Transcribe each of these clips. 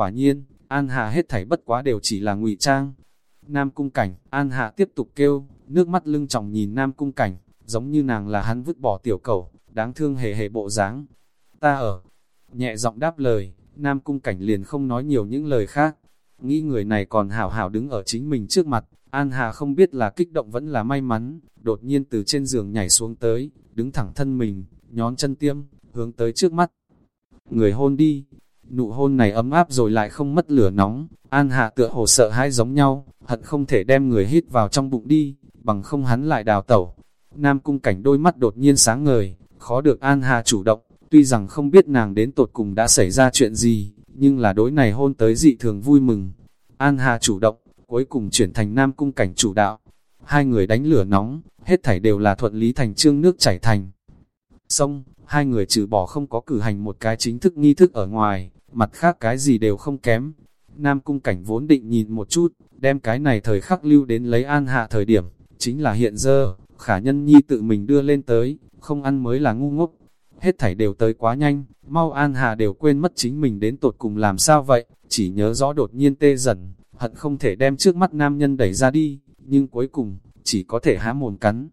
Quả nhiên, An Hà hết thảy bất quá đều chỉ là ngụy trang. Nam cung cảnh, An Hạ tiếp tục kêu, nước mắt lưng trọng nhìn Nam cung cảnh, giống như nàng là hắn vứt bỏ tiểu cầu, đáng thương hề hề bộ dáng. Ta ở, nhẹ giọng đáp lời, Nam cung cảnh liền không nói nhiều những lời khác. Nghĩ người này còn hảo hảo đứng ở chính mình trước mặt, An Hà không biết là kích động vẫn là may mắn, đột nhiên từ trên giường nhảy xuống tới, đứng thẳng thân mình, nhón chân tiêm, hướng tới trước mắt. Người hôn đi, nụ hôn này ấm áp rồi lại không mất lửa nóng, An Hạ tựa hồ sợ hãi giống nhau, hận không thể đem người hít vào trong bụng đi, bằng không hắn lại đào tẩu. Nam cung cảnh đôi mắt đột nhiên sáng ngời, khó được An Hạ chủ động, tuy rằng không biết nàng đến tột cùng đã xảy ra chuyện gì, nhưng là đối này hôn tới dị thường vui mừng. An Hạ chủ động, cuối cùng chuyển thành Nam cung cảnh chủ đạo. Hai người đánh lửa nóng, hết thảy đều là thuận lý thành trương nước chảy thành. Xong, hai người trừ bỏ không có cử hành một cái chính thức nghi thức ở ngoài, mặt khác cái gì đều không kém. Nam cung cảnh vốn định nhìn một chút, đem cái này thời khắc lưu đến lấy an hạ thời điểm, chính là hiện giờ, khả nhân nhi tự mình đưa lên tới, không ăn mới là ngu ngốc. Hết thảy đều tới quá nhanh, mau an hạ đều quên mất chính mình đến tột cùng làm sao vậy, chỉ nhớ rõ đột nhiên tê dần, hận không thể đem trước mắt nam nhân đẩy ra đi, nhưng cuối cùng, chỉ có thể há mồm cắn.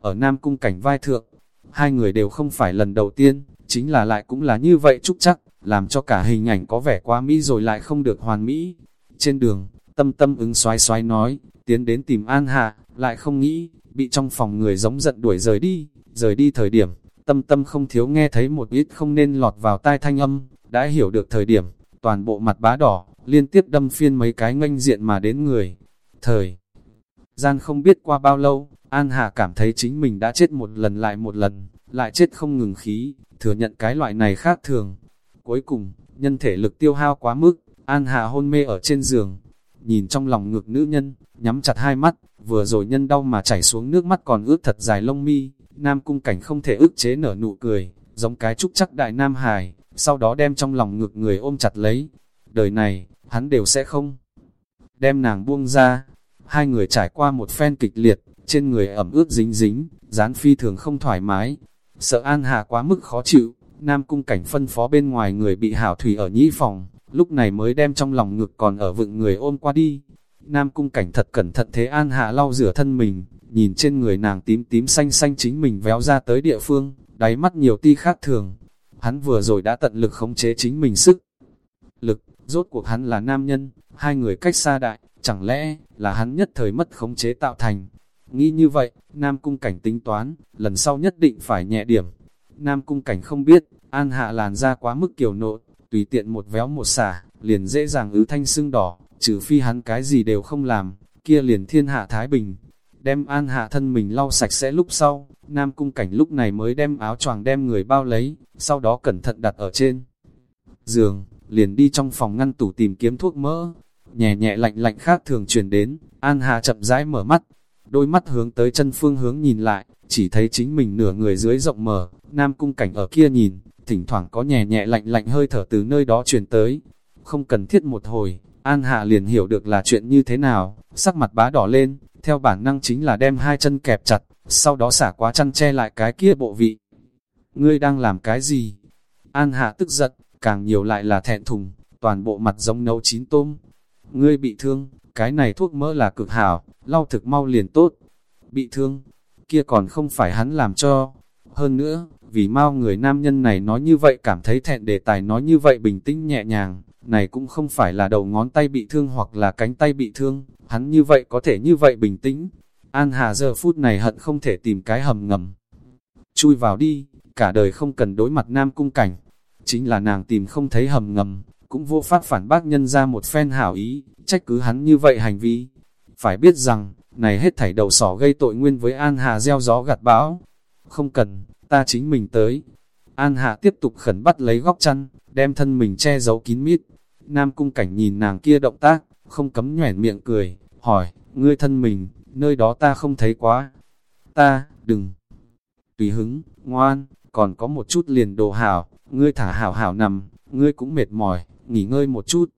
Ở Nam Cung cảnh vai thượng, hai người đều không phải lần đầu tiên, chính là lại cũng là như vậy chúc chắc, làm cho cả hình ảnh có vẻ quá mỹ rồi lại không được hoàn mỹ. Trên đường, tâm tâm ứng xoái xoái nói, tiến đến tìm An Hạ, lại không nghĩ, bị trong phòng người giống giận đuổi rời đi, rời đi thời điểm, tâm tâm không thiếu nghe thấy một ít không nên lọt vào tai thanh âm, đã hiểu được thời điểm, toàn bộ mặt bá đỏ, liên tiếp đâm phiên mấy cái nganh diện mà đến người. Thời gian không biết qua bao lâu, An Hà cảm thấy chính mình đã chết một lần lại một lần, lại chết không ngừng khí, thừa nhận cái loại này khác thường. Cuối cùng, nhân thể lực tiêu hao quá mức, An Hà hôn mê ở trên giường, nhìn trong lòng ngực nữ nhân, nhắm chặt hai mắt, vừa rồi nhân đau mà chảy xuống nước mắt còn ướt thật dài lông mi, Nam Cung Cảnh không thể ức chế nở nụ cười, giống cái trúc chắc đại Nam hài sau đó đem trong lòng ngực người ôm chặt lấy. Đời này, hắn đều sẽ không đem nàng buông ra. Hai người trải qua một phen kịch liệt, trên người ẩm ướt dính dính, dán phi thường không thoải mái. Sợ An Hà quá mức khó chịu, Nam Cung Cảnh phân phó bên ngoài người bị hảo thủy ở nhĩ phòng, lúc này mới đem trong lòng ngực còn ở vựng người ôm qua đi. Nam Cung Cảnh thật cẩn thận thế An hạ lau rửa thân mình, nhìn trên người nàng tím tím xanh xanh chính mình véo ra tới địa phương, đáy mắt nhiều ti khác thường. Hắn vừa rồi đã tận lực khống chế chính mình sức. Lực, rốt cuộc hắn là nam nhân, hai người cách xa đại, chẳng lẽ là hắn nhất thời mất khống chế tạo thành. Nghĩ như vậy, Nam Cung Cảnh tính toán, lần sau nhất định phải nhẹ điểm. Nam Cung Cảnh không biết, An Hạ làn ra quá mức kiểu nộn, tùy tiện một véo một xả, liền dễ dàng ứ thanh sưng đỏ, trừ phi hắn cái gì đều không làm, kia liền thiên hạ Thái Bình. Đem An Hạ thân mình lau sạch sẽ lúc sau, Nam Cung Cảnh lúc này mới đem áo choàng đem người bao lấy, sau đó cẩn thận đặt ở trên giường, liền đi trong phòng ngăn tủ tìm kiếm thuốc mỡ. Nhẹ nhẹ lạnh lạnh khác thường truyền đến, An Hà chậm rãi mở mắt, đôi mắt hướng tới chân phương hướng nhìn lại, chỉ thấy chính mình nửa người dưới rộng mở, nam cung cảnh ở kia nhìn, thỉnh thoảng có nhẹ nhẹ lạnh lạnh hơi thở từ nơi đó truyền tới. Không cần thiết một hồi, An Hạ liền hiểu được là chuyện như thế nào, sắc mặt bá đỏ lên, theo bản năng chính là đem hai chân kẹp chặt, sau đó xả quá chăn che lại cái kia bộ vị. Ngươi đang làm cái gì? An Hạ tức giận, càng nhiều lại là thẹn thùng, toàn bộ mặt giống nấu chín tôm. Ngươi bị thương, cái này thuốc mỡ là cực hảo, lau thực mau liền tốt. Bị thương, kia còn không phải hắn làm cho. Hơn nữa, vì mau người nam nhân này nói như vậy cảm thấy thẹn đề tài nói như vậy bình tĩnh nhẹ nhàng, này cũng không phải là đầu ngón tay bị thương hoặc là cánh tay bị thương, hắn như vậy có thể như vậy bình tĩnh. An Hà giờ phút này hận không thể tìm cái hầm ngầm. Chui vào đi, cả đời không cần đối mặt nam cung cảnh. Chính là nàng tìm không thấy hầm ngầm, cũng vô pháp phản bác nhân ra một phen hảo ý, trách cứ hắn như vậy hành vi. Phải biết rằng, này hết thảy đầu sỏ gây tội nguyên với An Hà gieo gió gặt bão. Không cần, ta chính mình tới. An hà tiếp tục khẩn bắt lấy góc chăn, đem thân mình che giấu kín mít. Nam cung cảnh nhìn nàng kia động tác, không cấm nhoẻn miệng cười, hỏi, ngươi thân mình, nơi đó ta không thấy quá. Ta, đừng. Tùy hứng, ngoan, còn có một chút liền đồ hảo, ngươi thả hảo hảo nằm, ngươi cũng mệt mỏi, nghỉ ngơi một chút.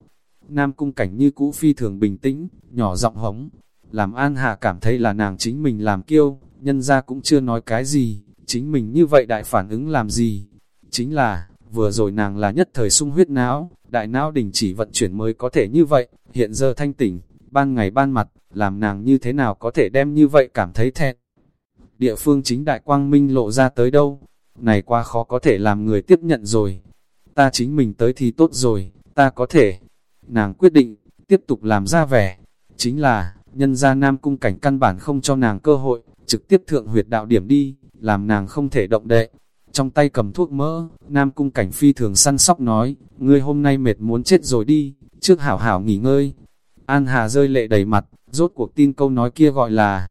Nam cung cảnh như cũ phi thường bình tĩnh, nhỏ giọng hống, làm An Hà cảm thấy là nàng chính mình làm kiêu, nhân ra cũng chưa nói cái gì, chính mình như vậy đại phản ứng làm gì. Chính là, vừa rồi nàng là nhất thời sung huyết não, đại não đình chỉ vận chuyển mới có thể như vậy, hiện giờ thanh tỉnh, ban ngày ban mặt, làm nàng như thế nào có thể đem như vậy cảm thấy thẹn. Địa phương chính đại quang minh lộ ra tới đâu, này quá khó có thể làm người tiếp nhận rồi. Ta chính mình tới thì tốt rồi, ta có thể. Nàng quyết định, tiếp tục làm ra vẻ. Chính là, nhân gia nam cung cảnh căn bản không cho nàng cơ hội, trực tiếp thượng huyệt đạo điểm đi, làm nàng không thể động đậy. Trong tay cầm thuốc mỡ, nam cung cảnh phi thường săn sóc nói, ngươi hôm nay mệt muốn chết rồi đi, trước hảo hảo nghỉ ngơi. An Hà rơi lệ đầy mặt, rốt cuộc tin câu nói kia gọi là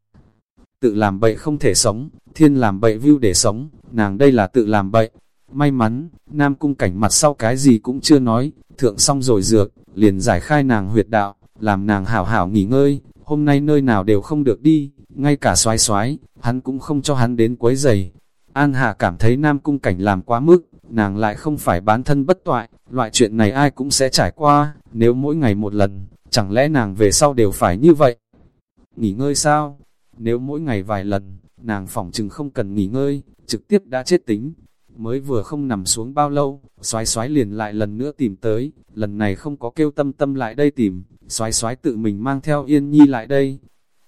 tự làm bậy không thể sống, thiên làm bậy view để sống, nàng đây là tự làm bậy. May mắn, Nam Cung cảnh mặt sau cái gì cũng chưa nói, thượng xong rồi dược, liền giải khai nàng huyệt đạo, làm nàng hảo hảo nghỉ ngơi, hôm nay nơi nào đều không được đi, ngay cả xoái xoái, hắn cũng không cho hắn đến quấy giày. An Hà cảm thấy Nam Cung cảnh làm quá mức, nàng lại không phải bán thân bất toại, loại chuyện này ai cũng sẽ trải qua, nếu mỗi ngày một lần, chẳng lẽ nàng về sau đều phải như vậy? Nghỉ ngơi sao? Nếu mỗi ngày vài lần, nàng phỏng chừng không cần nghỉ ngơi, trực tiếp đã chết tính. Mới vừa không nằm xuống bao lâu, xoái xoái liền lại lần nữa tìm tới, lần này không có kêu tâm tâm lại đây tìm, xoái xoái tự mình mang theo yên nhi lại đây.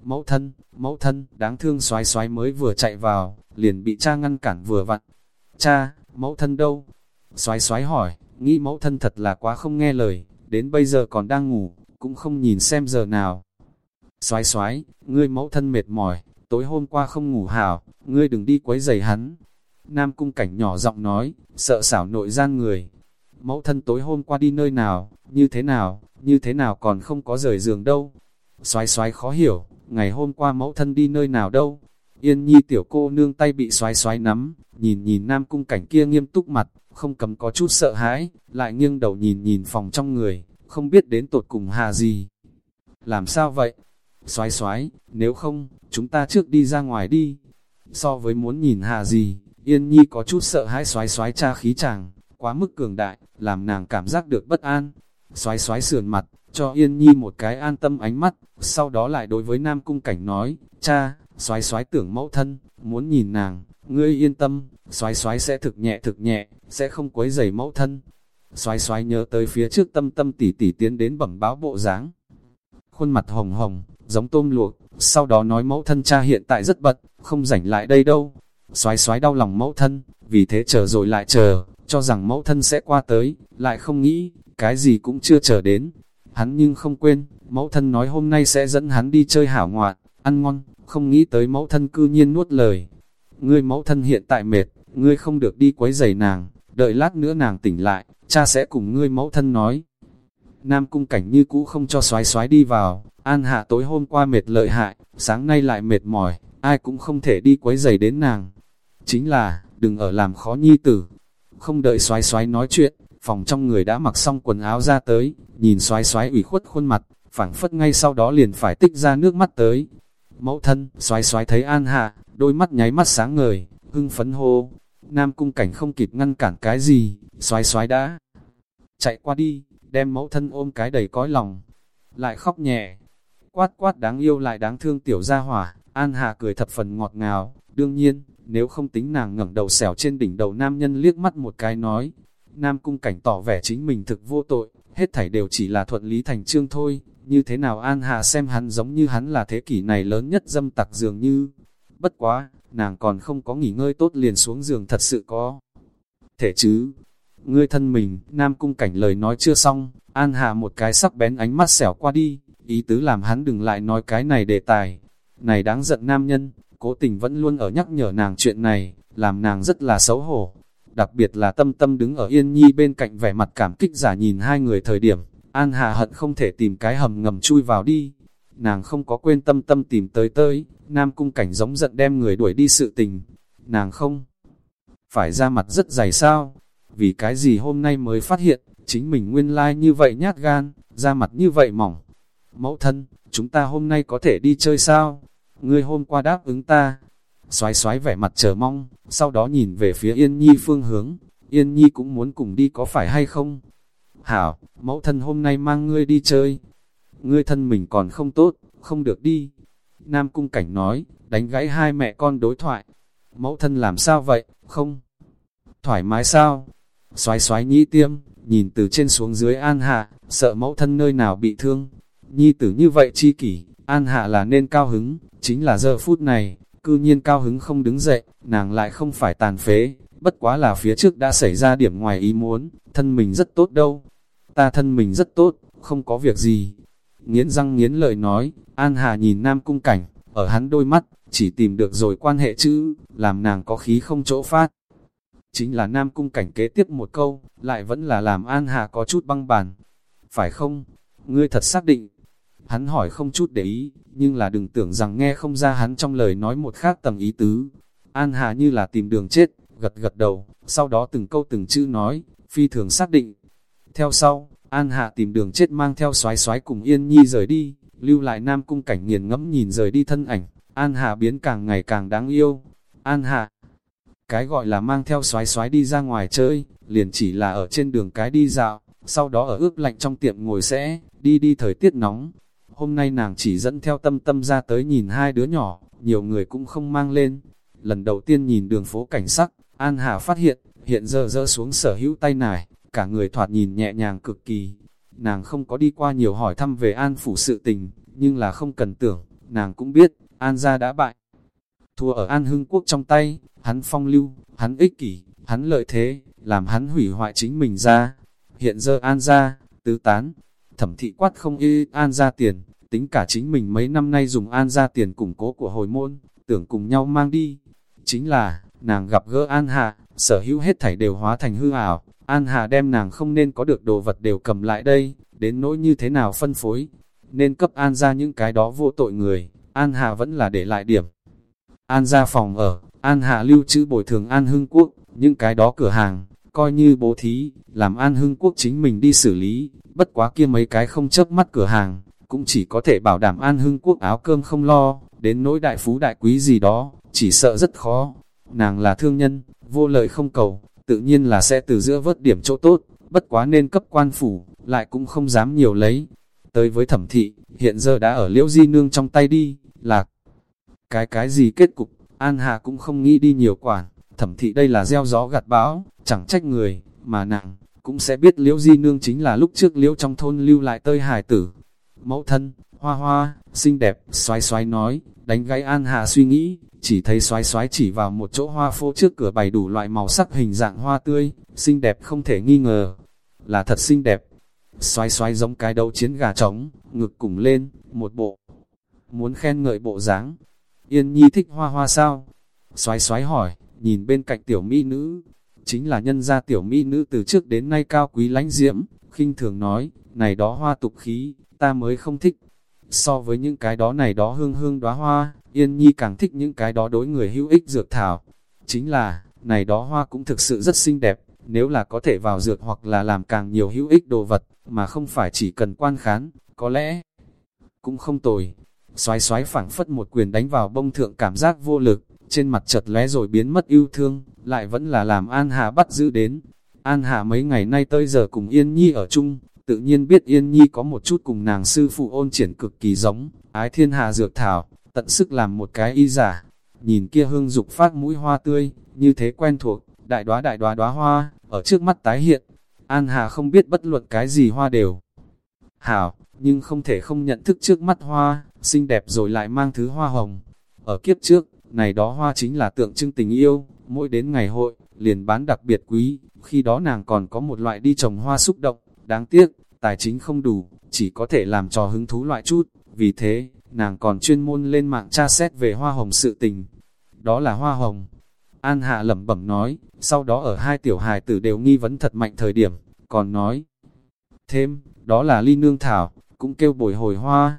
Mẫu thân, mẫu thân, đáng thương xoái xoái mới vừa chạy vào, liền bị cha ngăn cản vừa vặn. Cha, mẫu thân đâu? Xoái xoái hỏi, nghĩ mẫu thân thật là quá không nghe lời, đến bây giờ còn đang ngủ, cũng không nhìn xem giờ nào. Xoái xoái, ngươi mẫu thân mệt mỏi, tối hôm qua không ngủ hảo, ngươi đừng đi quấy giày hắn. Nam cung cảnh nhỏ giọng nói, sợ xảo nội gian người. Mẫu thân tối hôm qua đi nơi nào, như thế nào, như thế nào còn không có rời giường đâu. Xoái xoái khó hiểu, ngày hôm qua mẫu thân đi nơi nào đâu. Yên nhi tiểu cô nương tay bị xoái xoái nắm, nhìn nhìn nam cung cảnh kia nghiêm túc mặt, không cầm có chút sợ hãi, lại nghiêng đầu nhìn nhìn phòng trong người, không biết đến tột cùng hà gì. Làm sao vậy? Xoái xoái, nếu không, chúng ta trước đi ra ngoài đi. So với muốn nhìn hà gì, Yên Nhi có chút sợ hãi xoái xoái cha khí chàng, quá mức cường đại, làm nàng cảm giác được bất an. Xoái xoái sườn mặt, cho Yên Nhi một cái an tâm ánh mắt, sau đó lại đối với Nam Cung Cảnh nói, cha, xoái xoái tưởng mẫu thân, muốn nhìn nàng, ngươi yên tâm, xoái xoái sẽ thực nhẹ thực nhẹ, sẽ không quấy rầy mẫu thân. Xoái xoái nhớ tới phía trước tâm tâm tỉ tỉ tiến đến bẩm báo bộ dáng Khuôn mặt hồng hồng, giống tôm luộc, sau đó nói mẫu thân cha hiện tại rất bận, không rảnh lại đây đâu. Xoái xoái đau lòng mẫu thân, vì thế chờ rồi lại chờ, cho rằng mẫu thân sẽ qua tới, lại không nghĩ, cái gì cũng chưa chờ đến. Hắn nhưng không quên, mẫu thân nói hôm nay sẽ dẫn hắn đi chơi hảo ngoạn, ăn ngon, không nghĩ tới mẫu thân cư nhiên nuốt lời. Ngươi mẫu thân hiện tại mệt, ngươi không được đi quấy giày nàng, đợi lát nữa nàng tỉnh lại, cha sẽ cùng ngươi mẫu thân nói. Nam cung cảnh như cũ không cho xoái xoái đi vào, An Hạ tối hôm qua mệt lợi hại, sáng nay lại mệt mỏi, ai cũng không thể đi quấy giày đến nàng. Chính là, đừng ở làm khó nhi tử. Không đợi xoái xoái nói chuyện, phòng trong người đã mặc xong quần áo ra tới, nhìn xoái xoái ủy khuất khuôn mặt, phảng phất ngay sau đó liền phải tích ra nước mắt tới. Mẫu thân, xoái xoái thấy An Hạ, đôi mắt nháy mắt sáng ngời, hưng phấn hô. Nam cung cảnh không kịp ngăn cản cái gì, xoái xoái đã chạy qua đi, đem mẫu thân ôm cái đầy cõi lòng, lại khóc nhẹ, quát quát đáng yêu lại đáng thương tiểu gia hỏa, An Hà cười thập phần ngọt ngào, đương nhiên, nếu không tính nàng ngẩng đầu xẻo trên đỉnh đầu nam nhân liếc mắt một cái nói, nam cung cảnh tỏ vẻ chính mình thực vô tội, hết thảy đều chỉ là thuận lý thành trương thôi, như thế nào An Hà xem hắn giống như hắn là thế kỷ này lớn nhất dâm tặc dường như, bất quá, nàng còn không có nghỉ ngơi tốt liền xuống giường thật sự có. Thể chứ, ngươi thân mình, nam cung cảnh lời nói chưa xong, An Hà một cái sắc bén ánh mắt xẻo qua đi, ý tứ làm hắn đừng lại nói cái này đề tài. Này đáng giận nam nhân, cố tình vẫn luôn ở nhắc nhở nàng chuyện này, làm nàng rất là xấu hổ. Đặc biệt là tâm tâm đứng ở yên nhi bên cạnh vẻ mặt cảm kích giả nhìn hai người thời điểm, An Hà hận không thể tìm cái hầm ngầm chui vào đi. Nàng không có quên tâm tâm tìm tới tới, nam cung cảnh giống giận đem người đuổi đi sự tình. Nàng không phải ra mặt rất dày sao, vì cái gì hôm nay mới phát hiện, chính mình nguyên lai like như vậy nhát gan, ra mặt như vậy mỏng. Mẫu thân, chúng ta hôm nay có thể đi chơi sao? Ngươi hôm qua đáp ứng ta. Xoái xoái vẻ mặt chờ mong, sau đó nhìn về phía Yên Nhi phương hướng. Yên Nhi cũng muốn cùng đi có phải hay không? Hảo, mẫu thân hôm nay mang ngươi đi chơi. Ngươi thân mình còn không tốt, không được đi. Nam Cung Cảnh nói, đánh gãy hai mẹ con đối thoại. Mẫu thân làm sao vậy, không? Thoải mái sao? Xoái xoái nhĩ tiêm, nhìn từ trên xuống dưới An Hạ, sợ mẫu thân nơi nào bị thương. Nhi tử như vậy chi kỷ, An Hạ là nên cao hứng, chính là giờ phút này, cư nhiên cao hứng không đứng dậy, nàng lại không phải tàn phế, bất quá là phía trước đã xảy ra điểm ngoài ý muốn, thân mình rất tốt đâu. Ta thân mình rất tốt, không có việc gì. Nghiến răng nghiến lợi nói, An Hà nhìn Nam Cung Cảnh, ở hắn đôi mắt, chỉ tìm được rồi quan hệ chữ, làm nàng có khí không chỗ phát. Chính là Nam Cung Cảnh kế tiếp một câu, lại vẫn là làm An Hà có chút băng bàn. Phải không? Ngươi thật xác định. Hắn hỏi không chút để ý, nhưng là đừng tưởng rằng nghe không ra hắn trong lời nói một khác tầm ý tứ. An Hà như là tìm đường chết, gật gật đầu, sau đó từng câu từng chữ nói, phi thường xác định. Theo sau, An Hạ tìm đường chết mang theo xoái xoái cùng Yên Nhi rời đi, lưu lại Nam Cung cảnh nghiền ngẫm nhìn rời đi thân ảnh, An Hạ biến càng ngày càng đáng yêu. An Hạ, cái gọi là mang theo xoái xoái đi ra ngoài chơi, liền chỉ là ở trên đường cái đi dạo, sau đó ở ướp lạnh trong tiệm ngồi sẽ, đi đi thời tiết nóng. Hôm nay nàng chỉ dẫn theo tâm tâm ra tới nhìn hai đứa nhỏ, nhiều người cũng không mang lên. Lần đầu tiên nhìn đường phố cảnh sắc, An Hà phát hiện, hiện giờ dỡ xuống sở hữu tay nải, cả người thoạt nhìn nhẹ nhàng cực kỳ. Nàng không có đi qua nhiều hỏi thăm về An Phủ sự tình, nhưng là không cần tưởng, nàng cũng biết, An gia đã bại. Thua ở An Hưng Quốc trong tay, hắn phong lưu, hắn ích kỷ, hắn lợi thế, làm hắn hủy hoại chính mình ra. Hiện giờ An gia, tứ tán, thẩm thị quát không y An gia tiền, tính cả chính mình mấy năm nay dùng An gia tiền củng cố của hồi môn, tưởng cùng nhau mang đi. Chính là, nàng gặp gỡ An Hạ, sở hữu hết thảy đều hóa thành hư ảo, An Hạ đem nàng không nên có được đồ vật đều cầm lại đây, đến nỗi như thế nào phân phối, nên cấp An ra những cái đó vô tội người, An Hạ vẫn là để lại điểm. An ra phòng ở, An Hạ lưu trữ bồi thường An Hưng Quốc, những cái đó cửa hàng, coi như bố thí, làm An Hưng Quốc chính mình đi xử lý, bất quá kia mấy cái không chấp mắt cửa hàng, cũng chỉ có thể bảo đảm An Hưng Quốc áo cơm không lo, đến nỗi đại phú đại quý gì đó, chỉ sợ rất khó. Nàng là thương nhân, vô lợi không cầu, tự nhiên là sẽ từ giữa vớt điểm chỗ tốt, bất quá nên cấp quan phủ, lại cũng không dám nhiều lấy. Tới với thẩm thị, hiện giờ đã ở liễu di nương trong tay đi, là cái cái gì kết cục, An Hà cũng không nghĩ đi nhiều quản, thẩm thị đây là gieo gió gặt bão, chẳng trách người, mà nàng cũng sẽ biết liễu di nương chính là lúc trước liễu trong thôn lưu lại tơi hài tử. Mẫu thân, hoa hoa, xinh đẹp, xoái xoái nói, đánh gãy An Hà suy nghĩ, chỉ thấy xoái xoái chỉ vào một chỗ hoa phố trước cửa bày đủ loại màu sắc hình dạng hoa tươi, xinh đẹp không thể nghi ngờ, là thật xinh đẹp. Xoái xoái giống cái đấu chiến gà trống, ngực cùng lên, một bộ. Muốn khen ngợi bộ dáng. Yên nhi thích hoa hoa sao? Xoái xoái hỏi, nhìn bên cạnh tiểu mỹ nữ. Chính là nhân gia tiểu mỹ nữ từ trước đến nay cao quý lánh diễm, khinh thường nói, này đó hoa tục khí, ta mới không thích. So với những cái đó này đó hương hương đóa hoa, Yên Nhi càng thích những cái đó đối người hữu ích dược thảo. Chính là, này đó hoa cũng thực sự rất xinh đẹp, nếu là có thể vào dược hoặc là làm càng nhiều hữu ích đồ vật, mà không phải chỉ cần quan khán, có lẽ cũng không tồi. Xoái xoái phảng phất một quyền đánh vào bông thượng cảm giác vô lực, trên mặt chật lé rồi biến mất yêu thương, lại vẫn là làm An Hà bắt giữ đến. An Hà mấy ngày nay tới giờ cùng Yên Nhi ở chung, tự nhiên biết Yên Nhi có một chút cùng nàng sư phụ ôn triển cực kỳ giống, ái thiên hà dược thảo, tận sức làm một cái y giả. Nhìn kia hương dục phát mũi hoa tươi, như thế quen thuộc, đại đoá đại đoá đoá hoa, ở trước mắt tái hiện. An Hà không biết bất luận cái gì hoa đều. Hảo, nhưng không thể không nhận thức trước mắt hoa, xinh đẹp rồi lại mang thứ hoa hồng. Ở kiếp trước, này đó hoa chính là tượng trưng tình yêu, mỗi đến ngày hội, liền bán đặc biệt quý, khi đó nàng còn có một loại đi trồng hoa xúc động, đáng tiếc, tài chính không đủ, chỉ có thể làm trò hứng thú loại chút, vì thế, nàng còn chuyên môn lên mạng tra xét về hoa hồng sự tình. Đó là hoa hồng. An Hạ lẩm bẩm nói, sau đó ở hai tiểu hài tử đều nghi vấn thật mạnh thời điểm, còn nói. Thêm, đó là ly nương thảo, cũng kêu bồi hồi hoa.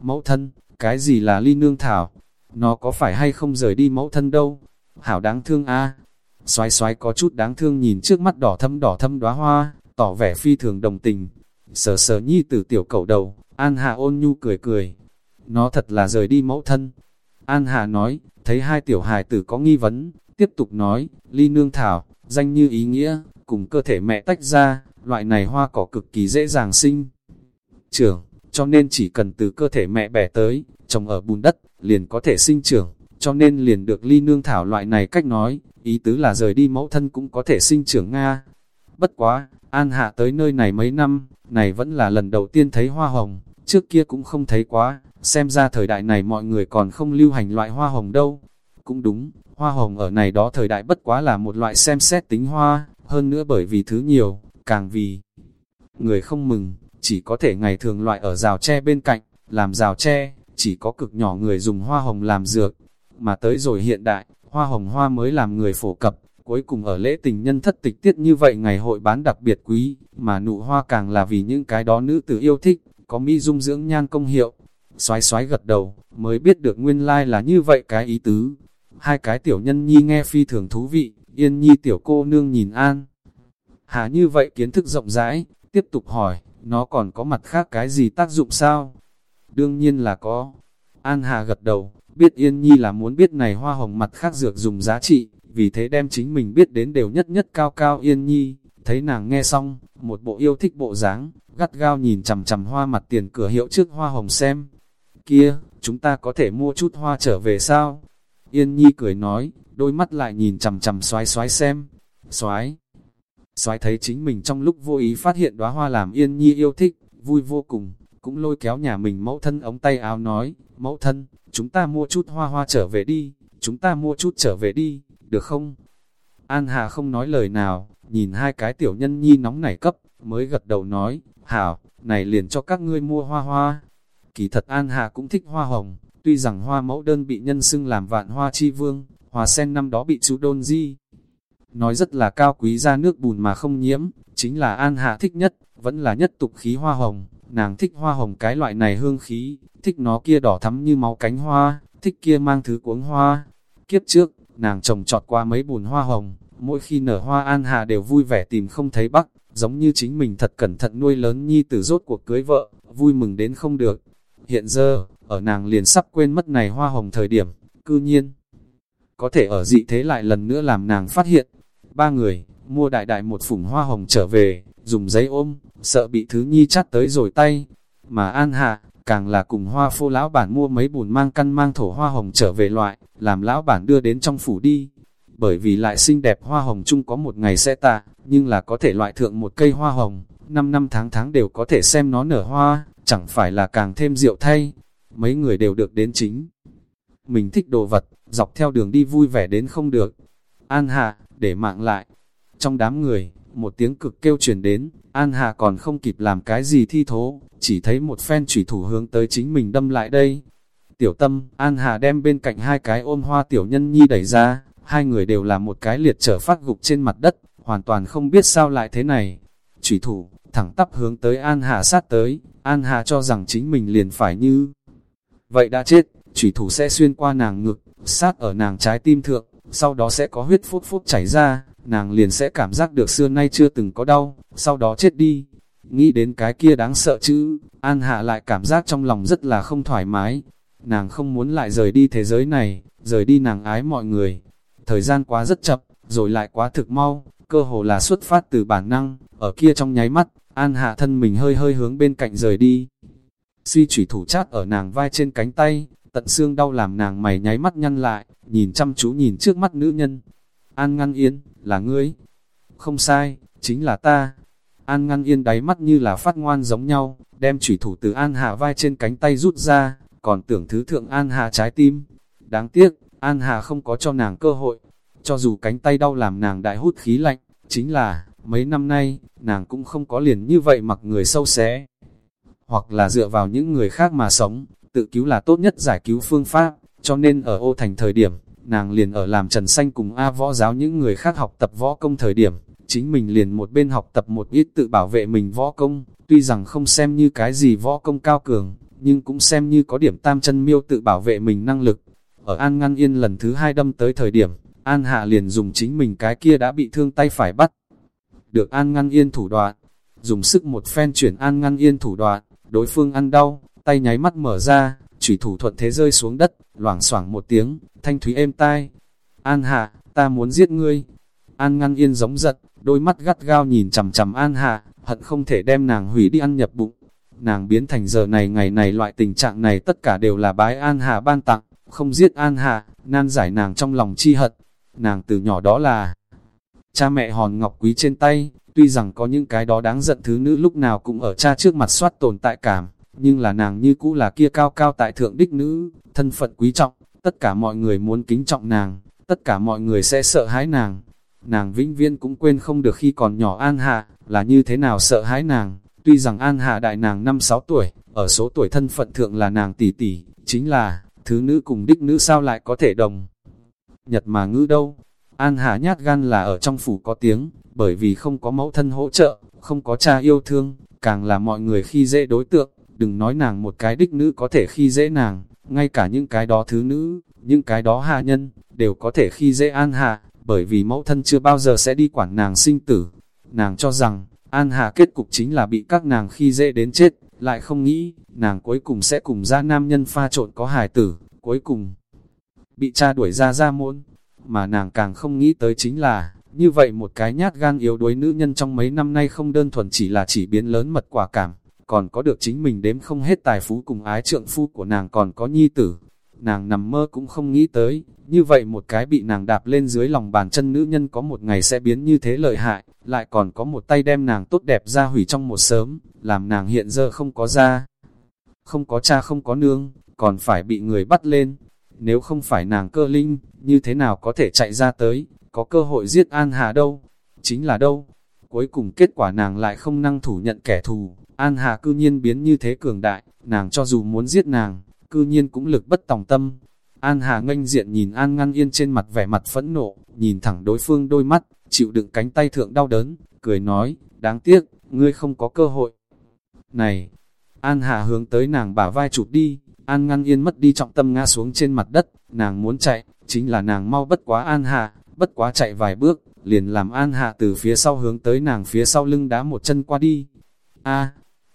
Mẫu thân, cái gì là ly nương thảo? Nó có phải hay không rời đi mẫu thân đâu? Hảo đáng thương a à? Xoái xoái có chút đáng thương nhìn trước mắt đỏ thâm đỏ thâm đóa hoa, tỏ vẻ phi thường đồng tình. Sờ sờ nhi tử tiểu cầu đầu, An hà ôn nhu cười cười, nó thật là rời đi mẫu thân. An Hà nói, thấy hai tiểu hài tử có nghi vấn, tiếp tục nói, ly nương thảo, danh như ý nghĩa, cùng cơ thể mẹ tách ra, loại này hoa cỏ cực kỳ dễ dàng sinh. Trưởng, cho nên chỉ cần từ cơ thể mẹ bẻ tới, trồng ở bùn đất, liền có thể sinh trưởng, cho nên liền được ly nương thảo loại này cách nói, ý tứ là rời đi mẫu thân cũng có thể sinh trưởng Nga. bất quá, An Hạ tới nơi này mấy năm, này vẫn là lần đầu tiên thấy hoa hồng, trước kia cũng không thấy quá, xem ra thời đại này mọi người còn không lưu hành loại hoa hồng đâu. Cũng đúng, hoa hồng ở này đó thời đại bất quá là một loại xem xét tính hoa, hơn nữa bởi vì thứ nhiều, càng vì người không mừng, chỉ có thể ngày thường loại ở rào tre bên cạnh, làm rào tre, chỉ có cực nhỏ người dùng hoa hồng làm dược, mà tới rồi hiện đại, hoa hồng hoa mới làm người phổ cập, cuối cùng ở lễ tình nhân thất tịch tiết như vậy ngày hội bán đặc biệt quý, mà nụ hoa càng là vì những cái đó nữ tử yêu thích, có mỹ dung dưỡng nhan công hiệu. Xoái xoái gật đầu, mới biết được nguyên lai like là như vậy cái ý tứ. Hai cái tiểu nhân nhi nghe phi thường thú vị, yên nhi tiểu cô nương nhìn an. Hà như vậy kiến thức rộng rãi, tiếp tục hỏi, nó còn có mặt khác cái gì tác dụng sao? Đương nhiên là có. An Hà gật đầu, biết Yên Nhi là muốn biết này hoa hồng mặt khác dược dùng giá trị, vì thế đem chính mình biết đến đều nhất nhất cao cao Yên Nhi. Thấy nàng nghe xong, một bộ yêu thích bộ dáng, gắt gao nhìn chằm chằm hoa mặt tiền cửa hiệu trước hoa hồng xem. Kia, chúng ta có thể mua chút hoa trở về sao? Yên Nhi cười nói, đôi mắt lại nhìn chằm chằm xoái xoái xem. Xoái, xoái thấy chính mình trong lúc vô ý phát hiện đóa hoa làm Yên Nhi yêu thích, vui vô cùng, cũng lôi kéo nhà mình mẫu thân ống tay áo nói, mẫu thân, chúng ta mua chút hoa hoa trở về đi, chúng ta mua chút trở về đi, được không? An Hà không nói lời nào, nhìn hai cái tiểu nhân nhi nóng nảy cấp, mới gật đầu nói, hảo, này liền cho các ngươi mua hoa hoa. Kỳ thật An Hà cũng thích hoa hồng, tuy rằng hoa mẫu đơn bị nhân xưng làm vạn hoa chi vương, hoa sen năm đó bị chú đôn di. Nói rất là cao quý ra nước bùn mà không nhiễm, chính là An Hạ thích nhất, vẫn là nhất tục khí hoa hồng, nàng thích hoa hồng cái loại này hương khí, thích nó kia đỏ thắm như máu cánh hoa, thích kia mang thứ cuống hoa. Kiếp trước, nàng trồng trọt qua mấy bùn hoa hồng, mỗi khi nở hoa an hà đều vui vẻ tìm không thấy bắc, giống như chính mình thật cẩn thận nuôi lớn nhi tử rốt cuộc cưới vợ, vui mừng đến không được. Hiện giờ, ở nàng liền sắp quên mất này hoa hồng thời điểm, cư nhiên. Có thể ở dị thế lại lần nữa làm nàng phát hiện. Ba người, mua đại đại một phủng hoa hồng trở về, dùng giấy ôm, sợ bị thứ nhi chắt tới rồi tay. Mà An Hạ, càng là cùng hoa phô lão bản mua mấy bùn mang căn mang thổ hoa hồng trở về loại, làm lão bản đưa đến trong phủ đi. Bởi vì lại xinh đẹp hoa hồng chung có một ngày sẽ tạ, nhưng là có thể loại thượng một cây hoa hồng, năm năm tháng tháng đều có thể xem nó nở hoa, chẳng phải là càng thêm rượu thay. Mấy người đều được đến chính. Mình thích đồ vật, dọc theo đường đi vui vẻ đến không được. An Hạ, để mạng lại. Trong đám người, một tiếng cực kêu truyền đến, An Hà còn không kịp làm cái gì thi thố, chỉ thấy một phen chủy thủ hướng tới chính mình đâm lại đây. Tiểu tâm, An Hà đem bên cạnh hai cái ôm hoa tiểu nhân nhi đẩy ra, hai người đều là một cái liệt trở phát gục trên mặt đất, hoàn toàn không biết sao lại thế này. Chủy thủ, thẳng tắp hướng tới An Hà sát tới, An Hà cho rằng chính mình liền phải như. Vậy đã chết, chủy thủ sẽ xuyên qua nàng ngực, sát ở nàng trái tim thượng, sau đó sẽ có huyết phút phút chảy ra, nàng liền sẽ cảm giác được xưa nay chưa từng có đau, sau đó chết đi. Nghĩ đến cái kia đáng sợ chứ, An Hạ lại cảm giác trong lòng rất là không thoải mái. Nàng không muốn lại rời đi thế giới này, rời đi nàng ái mọi người. Thời gian quá rất chậm, rồi lại quá thực mau, cơ hồ là xuất phát từ bản năng, ở kia trong nháy mắt, An Hạ thân mình hơi hơi hướng bên cạnh rời đi. Suy chủy thủ chát ở nàng vai trên cánh tay, tận xương đau làm nàng mày nháy mắt nhăn lại, nhìn chăm chú nhìn trước mắt nữ nhân. An ngăn yên, là ngươi. Không sai, chính là ta. An ngăn yên đáy mắt như là phát ngoan giống nhau, đem chủy thủ từ An Hà vai trên cánh tay rút ra, còn tưởng thứ thượng An Hà trái tim. Đáng tiếc, An Hà không có cho nàng cơ hội. Cho dù cánh tay đau làm nàng đại hút khí lạnh, chính là, mấy năm nay, nàng cũng không có liền như vậy mặc người sâu xé. Hoặc là dựa vào những người khác mà sống, tự cứu là tốt nhất giải cứu phương pháp, cho nên ở ô thành thời điểm, nàng liền ở làm trần xanh cùng A võ giáo những người khác học tập võ công thời điểm, chính mình liền một bên học tập một ít tự bảo vệ mình võ công, tuy rằng không xem như cái gì võ công cao cường, nhưng cũng xem như có điểm tam chân miêu tự bảo vệ mình năng lực. Ở An Ngăn Yên lần thứ hai đâm tới thời điểm, An Hạ liền dùng chính mình cái kia đã bị thương tay phải bắt. Được An Ngăn Yên thủ đoạn, dùng sức một phen chuyển An Ngăn Yên thủ đoạn, đối phương ăn đau, tay nháy mắt mở ra, chủy thủ thuận thế rơi xuống đất, loảng xoảng một tiếng, thanh thúy êm tai. An hạ, ta muốn giết ngươi. An ngăn yên giống giật, đôi mắt gắt gao nhìn chằm chằm An hạ, hận không thể đem nàng hủy đi ăn nhập bụng. Nàng biến thành giờ này ngày này loại tình trạng này tất cả đều là bái An hạ ban tặng, không giết An hạ, nan giải nàng trong lòng chi hận. Nàng từ nhỏ đó là Cha mẹ hòn ngọc quý trên tay, tuy rằng có những cái đó đáng giận thứ nữ lúc nào cũng ở cha trước mặt soát tồn tại cảm, nhưng là nàng như cũ là kia cao cao tại thượng đích nữ, thân phận quý trọng, tất cả mọi người muốn kính trọng nàng, tất cả mọi người sẽ sợ hãi nàng. Nàng vĩnh viễn cũng quên không được khi còn nhỏ An Hạ, là như thế nào sợ hãi nàng, tuy rằng An Hạ đại nàng 5-6 tuổi, ở số tuổi thân phận thượng là nàng tỷ tỷ, chính là, thứ nữ cùng đích nữ sao lại có thể đồng. Nhật mà ngữ đâu, An Hạ nhát gan là ở trong phủ có tiếng, bởi vì không có mẫu thân hỗ trợ, không có cha yêu thương, càng là mọi người khi dễ đối tượng, đừng nói nàng một cái đích nữ có thể khi dễ nàng, ngay cả những cái đó thứ nữ, những cái đó hạ nhân, đều có thể khi dễ An Hạ, bởi vì mẫu thân chưa bao giờ sẽ đi quản nàng sinh tử. Nàng cho rằng, An Hạ kết cục chính là bị các nàng khi dễ đến chết, lại không nghĩ, nàng cuối cùng sẽ cùng ra nam nhân pha trộn có hài tử, cuối cùng bị cha đuổi ra ra môn. Mà nàng càng không nghĩ tới chính là, như vậy một cái nhát gan yếu đuối nữ nhân trong mấy năm nay không đơn thuần chỉ là chỉ biến lớn mật quả cảm, còn có được chính mình đếm không hết tài phú cùng ái trượng phu của nàng còn có nhi tử. Nàng nằm mơ cũng không nghĩ tới, như vậy một cái bị nàng đạp lên dưới lòng bàn chân nữ nhân có một ngày sẽ biến như thế lợi hại, lại còn có một tay đem nàng tốt đẹp ra hủy trong một sớm, làm nàng hiện giờ không có ra. Không có cha không có nương, còn phải bị người bắt lên. Nếu không phải nàng cơ linh, như thế nào có thể chạy ra tới, có cơ hội giết An Hà đâu? Chính là đâu? Cuối cùng kết quả nàng lại không năng thủ nhận kẻ thù, An Hà cư nhiên biến như thế cường đại, nàng cho dù muốn giết nàng, cư nhiên cũng lực bất tòng tâm. An Hà nganh diện nhìn An Ngăn Yên trên mặt vẻ mặt phẫn nộ, nhìn thẳng đối phương đôi mắt, chịu đựng cánh tay thượng đau đớn, cười nói, đáng tiếc, ngươi không có cơ hội. Này, An Hà hướng tới nàng bả vai chụp đi, An Ngăn Yên mất đi trọng tâm ngã xuống trên mặt đất, nàng muốn chạy, chính là nàng mau bất quá An Hà, bất quá chạy vài bước, liền làm An Hà từ phía sau hướng tới nàng phía sau lưng đá một chân qua đi. A,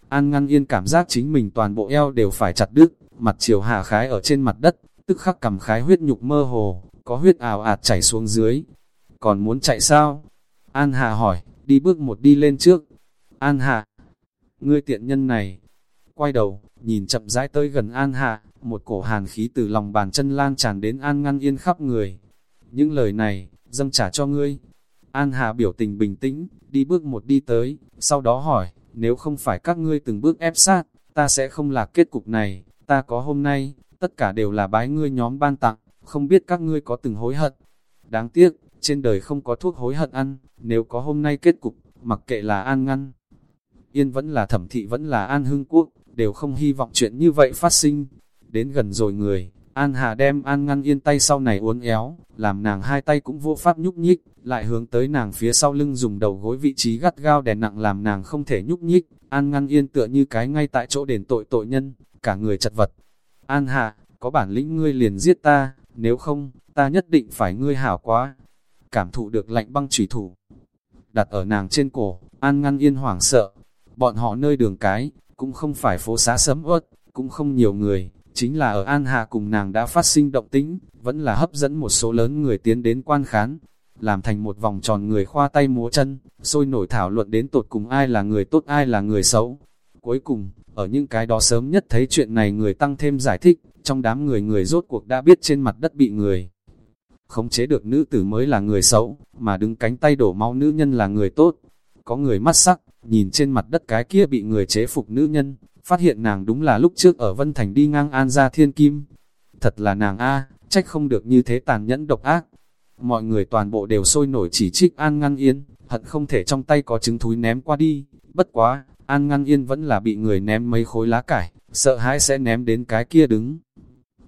An ngăn yên cảm giác chính mình toàn bộ eo đều phải chặt đứt, mặt chiều hạ khái ở trên mặt đất, tức khắc cầm khái huyết nhục mơ hồ, có huyết ảo ạt chảy xuống dưới. Còn muốn chạy sao? An Hà hỏi, đi bước một đi lên trước. An Hà, ngươi tiện nhân này, quay đầu, nhìn chậm rãi tới gần An Hà, một cổ hàn khí từ lòng bàn chân lan tràn đến An ngăn yên khắp người. Những lời này, dâng trả cho ngươi. An Hà biểu tình bình tĩnh, đi bước một đi tới, sau đó hỏi, nếu không phải các ngươi từng bước ép sát, ta sẽ không là kết cục này, ta có hôm nay, tất cả đều là bái ngươi nhóm ban tặng, không biết các ngươi có từng hối hận. Đáng tiếc, trên đời không có thuốc hối hận ăn, nếu có hôm nay kết cục, mặc kệ là an ngăn. Yên vẫn là thẩm thị vẫn là an hưng quốc, đều không hy vọng chuyện như vậy phát sinh. Đến gần rồi người, An Hà đem An ngăn yên tay sau này uốn éo, làm nàng hai tay cũng vô pháp nhúc nhích, lại hướng tới nàng phía sau lưng dùng đầu gối vị trí gắt gao đè nặng làm nàng không thể nhúc nhích, An ngăn yên tựa như cái ngay tại chỗ đền tội tội nhân, cả người chật vật. An hạ có bản lĩnh ngươi liền giết ta, nếu không, ta nhất định phải ngươi hảo quá. Cảm thụ được lạnh băng trùy thủ, đặt ở nàng trên cổ, An ngăn yên hoảng sợ. Bọn họ nơi đường cái, cũng không phải phố xá sấm ớt, cũng không nhiều người, chính là ở An Hà cùng nàng đã phát sinh động tĩnh, vẫn là hấp dẫn một số lớn người tiến đến quan khán, làm thành một vòng tròn người khoa tay múa chân, sôi nổi thảo luận đến tột cùng ai là người tốt ai là người xấu. Cuối cùng, ở những cái đó sớm nhất thấy chuyện này người tăng thêm giải thích, trong đám người người rốt cuộc đã biết trên mặt đất bị người. Khống chế được nữ tử mới là người xấu, mà đứng cánh tay đổ máu nữ nhân là người tốt. Có người mắt sắc, nhìn trên mặt đất cái kia bị người chế phục nữ nhân, phát hiện nàng đúng là lúc trước ở Vân Thành đi ngang An gia thiên kim. Thật là nàng A, trách không được như thế tàn nhẫn độc ác. Mọi người toàn bộ đều sôi nổi chỉ trích An Ngăn Yên, hận không thể trong tay có trứng thúi ném qua đi. Bất quá, An Ngăn Yên vẫn là bị người ném mấy khối lá cải, sợ hãi sẽ ném đến cái kia đứng.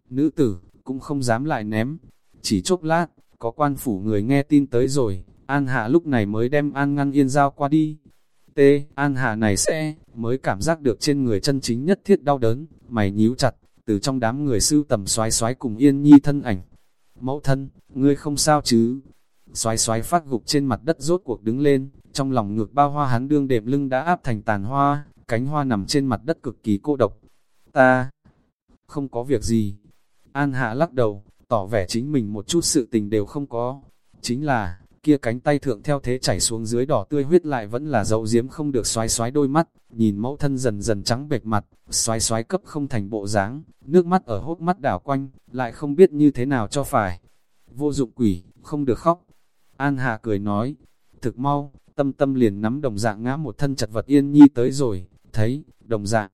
Nữ tử, cũng không dám lại ném. Chỉ chốc lát, có quan phủ người nghe tin tới rồi, An Hạ lúc này mới đem An Ngăn Yên giao qua đi. T. An Hạ này sẽ, mới cảm giác được trên người chân chính nhất thiết đau đớn, mày nhíu chặt, từ trong đám người sưu tầm xoái xoái cùng Yên Nhi thân ảnh. Mẫu thân, ngươi không sao chứ? Xoái xoái phát gục trên mặt đất rốt cuộc đứng lên, trong lòng ngược bao hoa hắn đương đệm lưng đã áp thành tàn hoa, cánh hoa nằm trên mặt đất cực kỳ cô độc. Ta, không có việc gì. An Hạ lắc đầu, tỏ vẻ chính mình một chút sự tình đều không có. Chính là, kia cánh tay thượng theo thế chảy xuống dưới đỏ tươi huyết lại vẫn là dấu diếm không được xoái xoái đôi mắt, nhìn mẫu thân dần dần trắng bệch mặt, xoái xoái cấp không thành bộ dáng, nước mắt ở hốc mắt đảo quanh, lại không biết như thế nào cho phải. Vô dụng quỷ, không được khóc. An Hà cười nói, thực mau, tâm tâm liền nắm đồng dạng ngã một thân chật vật yên nhi tới rồi, thấy, đồng dạng,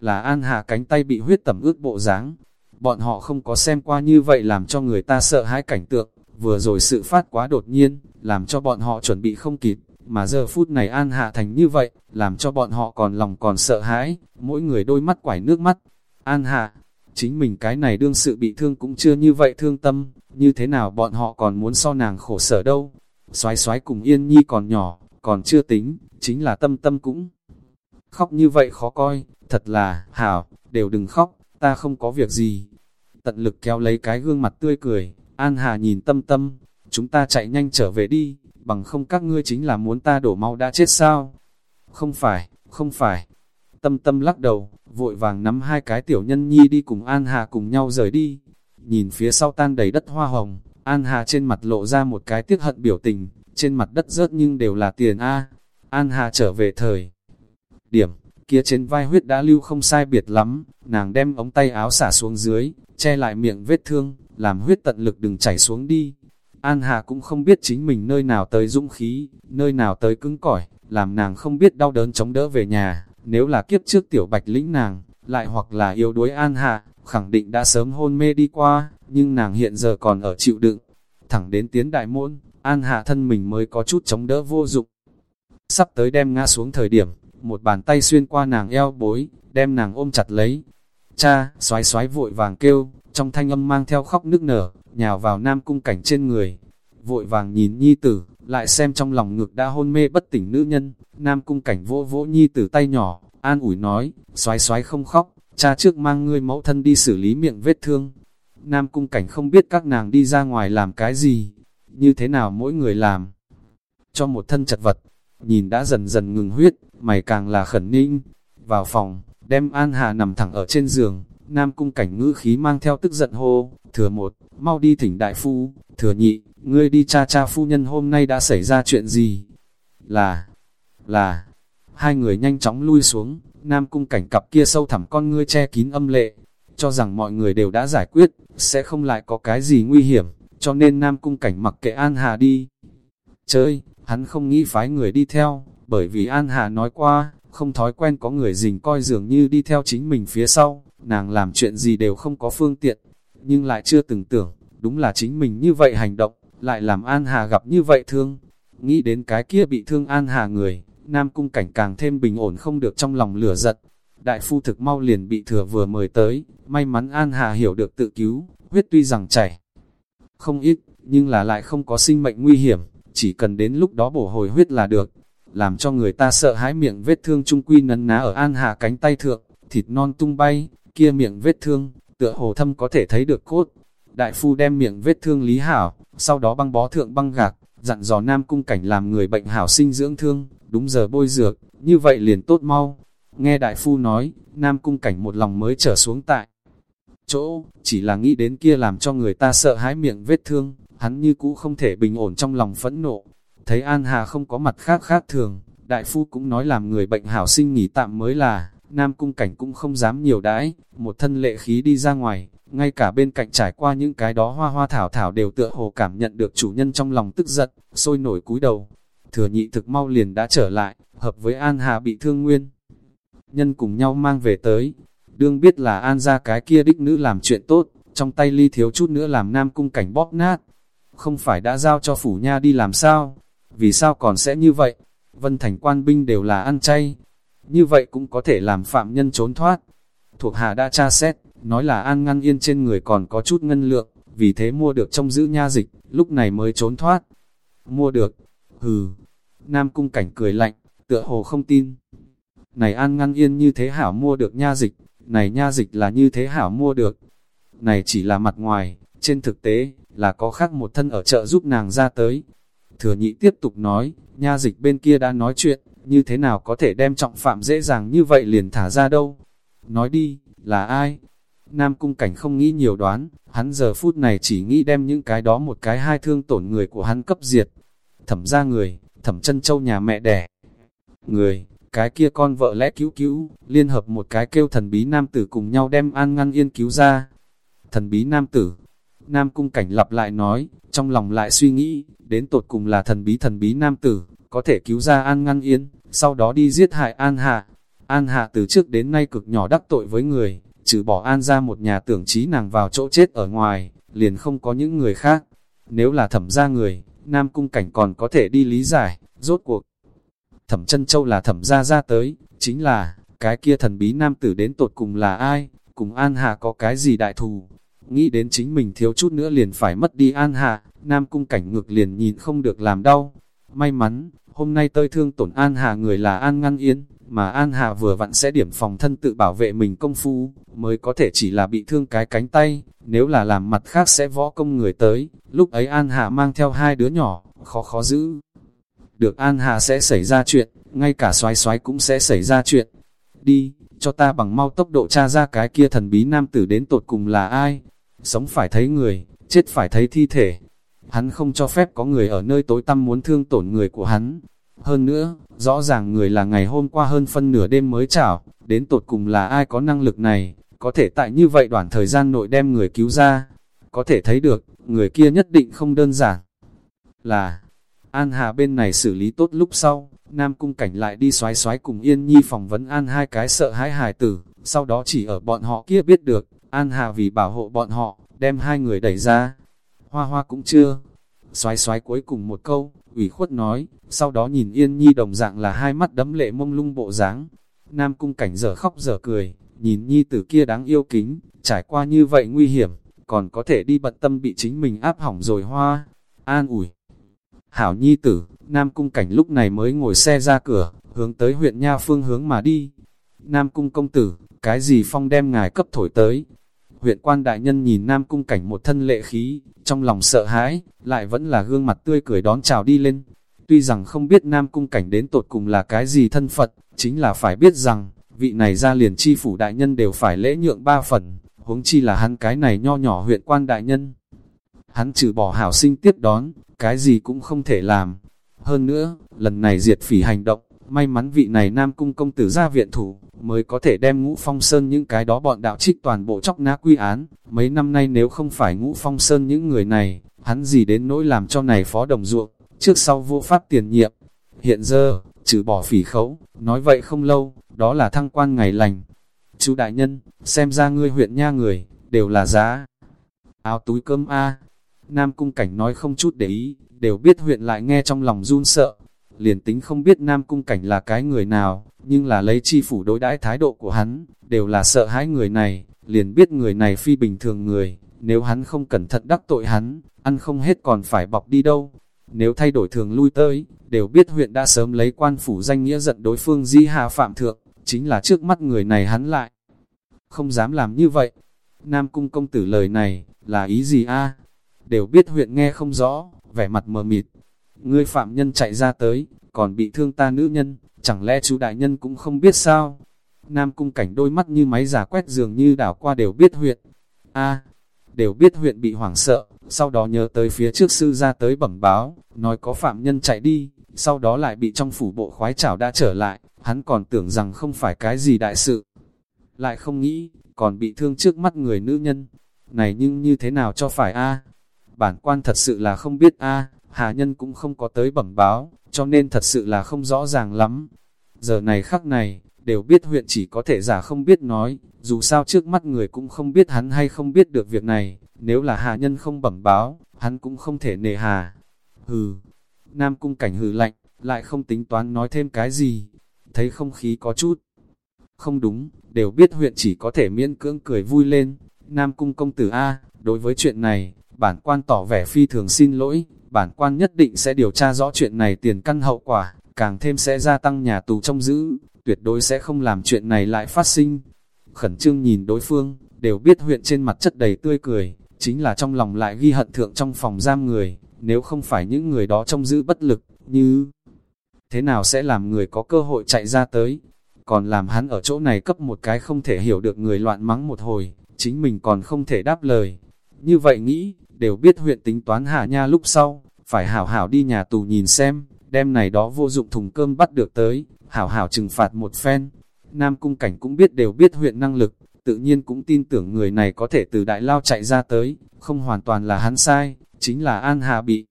là An Hà cánh tay bị huyết tẩm ướt bộ dáng Bọn họ không có xem qua như vậy làm cho người ta sợ hãi cảnh tượng, vừa rồi sự phát quá đột nhiên, làm cho bọn họ chuẩn bị không kịp, mà giờ phút này An Hạ thành như vậy, làm cho bọn họ còn lòng còn sợ hãi, mỗi người đôi mắt quải nước mắt. An Hạ, chính mình cái này đương sự bị thương cũng chưa như vậy thương tâm, như thế nào bọn họ còn muốn so nàng khổ sở đâu. Xoái xoái cùng Yên Nhi còn nhỏ, còn chưa tính, chính là tâm tâm cũng khóc như vậy khó coi, thật là, hảo, đều đừng khóc, ta không có việc gì. Tận lực kéo lấy cái gương mặt tươi cười, An Hà nhìn tâm tâm, chúng ta chạy nhanh trở về đi, bằng không các ngươi chính là muốn ta đổ mau đã chết sao? Không phải, không phải. Tâm tâm lắc đầu, vội vàng nắm hai cái tiểu nhân nhi đi cùng An Hà cùng nhau rời đi. Nhìn phía sau tan đầy đất hoa hồng, An Hà trên mặt lộ ra một cái tiếc hận biểu tình, trên mặt đất rớt nhưng đều là tiền A. An Hà trở về thời. Điểm, kia trên vai huyết đã lưu không sai biệt lắm, nàng đem ống tay áo xả xuống dưới, che lại miệng vết thương, làm huyết tận lực đừng chảy xuống đi. An Hà cũng không biết chính mình nơi nào tới dũng khí, nơi nào tới cứng cỏi, làm nàng không biết đau đớn chống đỡ về nhà. Nếu là kiếp trước tiểu bạch lĩnh nàng, lại hoặc là yếu đuối An Hà, khẳng định đã sớm hôn mê đi qua, nhưng nàng hiện giờ còn ở chịu đựng. Thẳng đến tiến đại môn, An Hạ thân mình mới có chút chống đỡ vô dụng. Sắp tới đem ngã xuống thời điểm, một bàn tay xuyên qua nàng eo bối, đem nàng ôm chặt lấy. Cha, xoái xoái vội vàng kêu, trong thanh âm mang theo khóc nức nở, nhào vào nam cung cảnh trên người. Vội vàng nhìn nhi tử, lại xem trong lòng ngực đã hôn mê bất tỉnh nữ nhân, nam cung cảnh vỗ vỗ nhi tử tay nhỏ, an ủi nói, xoái xoái không khóc, cha trước mang ngươi mẫu thân đi xử lý miệng vết thương. Nam cung cảnh không biết các nàng đi ra ngoài làm cái gì, như thế nào mỗi người làm. Cho một thân chật vật, nhìn đã dần dần ngừng huyết, mày càng là khẩn ninh. Vào phòng, đem An Hà nằm thẳng ở trên giường, Nam cung cảnh ngữ khí mang theo tức giận hô, thừa một, mau đi thỉnh đại phu, thừa nhị, ngươi đi cha cha phu nhân hôm nay đã xảy ra chuyện gì? Là, là, hai người nhanh chóng lui xuống, Nam cung cảnh cặp kia sâu thẳm con ngươi che kín âm lệ, cho rằng mọi người đều đã giải quyết, sẽ không lại có cái gì nguy hiểm, cho nên Nam cung cảnh mặc kệ An Hà đi. Chơi, hắn không nghĩ phái người đi theo, bởi vì An Hà nói qua, không thói quen có người dình coi dường như đi theo chính mình phía sau, nàng làm chuyện gì đều không có phương tiện, nhưng lại chưa từng tưởng, đúng là chính mình như vậy hành động, lại làm An Hà gặp như vậy thương. Nghĩ đến cái kia bị thương An Hà người, Nam Cung Cảnh càng thêm bình ổn không được trong lòng lửa giật. Đại phu thực mau liền bị thừa vừa mời tới, may mắn An Hà hiểu được tự cứu, huyết tuy rằng chảy không ít, nhưng là lại không có sinh mệnh nguy hiểm, chỉ cần đến lúc đó bổ hồi huyết là được. Làm cho người ta sợ hãi miệng vết thương trung quy nấn ná ở An Hà cánh tay thượng, thịt non tung bay, kia miệng vết thương, tựa hồ thâm có thể thấy được cốt. Đại phu đem miệng vết thương lý hảo, sau đó băng bó thượng băng gạc, dặn dò nam cung cảnh làm người bệnh hảo sinh dưỡng thương, đúng giờ bôi dược, như vậy liền tốt mau. Nghe đại phu nói, nam cung cảnh một lòng mới trở xuống tại chỗ, chỉ là nghĩ đến kia làm cho người ta sợ hãi miệng vết thương, hắn như cũ không thể bình ổn trong lòng phẫn nộ. Thấy An Hà không có mặt khác khác thường, đại phu cũng nói làm người bệnh hảo sinh nghỉ tạm mới là, Nam Cung Cảnh cũng không dám nhiều đãi, một thân lệ khí đi ra ngoài, ngay cả bên cạnh trải qua những cái đó hoa hoa thảo thảo đều tựa hồ cảm nhận được chủ nhân trong lòng tức giận, sôi nổi cúi đầu. Thừa nhị thực mau liền đã trở lại, hợp với An Hà bị thương nguyên. Nhân cùng nhau mang về tới, đương biết là An ra cái kia đích nữ làm chuyện tốt, trong tay ly thiếu chút nữa làm Nam Cung Cảnh bóp nát. Không phải đã giao cho phủ nha đi làm sao? Vì sao còn sẽ như vậy? Vân Thành quan binh đều là ăn chay, như vậy cũng có thể làm phạm nhân trốn thoát. Thuộc hạ đã tra xét, nói là an ngăn yên trên người còn có chút ngân lượng, vì thế mua được trong giữ nha dịch, lúc này mới trốn thoát. Mua được, hừ, Nam Cung Cảnh cười lạnh, tựa hồ không tin. Này an ngăn yên như thế hảo mua được nha dịch, này nha dịch là như thế hảo mua được. Này chỉ là mặt ngoài, trên thực tế, là có khác một thân ở chợ giúp nàng ra tới. Thừa nhị tiếp tục nói, nha dịch bên kia đã nói chuyện, như thế nào có thể đem trọng phạm dễ dàng như vậy liền thả ra đâu. Nói đi, là ai? Nam cung cảnh không nghĩ nhiều đoán, hắn giờ phút này chỉ nghĩ đem những cái đó một cái hai thương tổn người của hắn cấp diệt. Thẩm ra người, thẩm chân châu nhà mẹ đẻ. Người, cái kia con vợ lẽ cứu cứu, liên hợp một cái kêu thần bí nam tử cùng nhau đem an ngăn yên cứu ra. Thần bí nam tử, Nam Cung Cảnh lặp lại nói, trong lòng lại suy nghĩ, đến tột cùng là thần bí thần bí nam tử, có thể cứu ra An Ngăn Yên, sau đó đi giết hại An Hạ. An Hạ từ trước đến nay cực nhỏ đắc tội với người, trừ bỏ An ra một nhà tưởng trí nàng vào chỗ chết ở ngoài, liền không có những người khác. Nếu là thẩm ra người, Nam Cung Cảnh còn có thể đi lý giải, rốt cuộc. Thẩm chân châu là thẩm ra ra tới, chính là, cái kia thần bí nam tử đến tột cùng là ai, cùng An Hạ có cái gì đại thù. Nghĩ đến chính mình thiếu chút nữa liền phải mất đi An Hạ, Nam Cung Cảnh ngược liền nhìn không được làm đau. May mắn, hôm nay tơi thương tổn An hà người là An Ngăn Yên, mà An hà vừa vặn sẽ điểm phòng thân tự bảo vệ mình công phu, mới có thể chỉ là bị thương cái cánh tay, nếu là làm mặt khác sẽ võ công người tới, lúc ấy An hà mang theo hai đứa nhỏ, khó khó giữ. Được An hà sẽ xảy ra chuyện, ngay cả xoái xoái cũng sẽ xảy ra chuyện. Đi, cho ta bằng mau tốc độ tra ra cái kia thần bí nam tử đến tột cùng là ai. Sống phải thấy người, chết phải thấy thi thể. Hắn không cho phép có người ở nơi tối tăm muốn thương tổn người của hắn. Hơn nữa, rõ ràng người là ngày hôm qua hơn phân nửa đêm mới chảo, đến tột cùng là ai có năng lực này, có thể tại như vậy đoạn thời gian nội đem người cứu ra. Có thể thấy được, người kia nhất định không đơn giản. Là, An Hà bên này xử lý tốt lúc sau, Nam Cung Cảnh lại đi xoái xoái cùng Yên Nhi phỏng vấn An hai cái sợ hãi hài tử, sau đó chỉ ở bọn họ kia biết được, An Hà vì bảo hộ bọn họ, đem hai người đẩy ra. Hoa hoa cũng chưa. Xoái xoái cuối cùng một câu, ủy khuất nói, sau đó nhìn Yên Nhi đồng dạng là hai mắt đấm lệ mông lung bộ dáng. Nam Cung Cảnh giờ khóc giờ cười, nhìn Nhi tử kia đáng yêu kính, trải qua như vậy nguy hiểm, còn có thể đi bận tâm bị chính mình áp hỏng rồi hoa. An ủi. Hảo Nhi tử, Nam Cung Cảnh lúc này mới ngồi xe ra cửa, hướng tới huyện Nha phương hướng mà đi. Nam Cung công tử, cái gì phong đem ngài cấp thổi tới? Huyện quan đại nhân nhìn Nam Cung Cảnh một thân lệ khí, trong lòng sợ hãi, lại vẫn là gương mặt tươi cười đón chào đi lên. Tuy rằng không biết Nam Cung Cảnh đến tột cùng là cái gì thân phận, chính là phải biết rằng, vị này ra liền chi phủ đại nhân đều phải lễ nhượng ba phần, huống chi là hắn cái này nho nhỏ huyện quan đại nhân. Hắn trừ bỏ hảo sinh tiếp đón, cái gì cũng không thể làm. Hơn nữa, lần này diệt phỉ hành động, may mắn vị này Nam Cung công tử ra viện thủ, mới có thể đem ngũ phong sơn những cái đó bọn đạo trích toàn bộ chóc ná quy án. Mấy năm nay nếu không phải ngũ phong sơn những người này, hắn gì đến nỗi làm cho này phó đồng ruộng, trước sau vô pháp tiền nhiệm. Hiện giờ, trừ bỏ phỉ khấu, nói vậy không lâu, đó là thăng quan ngày lành. Chú đại nhân, xem ra ngươi huyện nha người, đều là giá. Áo túi cơm A, Nam Cung Cảnh nói không chút để ý, đều biết huyện lại nghe trong lòng run sợ. Liền tính không biết Nam Cung Cảnh là cái người nào, nhưng là lấy chi phủ đối đãi thái độ của hắn, đều là sợ hãi người này, liền biết người này phi bình thường người, nếu hắn không cẩn thận đắc tội hắn, ăn không hết còn phải bọc đi đâu. Nếu thay đổi thường lui tới, đều biết huyện đã sớm lấy quan phủ danh nghĩa giận đối phương di hạ phạm thượng, chính là trước mắt người này hắn lại. Không dám làm như vậy. Nam cung công tử lời này, là ý gì a đều biết huyện nghe không rõ, vẻ mặt mờ mịt. Ngươi phạm nhân chạy ra tới, còn bị thương ta nữ nhân, chẳng lẽ chú đại nhân cũng không biết sao? Nam cung cảnh đôi mắt như máy giả quét dường như đảo qua đều biết huyện. a đều biết huyện bị hoảng sợ, sau đó nhớ tới phía trước sư ra tới bẩm báo, nói có phạm nhân chạy đi, sau đó lại bị trong phủ bộ khoái chảo đã trở lại, hắn còn tưởng rằng không phải cái gì đại sự. Lại không nghĩ, còn bị thương trước mắt người nữ nhân. Này nhưng như thế nào cho phải a bản quan thật sự là không biết a Hà Nhân cũng không có tới bẩm báo, cho nên thật sự là không rõ ràng lắm. Giờ này khắc này, đều biết huyện chỉ có thể giả không biết nói, dù sao trước mắt người cũng không biết hắn hay không biết được việc này, nếu là Hà Nhân không bẩm báo, hắn cũng không thể nề hà. Hừ, Nam Cung cảnh hừ lạnh, lại không tính toán nói thêm cái gì, thấy không khí có chút. Không đúng, đều biết huyện chỉ có thể miễn cưỡng cười vui lên, Nam Cung công tử A, đối với chuyện này, bản quan tỏ vẻ phi thường xin lỗi, bản quan nhất định sẽ điều tra rõ chuyện này tiền căn hậu quả, càng thêm sẽ gia tăng nhà tù trong giữ, tuyệt đối sẽ không làm chuyện này lại phát sinh. Khẩn trương nhìn đối phương, đều biết huyện trên mặt chất đầy tươi cười, chính là trong lòng lại ghi hận thượng trong phòng giam người, nếu không phải những người đó trong giữ bất lực, như thế nào sẽ làm người có cơ hội chạy ra tới, còn làm hắn ở chỗ này cấp một cái không thể hiểu được người loạn mắng một hồi, chính mình còn không thể đáp lời. Như vậy nghĩ, đều biết huyện tính toán hạ nha lúc sau, phải hảo hảo đi nhà tù nhìn xem, đem này đó vô dụng thùng cơm bắt được tới, hảo hảo trừng phạt một phen. Nam cung cảnh cũng biết đều biết huyện năng lực, tự nhiên cũng tin tưởng người này có thể từ đại lao chạy ra tới, không hoàn toàn là hắn sai, chính là An Hà bị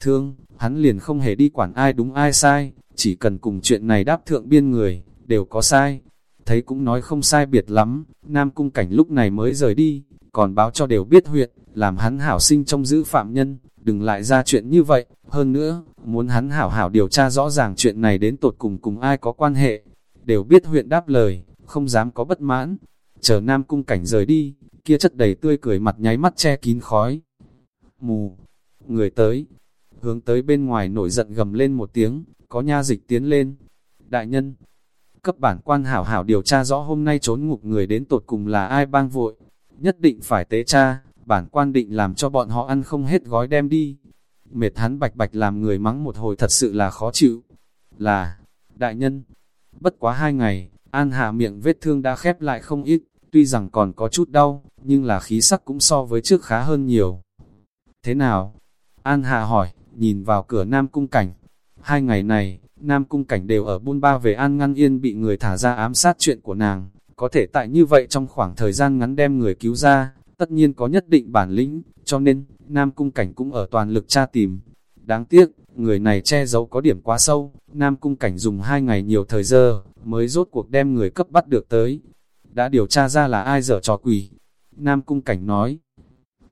thương, hắn liền không hề đi quản ai đúng ai sai, chỉ cần cùng chuyện này đáp thượng biên người, đều có sai. Thấy cũng nói không sai biệt lắm, Nam Cung Cảnh lúc này mới rời đi, còn báo cho đều biết huyện, làm hắn hảo sinh trong giữ phạm nhân, đừng lại ra chuyện như vậy. Hơn nữa, muốn hắn hảo hảo điều tra rõ ràng chuyện này đến tột cùng cùng ai có quan hệ. Đều biết huyện đáp lời, không dám có bất mãn. Chờ Nam Cung Cảnh rời đi, kia chất đầy tươi cười mặt nháy mắt che kín khói. Mù, người tới, hướng tới bên ngoài nổi giận gầm lên một tiếng, có nha dịch tiến lên. Đại nhân, cấp bản quan hảo hảo điều tra rõ hôm nay trốn ngục người đến tột cùng là ai bang vội, nhất định phải tế tra, bản quan định làm cho bọn họ ăn không hết gói đem đi. Mệt hắn bạch bạch làm người mắng một hồi thật sự là khó chịu. Là, đại nhân, bất quá hai ngày, An Hà miệng vết thương đã khép lại không ít, tuy rằng còn có chút đau, nhưng là khí sắc cũng so với trước khá hơn nhiều. Thế nào? An Hà hỏi, nhìn vào cửa Nam Cung Cảnh. Hai ngày này, Nam Cung Cảnh đều ở buôn ba về An Ngăn Yên bị người thả ra ám sát chuyện của nàng. Có thể tại như vậy trong khoảng thời gian ngắn đem người cứu ra, tất nhiên có nhất định bản lĩnh, cho nên, Nam Cung Cảnh cũng ở toàn lực tra tìm. Đáng tiếc, người này che giấu có điểm quá sâu, Nam Cung Cảnh dùng hai ngày nhiều thời giờ, mới rốt cuộc đem người cấp bắt được tới. Đã điều tra ra là ai dở trò quỷ. Nam Cung Cảnh nói,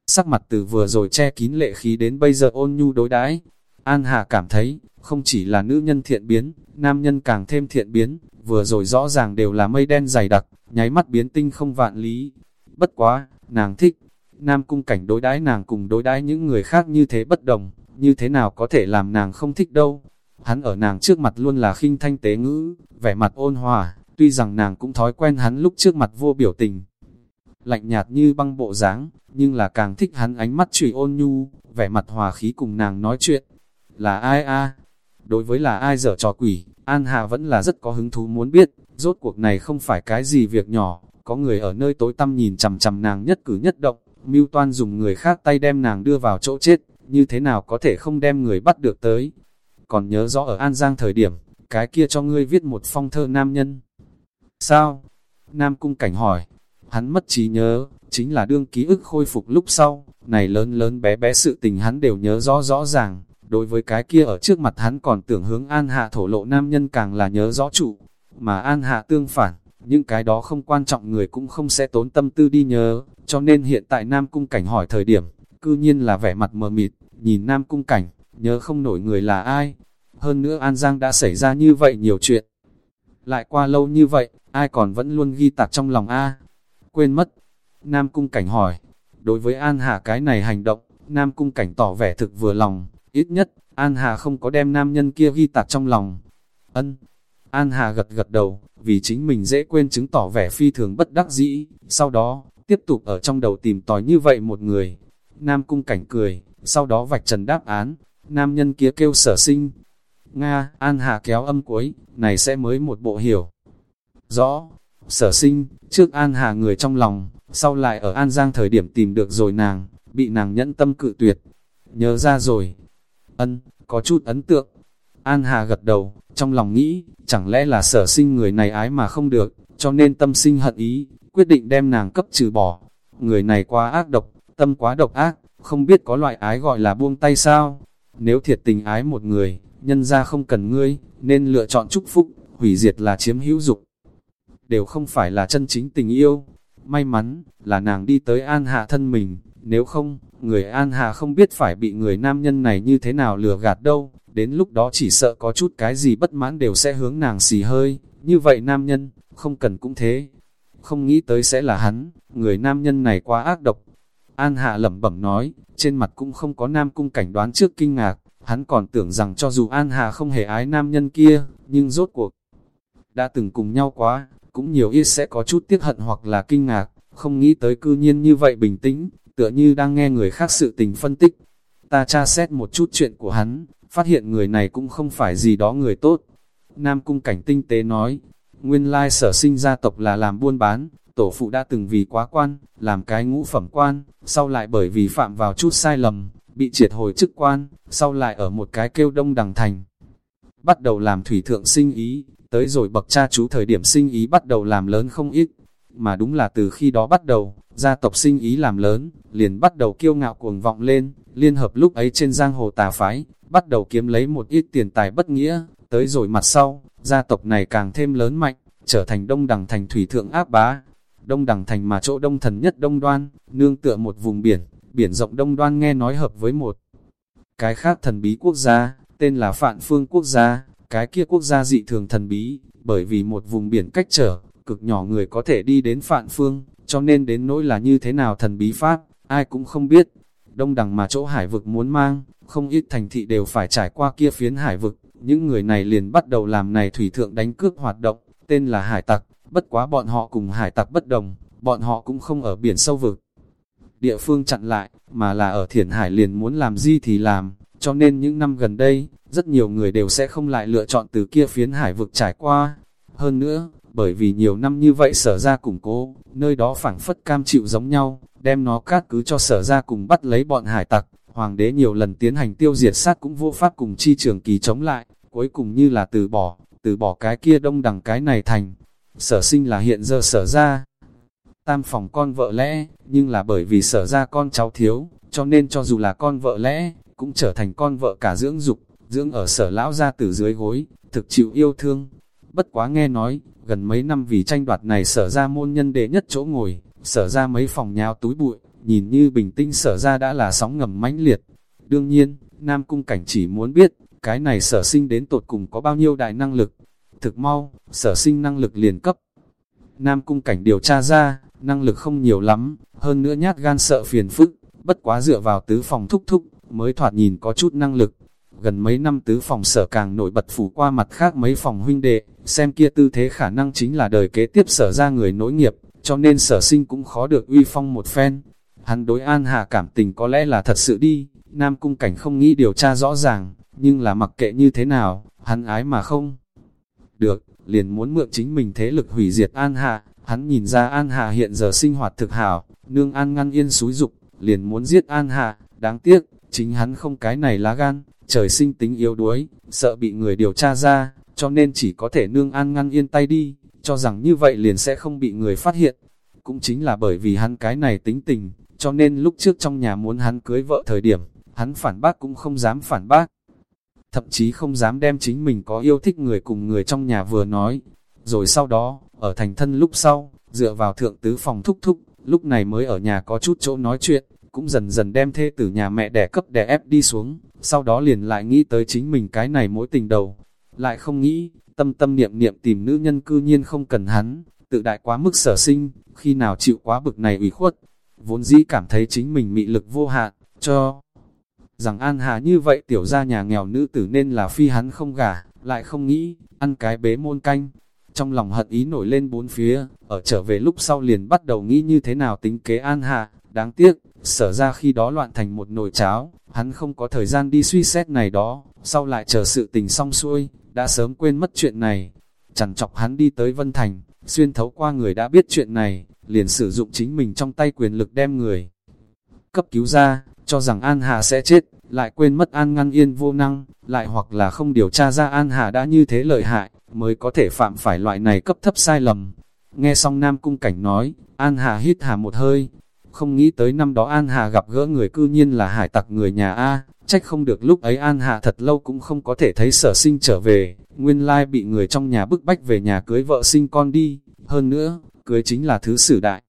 sắc mặt từ vừa rồi che kín lệ khí đến bây giờ ôn nhu đối đãi An Hà cảm thấy, không chỉ là nữ nhân thiện biến, nam nhân càng thêm thiện biến, vừa rồi rõ ràng đều là mây đen dày đặc, nháy mắt biến tinh không vạn lý. Bất quá, nàng thích, nam cung cảnh đối đãi nàng cùng đối đãi những người khác như thế bất đồng, như thế nào có thể làm nàng không thích đâu. Hắn ở nàng trước mặt luôn là khinh thanh tế ngữ, vẻ mặt ôn hòa, tuy rằng nàng cũng thói quen hắn lúc trước mặt vô biểu tình. Lạnh nhạt như băng bộ dáng, nhưng là càng thích hắn ánh mắt trùy ôn nhu, vẻ mặt hòa khí cùng nàng nói chuyện. Là ai a? Đối với là ai dở trò quỷ, An Hà vẫn là rất có hứng thú muốn biết, rốt cuộc này không phải cái gì việc nhỏ, có người ở nơi tối tăm nhìn chằm chằm nàng nhất cử nhất động, mưu toan dùng người khác tay đem nàng đưa vào chỗ chết, như thế nào có thể không đem người bắt được tới. Còn nhớ rõ ở An Giang thời điểm, cái kia cho ngươi viết một phong thơ nam nhân. Sao? Nam Cung Cảnh hỏi, hắn mất trí nhớ, chính là đương ký ức khôi phục lúc sau, này lớn lớn bé bé sự tình hắn đều nhớ rõ rõ ràng, đối với cái kia ở trước mặt hắn còn tưởng hướng An Hạ thổ lộ nam nhân càng là nhớ rõ trụ, mà An Hạ tương phản, những cái đó không quan trọng người cũng không sẽ tốn tâm tư đi nhớ, cho nên hiện tại Nam Cung Cảnh hỏi thời điểm, cư nhiên là vẻ mặt mờ mịt, nhìn Nam Cung Cảnh, nhớ không nổi người là ai. Hơn nữa An Giang đã xảy ra như vậy nhiều chuyện. Lại qua lâu như vậy, ai còn vẫn luôn ghi tạc trong lòng A. Quên mất. Nam Cung Cảnh hỏi. Đối với An Hà cái này hành động, Nam Cung Cảnh tỏ vẻ thực vừa lòng. Ít nhất, An Hà không có đem nam nhân kia ghi tạc trong lòng. Ân. An Hà gật gật đầu, vì chính mình dễ quên chứng tỏ vẻ phi thường bất đắc dĩ. Sau đó, tiếp tục ở trong đầu tìm tòi như vậy một người. Nam Cung Cảnh cười, sau đó vạch trần đáp án. Nam nhân kia kêu sở sinh. Nga, An Hà kéo âm cuối, này sẽ mới một bộ hiểu. Rõ, sở sinh, trước An Hà người trong lòng, sau lại ở An Giang thời điểm tìm được rồi nàng, bị nàng nhẫn tâm cự tuyệt. Nhớ ra rồi, ân, có chút ấn tượng. An Hà gật đầu, trong lòng nghĩ, chẳng lẽ là sở sinh người này ái mà không được, cho nên tâm sinh hận ý, quyết định đem nàng cấp trừ bỏ. Người này quá ác độc, tâm quá độc ác, không biết có loại ái gọi là buông tay sao. Nếu thiệt tình ái một người, nhân ra không cần ngươi, nên lựa chọn chúc phúc, hủy diệt là chiếm hữu dục. Đều không phải là chân chính tình yêu. May mắn, là nàng đi tới An Hạ thân mình, nếu không, người An Hà không biết phải bị người nam nhân này như thế nào lừa gạt đâu, đến lúc đó chỉ sợ có chút cái gì bất mãn đều sẽ hướng nàng xì hơi, như vậy nam nhân, không cần cũng thế. Không nghĩ tới sẽ là hắn, người nam nhân này quá ác độc. An Hạ lẩm bẩm nói, trên mặt cũng không có nam cung cảnh đoán trước kinh ngạc, hắn còn tưởng rằng cho dù An Hà không hề ái nam nhân kia, nhưng rốt cuộc đã từng cùng nhau quá, cũng nhiều ít sẽ có chút tiếc hận hoặc là kinh ngạc, không nghĩ tới cư nhiên như vậy bình tĩnh, tựa như đang nghe người khác sự tình phân tích. Ta tra xét một chút chuyện của hắn, phát hiện người này cũng không phải gì đó người tốt. Nam cung cảnh tinh tế nói, nguyên lai sở sinh gia tộc là làm buôn bán, tổ phụ đã từng vì quá quan, làm cái ngũ phẩm quan, sau lại bởi vì phạm vào chút sai lầm, bị triệt hồi chức quan, sau lại ở một cái kêu đông đằng thành. Bắt đầu làm thủy thượng sinh ý, tới rồi bậc cha chú thời điểm sinh ý bắt đầu làm lớn không ít mà đúng là từ khi đó bắt đầu, gia tộc sinh ý làm lớn, liền bắt đầu kiêu ngạo cuồng vọng lên, liên hợp lúc ấy trên giang hồ tà phái, bắt đầu kiếm lấy một ít tiền tài bất nghĩa, tới rồi mặt sau, gia tộc này càng thêm lớn mạnh, trở thành đông đẳng thành thủy thượng áp bá. Đông đẳng thành mà chỗ đông thần nhất đông đoan, nương tựa một vùng biển, biển rộng đông đoan nghe nói hợp với một cái khác thần bí quốc gia, tên là Phạn Phương quốc gia, cái kia quốc gia dị thường thần bí, bởi vì một vùng biển cách trở, cực nhỏ người có thể đi đến Phạn Phương, cho nên đến nỗi là như thế nào thần bí pháp, ai cũng không biết. Đông đẳng mà chỗ hải vực muốn mang, không ít thành thị đều phải trải qua kia phiến hải vực, những người này liền bắt đầu làm này thủy thượng đánh cướp hoạt động, tên là hải tặc, bất quá bọn họ cùng hải tặc bất đồng, bọn họ cũng không ở biển sâu vực. Địa phương chặn lại, mà là ở thiển hải liền muốn làm gì thì làm, cho nên những năm gần đây, rất nhiều người đều sẽ không lại lựa chọn từ kia phiến hải vực trải qua. Hơn nữa, bởi vì nhiều năm như vậy sở ra củng cố, nơi đó phảng phất cam chịu giống nhau, đem nó cát cứ cho sở ra cùng bắt lấy bọn hải tặc. Hoàng đế nhiều lần tiến hành tiêu diệt sát cũng vô pháp cùng chi trường kỳ chống lại, cuối cùng như là từ bỏ, từ bỏ cái kia đông đằng cái này thành. Sở sinh là hiện giờ sở ra. Tam phòng con vợ lẽ, nhưng là bởi vì sở ra con cháu thiếu, cho nên cho dù là con vợ lẽ, cũng trở thành con vợ cả dưỡng dục, dưỡng ở sở lão ra từ dưới gối, thực chịu yêu thương. Bất quá nghe nói, gần mấy năm vì tranh đoạt này sở ra môn nhân đệ nhất chỗ ngồi, sở ra mấy phòng nhào túi bụi, nhìn như bình tĩnh sở ra đã là sóng ngầm mãnh liệt. Đương nhiên, Nam Cung Cảnh chỉ muốn biết, cái này sở sinh đến tột cùng có bao nhiêu đại năng lực. Thực mau, sở sinh năng lực liền cấp. Nam Cung Cảnh điều tra ra, năng lực không nhiều lắm, hơn nữa nhát gan sợ phiền phức, bất quá dựa vào tứ phòng thúc thúc, mới thoạt nhìn có chút năng lực. Gần mấy năm tứ phòng sở càng nổi bật phủ qua mặt khác mấy phòng huynh đệ, xem kia tư thế khả năng chính là đời kế tiếp sở ra người nối nghiệp, cho nên sở sinh cũng khó được uy phong một phen. Hắn đối an hạ cảm tình có lẽ là thật sự đi, Nam Cung Cảnh không nghĩ điều tra rõ ràng, nhưng là mặc kệ như thế nào, hắn ái mà không. Được, liền muốn mượn chính mình thế lực hủy diệt An Hạ, hắn nhìn ra An Hạ hiện giờ sinh hoạt thực hảo, nương An ngăn yên xúi dục, liền muốn giết An Hạ, đáng tiếc, chính hắn không cái này lá gan, trời sinh tính yếu đuối, sợ bị người điều tra ra, cho nên chỉ có thể nương An ngăn yên tay đi, cho rằng như vậy liền sẽ không bị người phát hiện. Cũng chính là bởi vì hắn cái này tính tình, cho nên lúc trước trong nhà muốn hắn cưới vợ thời điểm, hắn phản bác cũng không dám phản bác thậm chí không dám đem chính mình có yêu thích người cùng người trong nhà vừa nói. Rồi sau đó, ở thành thân lúc sau, dựa vào thượng tứ phòng thúc thúc, lúc này mới ở nhà có chút chỗ nói chuyện, cũng dần dần đem thê tử nhà mẹ đẻ cấp đẻ ép đi xuống, sau đó liền lại nghĩ tới chính mình cái này mối tình đầu. Lại không nghĩ, tâm tâm niệm niệm tìm nữ nhân cư nhiên không cần hắn, tự đại quá mức sở sinh, khi nào chịu quá bực này ủy khuất, vốn dĩ cảm thấy chính mình mị lực vô hạn, cho rằng An Hà như vậy tiểu gia nhà nghèo nữ tử nên là phi hắn không gả, lại không nghĩ, ăn cái bế môn canh. Trong lòng hận ý nổi lên bốn phía, ở trở về lúc sau liền bắt đầu nghĩ như thế nào tính kế An Hà, đáng tiếc, sở ra khi đó loạn thành một nồi cháo, hắn không có thời gian đi suy xét này đó, sau lại chờ sự tình xong xuôi, đã sớm quên mất chuyện này. Chẳng chọc hắn đi tới Vân Thành, xuyên thấu qua người đã biết chuyện này, liền sử dụng chính mình trong tay quyền lực đem người cấp cứu ra, cho rằng An Hà sẽ chết, lại quên mất An ngăn yên vô năng, lại hoặc là không điều tra ra An Hà đã như thế lợi hại, mới có thể phạm phải loại này cấp thấp sai lầm. Nghe xong Nam Cung Cảnh nói, An Hà hít hà một hơi, không nghĩ tới năm đó An Hà gặp gỡ người cư nhiên là hải tặc người nhà A, trách không được lúc ấy An Hà thật lâu cũng không có thể thấy sở sinh trở về, nguyên lai bị người trong nhà bức bách về nhà cưới vợ sinh con đi, hơn nữa, cưới chính là thứ sử đại.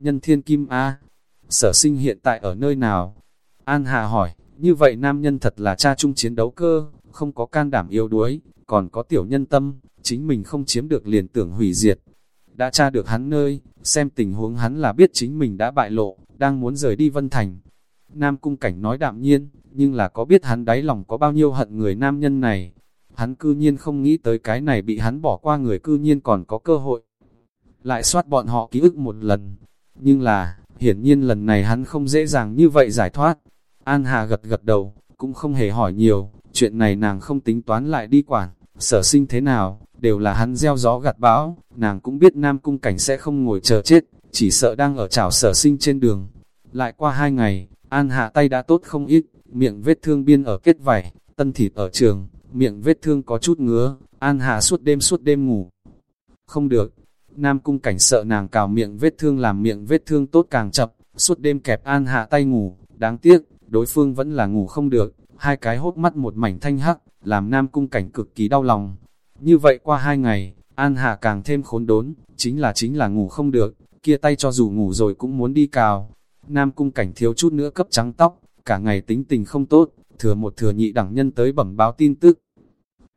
Nhân thiên kim A, sở sinh hiện tại ở nơi nào? An Hà hỏi, như vậy nam nhân thật là cha chung chiến đấu cơ, không có can đảm yêu đuối, còn có tiểu nhân tâm, chính mình không chiếm được liền tưởng hủy diệt. Đã tra được hắn nơi, xem tình huống hắn là biết chính mình đã bại lộ, đang muốn rời đi Vân Thành. Nam Cung Cảnh nói đạm nhiên, nhưng là có biết hắn đáy lòng có bao nhiêu hận người nam nhân này. Hắn cư nhiên không nghĩ tới cái này bị hắn bỏ qua người cư nhiên còn có cơ hội. Lại soát bọn họ ký ức một lần. Nhưng là, Hiển nhiên lần này hắn không dễ dàng như vậy giải thoát. An Hà gật gật đầu, cũng không hề hỏi nhiều, chuyện này nàng không tính toán lại đi quản, sở sinh thế nào, đều là hắn gieo gió gặt bão, nàng cũng biết Nam Cung Cảnh sẽ không ngồi chờ chết, chỉ sợ đang ở chảo sở sinh trên đường. Lại qua hai ngày, An Hạ tay đã tốt không ít, miệng vết thương biên ở kết vảy, tân thịt ở trường, miệng vết thương có chút ngứa, An Hạ suốt đêm suốt đêm ngủ. Không được, Nam cung cảnh sợ nàng cào miệng vết thương làm miệng vết thương tốt càng chập suốt đêm kẹp an hạ tay ngủ, đáng tiếc, đối phương vẫn là ngủ không được, hai cái hốt mắt một mảnh thanh hắc, làm Nam cung cảnh cực kỳ đau lòng. Như vậy qua hai ngày, An Hạ càng thêm khốn đốn, chính là chính là ngủ không được, kia tay cho dù ngủ rồi cũng muốn đi cào. Nam cung cảnh thiếu chút nữa cấp trắng tóc, cả ngày tính tình không tốt, thừa một thừa nhị đẳng nhân tới bẩm báo tin tức.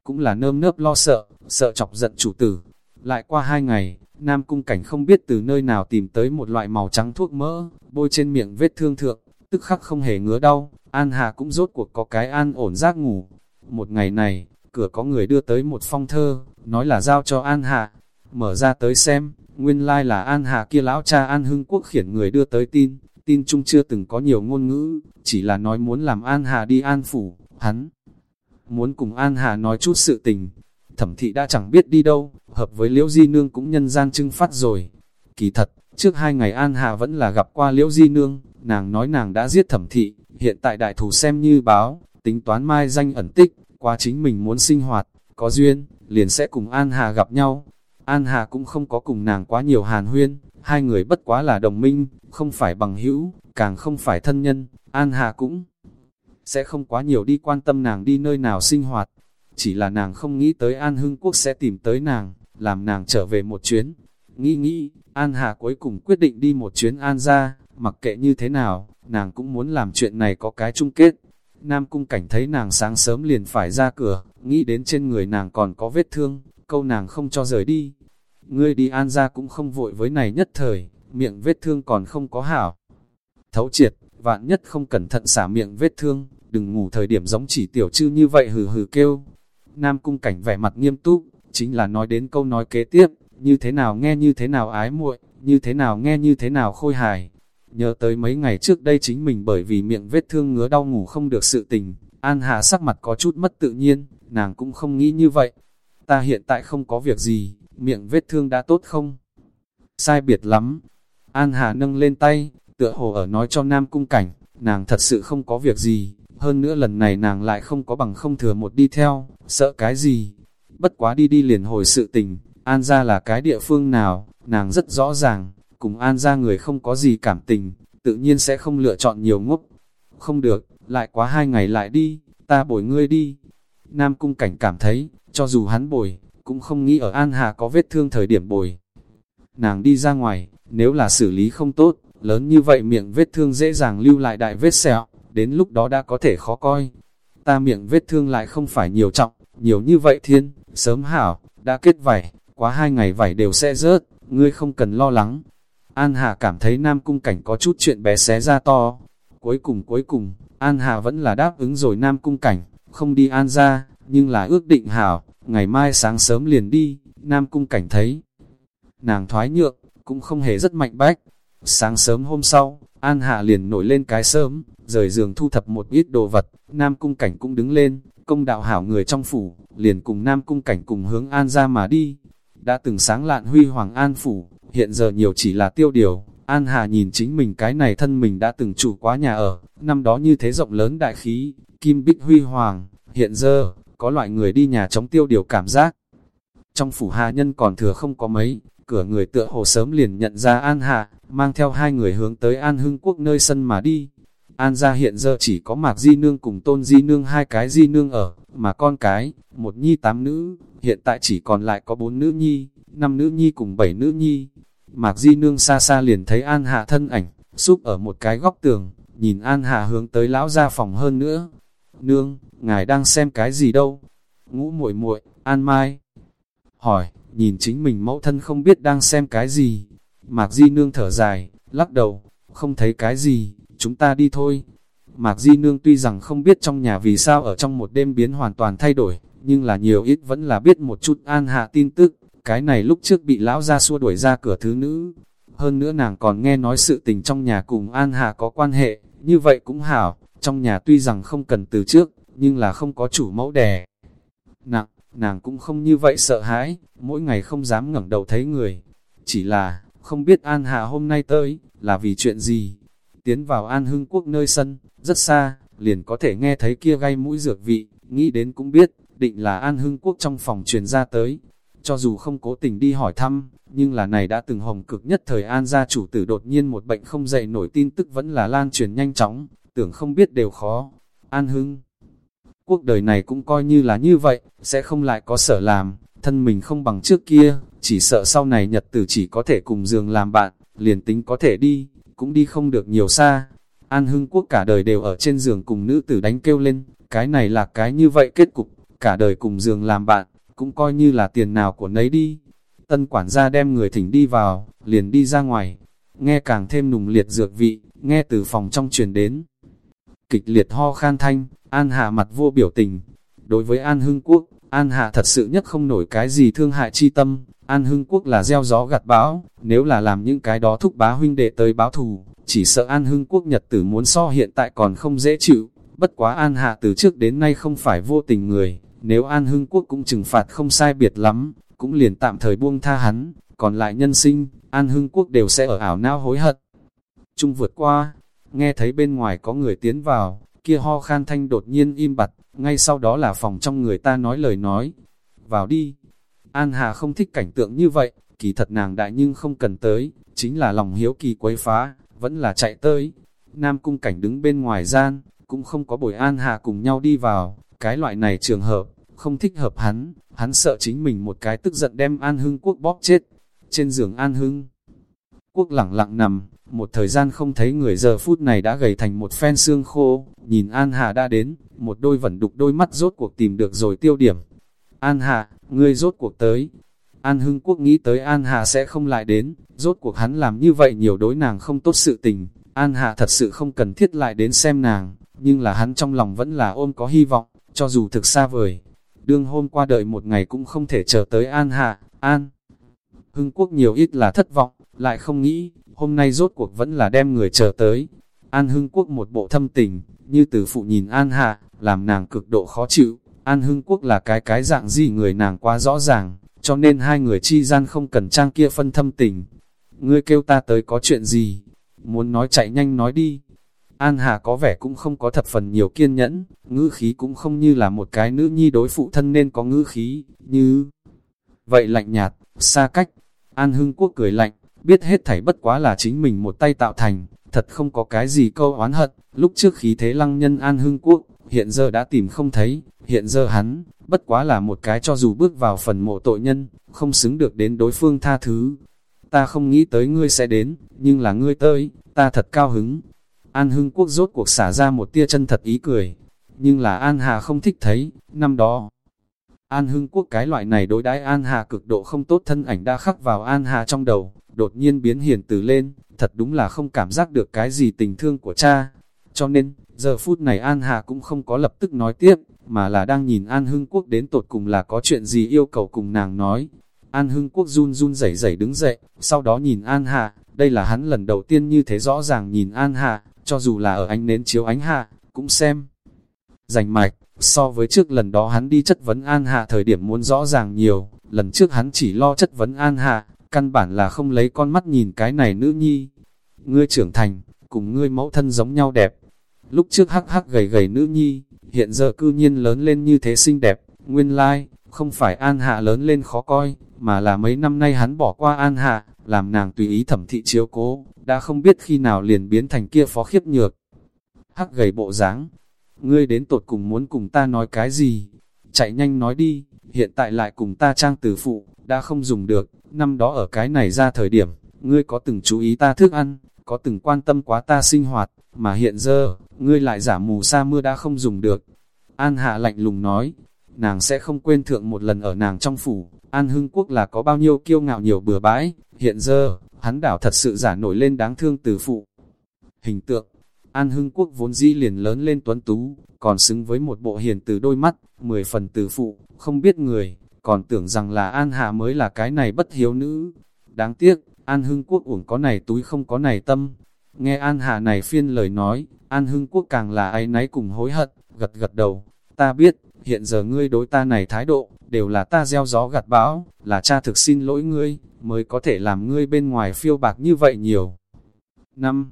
Cũng là nơm nớp lo sợ, sợ chọc giận chủ tử. Lại qua hai ngày, Nam cung cảnh không biết từ nơi nào tìm tới một loại màu trắng thuốc mỡ, bôi trên miệng vết thương thượng, tức khắc không hề ngứa đau, An Hà cũng rốt cuộc có cái an ổn giác ngủ. Một ngày này, cửa có người đưa tới một phong thơ, nói là giao cho An hạ Mở ra tới xem, nguyên lai like là An hạ kia lão cha An Hưng Quốc khiển người đưa tới tin, tin chung chưa từng có nhiều ngôn ngữ, chỉ là nói muốn làm An hạ đi An Phủ, hắn muốn cùng An hạ nói chút sự tình. Thẩm thị đã chẳng biết đi đâu, hợp với Liễu Di Nương cũng nhân gian trưng phát rồi. Kỳ thật, trước hai ngày An Hà vẫn là gặp qua Liễu Di Nương, nàng nói nàng đã giết thẩm thị, hiện tại đại thủ xem như báo, tính toán mai danh ẩn tích, qua chính mình muốn sinh hoạt, có duyên, liền sẽ cùng An Hà gặp nhau. An Hà cũng không có cùng nàng quá nhiều hàn huyên, hai người bất quá là đồng minh, không phải bằng hữu, càng không phải thân nhân, An Hà cũng sẽ không quá nhiều đi quan tâm nàng đi nơi nào sinh hoạt. Chỉ là nàng không nghĩ tới An Hưng Quốc sẽ tìm tới nàng, làm nàng trở về một chuyến. Nghĩ nghĩ, An Hà cuối cùng quyết định đi một chuyến An ra, mặc kệ như thế nào, nàng cũng muốn làm chuyện này có cái chung kết. Nam cung cảnh thấy nàng sáng sớm liền phải ra cửa, nghĩ đến trên người nàng còn có vết thương, câu nàng không cho rời đi. Ngươi đi an ra cũng không vội với này nhất thời, miệng vết thương còn không có hảo. Thấu triệt, vạn nhất không cẩn thận xả miệng vết thương, đừng ngủ thời điểm giống chỉ tiểu chư như vậy hừ hừ kêu. Nam cung cảnh vẻ mặt nghiêm túc, chính là nói đến câu nói kế tiếp, như thế nào nghe như thế nào ái muội, như thế nào nghe như thế nào khôi hài. Nhớ tới mấy ngày trước đây chính mình bởi vì miệng vết thương ngứa đau ngủ không được sự tình, An Hà sắc mặt có chút mất tự nhiên, nàng cũng không nghĩ như vậy. Ta hiện tại không có việc gì, miệng vết thương đã tốt không? Sai biệt lắm. An Hà nâng lên tay, tựa hồ ở nói cho Nam Cung Cảnh, nàng thật sự không có việc gì, hơn nữa lần này nàng lại không có bằng không thừa một đi theo, sợ cái gì. Bất quá đi đi liền hồi sự tình, An ra là cái địa phương nào, nàng rất rõ ràng, cùng An ra người không có gì cảm tình, tự nhiên sẽ không lựa chọn nhiều ngốc. Không được, lại quá hai ngày lại đi, ta bồi ngươi đi. Nam cung cảnh cảm thấy, cho dù hắn bồi, cũng không nghĩ ở An Hà có vết thương thời điểm bồi. Nàng đi ra ngoài, nếu là xử lý không tốt, lớn như vậy miệng vết thương dễ dàng lưu lại đại vết sẹo, đến lúc đó đã có thể khó coi. Ta miệng vết thương lại không phải nhiều trọng, nhiều như vậy thiên, sớm hảo, đã kết vảy, quá hai ngày vảy đều sẽ rớt, ngươi không cần lo lắng. An Hà cảm thấy Nam Cung Cảnh có chút chuyện bé xé ra to. Cuối cùng cuối cùng, An Hà vẫn là đáp ứng rồi Nam Cung Cảnh, không đi An ra, nhưng là ước định hảo, ngày mai sáng sớm liền đi, Nam Cung Cảnh thấy. Nàng thoái nhượng, cũng không hề rất mạnh bách. Sáng sớm hôm sau, An Hà liền nổi lên cái sớm, rời giường thu thập một ít đồ vật, Nam Cung Cảnh cũng đứng lên, công đạo hảo người trong phủ, liền cùng Nam Cung Cảnh cùng hướng An ra mà đi. Đã từng sáng lạn huy hoàng An phủ, hiện giờ nhiều chỉ là tiêu điều. An Hà nhìn chính mình cái này thân mình đã từng chủ quá nhà ở, năm đó như thế rộng lớn đại khí, kim bích huy hoàng, hiện giờ, có loại người đi nhà chống tiêu điều cảm giác. Trong phủ hà nhân còn thừa không có mấy, cửa người tựa hồ sớm liền nhận ra An Hà, mang theo hai người hướng tới An Hưng Quốc nơi sân mà đi. An gia hiện giờ chỉ có Mạc Di Nương cùng Tôn Di Nương hai cái Di Nương ở, mà con cái, một nhi tám nữ, hiện tại chỉ còn lại có bốn nữ nhi, năm nữ nhi cùng bảy nữ nhi. Mạc Di Nương xa xa liền thấy An Hạ thân ảnh, xúc ở một cái góc tường, nhìn An Hạ hướng tới lão gia phòng hơn nữa. Nương, ngài đang xem cái gì đâu? Ngũ muội muội, An Mai. Hỏi, nhìn chính mình mẫu thân không biết đang xem cái gì. Mạc Di Nương thở dài, lắc đầu, không thấy cái gì, chúng ta đi thôi. Mạc Di Nương tuy rằng không biết trong nhà vì sao ở trong một đêm biến hoàn toàn thay đổi, nhưng là nhiều ít vẫn là biết một chút an hạ tin tức, cái này lúc trước bị lão ra xua đuổi ra cửa thứ nữ. Hơn nữa nàng còn nghe nói sự tình trong nhà cùng an hạ có quan hệ, như vậy cũng hảo, trong nhà tuy rằng không cần từ trước, nhưng là không có chủ mẫu đẻ. Nặng, nàng cũng không như vậy sợ hãi, mỗi ngày không dám ngẩng đầu thấy người. Chỉ là, không biết An Hạ hôm nay tới, là vì chuyện gì, tiến vào An Hưng Quốc nơi sân, rất xa, liền có thể nghe thấy kia gây mũi dược vị, nghĩ đến cũng biết, định là An Hưng Quốc trong phòng truyền ra tới cho dù không cố tình đi hỏi thăm, nhưng là này đã từng hồng cực nhất thời an gia chủ tử đột nhiên một bệnh không dậy nổi tin tức vẫn là lan truyền nhanh chóng, tưởng không biết đều khó. An hưng, cuộc đời này cũng coi như là như vậy, sẽ không lại có sở làm, thân mình không bằng trước kia, chỉ sợ sau này nhật tử chỉ có thể cùng giường làm bạn, liền tính có thể đi, cũng đi không được nhiều xa. An Hưng Quốc cả đời đều ở trên giường cùng nữ tử đánh kêu lên, cái này là cái như vậy kết cục, cả đời cùng giường làm bạn, cũng coi như là tiền nào của nấy đi. Tân quản gia đem người thỉnh đi vào, liền đi ra ngoài, nghe càng thêm nùng liệt dược vị, nghe từ phòng trong truyền đến. Kịch liệt ho khan thanh, An Hạ mặt vô biểu tình. Đối với An Hưng Quốc, An Hạ thật sự nhất không nổi cái gì thương hại chi tâm, An Hưng Quốc là gieo gió gặt bão, nếu là làm những cái đó thúc bá huynh đệ tới báo thù, chỉ sợ An Hưng Quốc nhật tử muốn so hiện tại còn không dễ chịu. Bất quá An Hạ từ trước đến nay không phải vô tình người, nếu An Hưng Quốc cũng trừng phạt không sai biệt lắm, cũng liền tạm thời buông tha hắn, còn lại nhân sinh, An Hưng Quốc đều sẽ ở ảo não hối hận. Trung vượt qua, nghe thấy bên ngoài có người tiến vào, kia ho khan thanh đột nhiên im bặt, ngay sau đó là phòng trong người ta nói lời nói. Vào đi. An Hà không thích cảnh tượng như vậy, kỳ thật nàng đại nhưng không cần tới, chính là lòng hiếu kỳ quấy phá, vẫn là chạy tới. Nam cung cảnh đứng bên ngoài gian, cũng không có bồi An Hà cùng nhau đi vào, cái loại này trường hợp, không thích hợp hắn, hắn sợ chính mình một cái tức giận đem An Hưng Quốc bóp chết. Trên giường An Hưng, Quốc lặng lặng nằm, một thời gian không thấy người giờ phút này đã gầy thành một phen xương khô, nhìn An Hà đã đến, một đôi vẩn đục đôi mắt rốt cuộc tìm được rồi tiêu điểm. An Hà, ngươi rốt cuộc tới. An Hưng Quốc nghĩ tới An Hà sẽ không lại đến, rốt cuộc hắn làm như vậy nhiều đối nàng không tốt sự tình. An Hà thật sự không cần thiết lại đến xem nàng, nhưng là hắn trong lòng vẫn là ôm có hy vọng, cho dù thực xa vời. Đương hôm qua đợi một ngày cũng không thể chờ tới An hạ An. Hưng Quốc nhiều ít là thất vọng, lại không nghĩ, hôm nay rốt cuộc vẫn là đem người chờ tới. An Hưng Quốc một bộ thâm tình, như từ phụ nhìn An Hạ, làm nàng cực độ khó chịu. An Hưng Quốc là cái cái dạng gì người nàng quá rõ ràng, cho nên hai người chi gian không cần trang kia phân thâm tình. Ngươi kêu ta tới có chuyện gì? Muốn nói chạy nhanh nói đi. An Hà có vẻ cũng không có thập phần nhiều kiên nhẫn, ngữ khí cũng không như là một cái nữ nhi đối phụ thân nên có ngữ khí, như... Vậy lạnh nhạt, xa cách, An Hưng Quốc cười lạnh, biết hết thảy bất quá là chính mình một tay tạo thành, thật không có cái gì câu oán hận, lúc trước khí thế lăng nhân An Hưng Quốc, hiện giờ đã tìm không thấy, hiện giờ hắn, bất quá là một cái cho dù bước vào phần mộ tội nhân, không xứng được đến đối phương tha thứ. Ta không nghĩ tới ngươi sẽ đến, nhưng là ngươi tới, ta thật cao hứng. An Hưng Quốc rốt cuộc xả ra một tia chân thật ý cười, nhưng là An Hà không thích thấy, năm đó. An Hưng Quốc cái loại này đối đãi An Hà cực độ không tốt thân ảnh đã khắc vào An Hà trong đầu, đột nhiên biến hiền từ lên, thật đúng là không cảm giác được cái gì tình thương của cha. Cho nên, giờ phút này An Hà cũng không có lập tức nói tiếp, mà là đang nhìn An Hưng Quốc đến tột cùng là có chuyện gì yêu cầu cùng nàng nói. An Hưng Quốc run run rẩy rẩy đứng dậy, sau đó nhìn An Hà, đây là hắn lần đầu tiên như thế rõ ràng nhìn An Hà, cho dù là ở ánh nến chiếu ánh hạ, cũng xem. Rành mạch, so với trước lần đó hắn đi chất vấn An Hạ thời điểm muốn rõ ràng nhiều, lần trước hắn chỉ lo chất vấn An Hạ, căn bản là không lấy con mắt nhìn cái này nữ nhi. Ngươi trưởng thành, cùng ngươi mẫu thân giống nhau đẹp. Lúc trước hắc hắc gầy gầy nữ nhi, hiện giờ cư nhiên lớn lên như thế xinh đẹp, nguyên lai, like, không phải An Hạ lớn lên khó coi, mà là mấy năm nay hắn bỏ qua An Hạ, làm nàng tùy ý thẩm thị chiếu cố, đã không biết khi nào liền biến thành kia phó khiếp nhược. Hắc gầy bộ dáng, ngươi đến tột cùng muốn cùng ta nói cái gì? Chạy nhanh nói đi, hiện tại lại cùng ta trang từ phụ, đã không dùng được, năm đó ở cái này ra thời điểm, ngươi có từng chú ý ta thức ăn, có từng quan tâm quá ta sinh hoạt, mà hiện giờ, ngươi lại giả mù sa mưa đã không dùng được. An Hạ lạnh lùng nói, nàng sẽ không quên thượng một lần ở nàng trong phủ, An Hưng Quốc là có bao nhiêu kiêu ngạo nhiều bừa bãi, hiện giờ, hắn đảo thật sự giả nổi lên đáng thương từ phụ. Hình tượng, An Hưng Quốc vốn dĩ liền lớn lên tuấn tú, còn xứng với một bộ hiền từ đôi mắt, mười phần từ phụ, không biết người, còn tưởng rằng là An Hạ mới là cái này bất hiếu nữ. Đáng tiếc, An Hưng Quốc uổng có này túi không có này tâm. Nghe An Hạ này phiên lời nói, An Hưng Quốc càng là ai náy cùng hối hận, gật gật đầu. Ta biết, hiện giờ ngươi đối ta này thái độ, đều là ta gieo gió gặt bão, là cha thực xin lỗi ngươi, mới có thể làm ngươi bên ngoài phiêu bạc như vậy nhiều. năm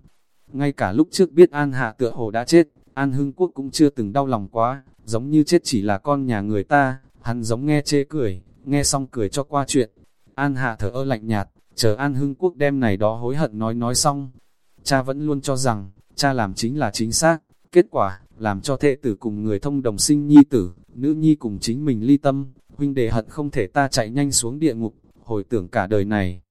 Ngay cả lúc trước biết An Hạ tựa hồ đã chết, An Hưng Quốc cũng chưa từng đau lòng quá, giống như chết chỉ là con nhà người ta, hắn giống nghe chê cười, nghe xong cười cho qua chuyện. An Hạ thở ơ lạnh nhạt, chờ An Hưng Quốc đem này đó hối hận nói nói xong. Cha vẫn luôn cho rằng, cha làm chính là chính xác, kết quả, làm cho thệ tử cùng người thông đồng sinh nhi tử, nữ nhi cùng chính mình ly tâm, huynh đệ hận không thể ta chạy nhanh xuống địa ngục, hồi tưởng cả đời này.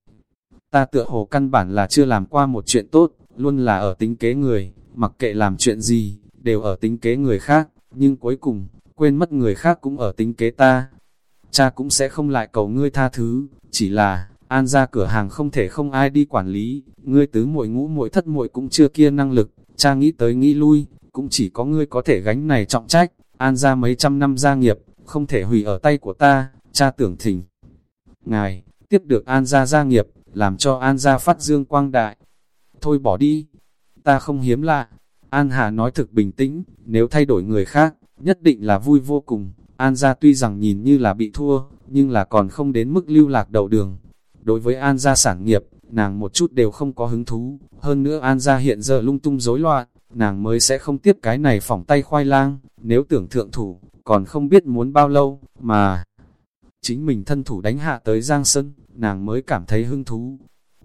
Ta tựa hồ căn bản là chưa làm qua một chuyện tốt, luôn là ở tính kế người, mặc kệ làm chuyện gì, đều ở tính kế người khác, nhưng cuối cùng, quên mất người khác cũng ở tính kế ta. Cha cũng sẽ không lại cầu ngươi tha thứ, chỉ là, an ra cửa hàng không thể không ai đi quản lý, ngươi tứ muội ngũ muội thất muội cũng chưa kia năng lực, cha nghĩ tới nghĩ lui, cũng chỉ có ngươi có thể gánh này trọng trách, an ra mấy trăm năm gia nghiệp, không thể hủy ở tay của ta, cha tưởng thỉnh. Ngài, tiếp được an ra gia nghiệp, làm cho an ra phát dương quang đại. Thôi bỏ đi, ta không hiếm lạ. An Hà nói thực bình tĩnh, nếu thay đổi người khác, nhất định là vui vô cùng. An gia tuy rằng nhìn như là bị thua, nhưng là còn không đến mức lưu lạc đầu đường. Đối với An gia sản nghiệp, nàng một chút đều không có hứng thú. Hơn nữa An gia hiện giờ lung tung rối loạn, nàng mới sẽ không tiếp cái này phỏng tay khoai lang. Nếu tưởng thượng thủ, còn không biết muốn bao lâu, mà chính mình thân thủ đánh hạ tới Giang Sơn, nàng mới cảm thấy hứng thú.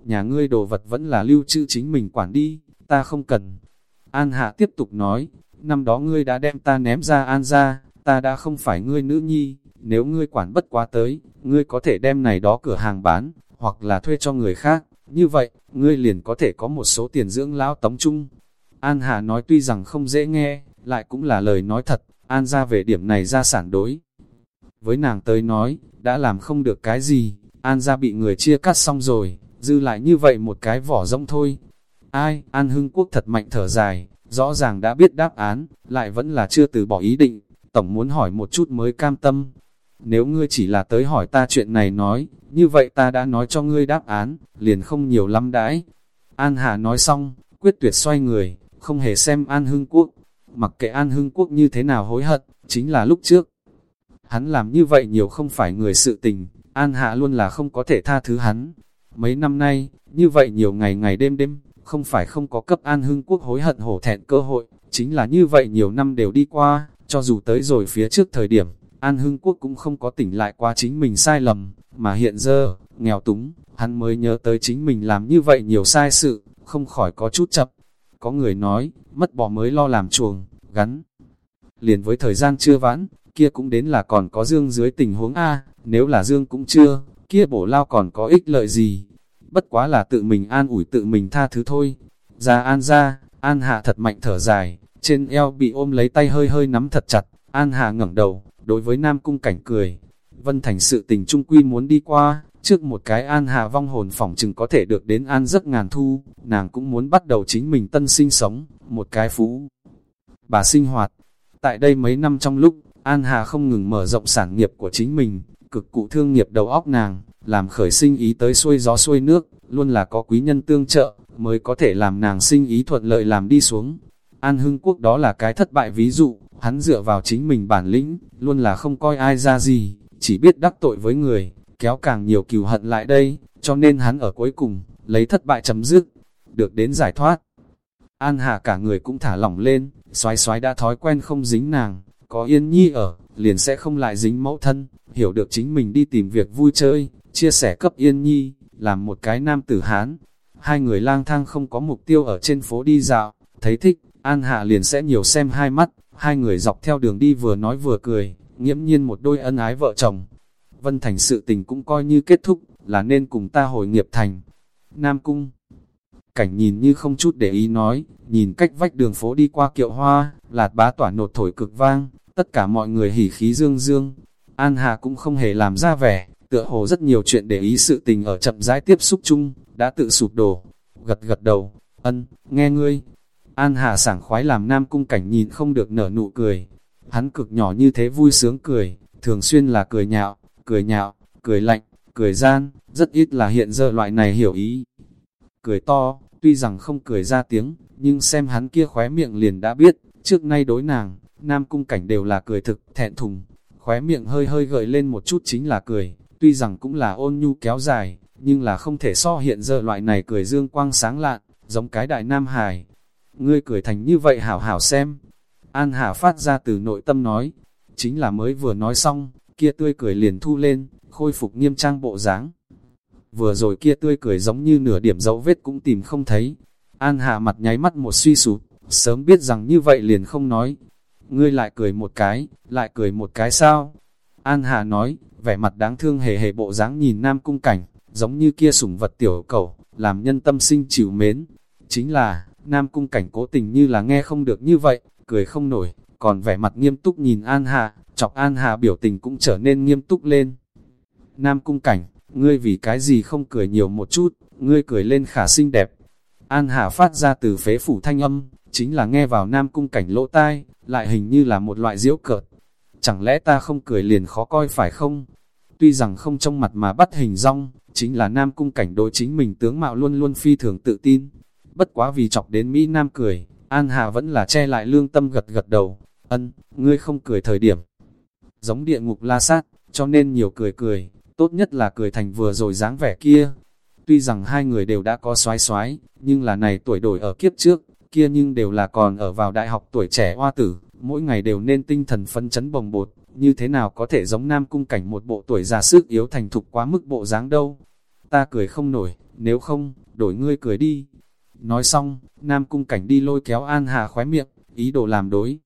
Nhà ngươi đồ vật vẫn là lưu trữ chính mình quản đi, ta không cần. An Hạ tiếp tục nói, năm đó ngươi đã đem ta ném ra An ra, ta đã không phải ngươi nữ nhi, nếu ngươi quản bất quá tới, ngươi có thể đem này đó cửa hàng bán, hoặc là thuê cho người khác, như vậy, ngươi liền có thể có một số tiền dưỡng lão tống chung. An Hạ nói tuy rằng không dễ nghe, lại cũng là lời nói thật, An ra về điểm này ra sản đối. Với nàng tới nói, đã làm không được cái gì, An ra bị người chia cắt xong rồi, dư lại như vậy một cái vỏ rông thôi. Ai, An Hưng Quốc thật mạnh thở dài, rõ ràng đã biết đáp án, lại vẫn là chưa từ bỏ ý định, tổng muốn hỏi một chút mới cam tâm. Nếu ngươi chỉ là tới hỏi ta chuyện này nói, như vậy ta đã nói cho ngươi đáp án, liền không nhiều lắm đãi. An Hà nói xong, quyết tuyệt xoay người, không hề xem An Hưng Quốc. Mặc kệ An Hưng Quốc như thế nào hối hận, chính là lúc trước. Hắn làm như vậy nhiều không phải người sự tình, An Hạ luôn là không có thể tha thứ hắn. Mấy năm nay, như vậy nhiều ngày ngày đêm đêm, không phải không có cấp An Hưng Quốc hối hận hổ thẹn cơ hội, chính là như vậy nhiều năm đều đi qua, cho dù tới rồi phía trước thời điểm, An Hưng Quốc cũng không có tỉnh lại qua chính mình sai lầm, mà hiện giờ, nghèo túng, hắn mới nhớ tới chính mình làm như vậy nhiều sai sự, không khỏi có chút chậm. Có người nói, mất bò mới lo làm chuồng, gắn. Liền với thời gian chưa vãn, kia cũng đến là còn có dương dưới tình huống A, nếu là dương cũng chưa, kia bổ lao còn có ích lợi gì. Bất quá là tự mình an ủi tự mình tha thứ thôi. Ra an ra, an hạ thật mạnh thở dài, trên eo bị ôm lấy tay hơi hơi nắm thật chặt, an hạ ngẩng đầu, đối với nam cung cảnh cười. Vân thành sự tình trung quy muốn đi qua, trước một cái an hạ vong hồn phỏng chừng có thể được đến an giấc ngàn thu, nàng cũng muốn bắt đầu chính mình tân sinh sống, một cái phú. Bà sinh hoạt, tại đây mấy năm trong lúc, An Hà không ngừng mở rộng sản nghiệp của chính mình, cực cụ thương nghiệp đầu óc nàng, làm khởi sinh ý tới xuôi gió xuôi nước, luôn là có quý nhân tương trợ, mới có thể làm nàng sinh ý thuận lợi làm đi xuống. An Hưng Quốc đó là cái thất bại ví dụ, hắn dựa vào chính mình bản lĩnh, luôn là không coi ai ra gì, chỉ biết đắc tội với người, kéo càng nhiều cừu hận lại đây, cho nên hắn ở cuối cùng, lấy thất bại chấm dứt, được đến giải thoát. An Hà cả người cũng thả lỏng lên, xoái xoái đã thói quen không dính nàng, có yên nhi ở, liền sẽ không lại dính mẫu thân, hiểu được chính mình đi tìm việc vui chơi, chia sẻ cấp yên nhi, làm một cái nam tử Hán. Hai người lang thang không có mục tiêu ở trên phố đi dạo, thấy thích, An Hạ liền sẽ nhiều xem hai mắt, hai người dọc theo đường đi vừa nói vừa cười, nghiễm nhiên một đôi ân ái vợ chồng. Vân Thành sự tình cũng coi như kết thúc, là nên cùng ta hồi nghiệp thành. Nam Cung Cảnh nhìn như không chút để ý nói, nhìn cách vách đường phố đi qua kiệu hoa, lạt bá tỏa nột thổi cực vang, tất cả mọi người hỉ khí dương dương. An Hà cũng không hề làm ra vẻ, tựa hồ rất nhiều chuyện để ý sự tình ở chậm rãi tiếp xúc chung, đã tự sụp đổ. Gật gật đầu, ân, nghe ngươi. An Hà sảng khoái làm nam cung cảnh nhìn không được nở nụ cười. Hắn cực nhỏ như thế vui sướng cười, thường xuyên là cười nhạo, cười nhạo, cười lạnh, cười gian, rất ít là hiện giờ loại này hiểu ý. Cười to, tuy rằng không cười ra tiếng, nhưng xem hắn kia khóe miệng liền đã biết, trước nay đối nàng, nam cung cảnh đều là cười thực, thẹn thùng, khóe miệng hơi hơi gợi lên một chút chính là cười, tuy rằng cũng là ôn nhu kéo dài, nhưng là không thể so hiện giờ loại này cười dương quang sáng lạn, giống cái đại nam hài. Ngươi cười thành như vậy hảo hảo xem. An Hà phát ra từ nội tâm nói, chính là mới vừa nói xong, kia tươi cười liền thu lên, khôi phục nghiêm trang bộ dáng. Vừa rồi kia tươi cười giống như nửa điểm dấu vết cũng tìm không thấy. An Hạ mặt nháy mắt một suy sụp, sớm biết rằng như vậy liền không nói. Ngươi lại cười một cái, lại cười một cái sao? An Hạ nói, vẻ mặt đáng thương hề hề bộ dáng nhìn nam cung cảnh, giống như kia sủng vật tiểu cầu, làm nhân tâm sinh chịu mến. Chính là, nam cung cảnh cố tình như là nghe không được như vậy, cười không nổi, còn vẻ mặt nghiêm túc nhìn An Hạ, chọc An hà biểu tình cũng trở nên nghiêm túc lên. Nam cung cảnh, ngươi vì cái gì không cười nhiều một chút, ngươi cười lên khả xinh đẹp. An hà phát ra từ phế phủ thanh âm, chính là nghe vào Nam cung cảnh lỗ tai, lại hình như là một loại diễu cợt. Chẳng lẽ ta không cười liền khó coi phải không? Tuy rằng không trong mặt mà bắt hình rong, chính là Nam cung cảnh đối chính mình tướng mạo luôn luôn phi thường tự tin. Bất quá vì chọc đến Mỹ Nam cười, An Hà vẫn là che lại lương tâm gật gật đầu. Ân, ngươi không cười thời điểm. Giống địa ngục la sát, cho nên nhiều cười cười, tốt nhất là cười thành vừa rồi dáng vẻ kia. Tuy rằng hai người đều đã có xoái xoái, nhưng là này tuổi đổi ở kiếp trước, kia nhưng đều là còn ở vào đại học tuổi trẻ hoa tử, mỗi ngày đều nên tinh thần phân chấn bồng bột, như thế nào có thể giống nam cung cảnh một bộ tuổi già sức yếu thành thục quá mức bộ dáng đâu. Ta cười không nổi, nếu không, đổi ngươi cười đi. Nói xong, nam cung cảnh đi lôi kéo An Hà khóe miệng, ý đồ làm đối.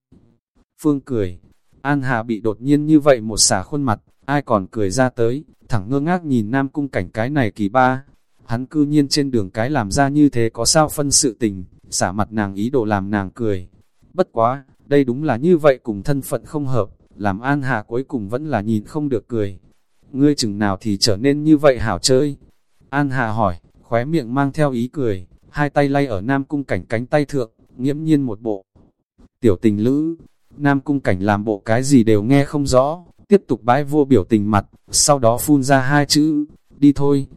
Phương cười, An Hà bị đột nhiên như vậy một xả khuôn mặt, ai còn cười ra tới, thẳng ngơ ngác nhìn nam cung cảnh cái này kỳ ba. Hắn cư nhiên trên đường cái làm ra như thế có sao phân sự tình, xả mặt nàng ý đồ làm nàng cười. Bất quá, đây đúng là như vậy cùng thân phận không hợp, làm An Hà cuối cùng vẫn là nhìn không được cười. Ngươi chừng nào thì trở nên như vậy hảo chơi. An Hà hỏi, khóe miệng mang theo ý cười, hai tay lay ở Nam Cung Cảnh cánh tay thượng, nghiễm nhiên một bộ. Tiểu tình lữ, Nam Cung Cảnh làm bộ cái gì đều nghe không rõ, tiếp tục bái vô biểu tình mặt, sau đó phun ra hai chữ, đi thôi.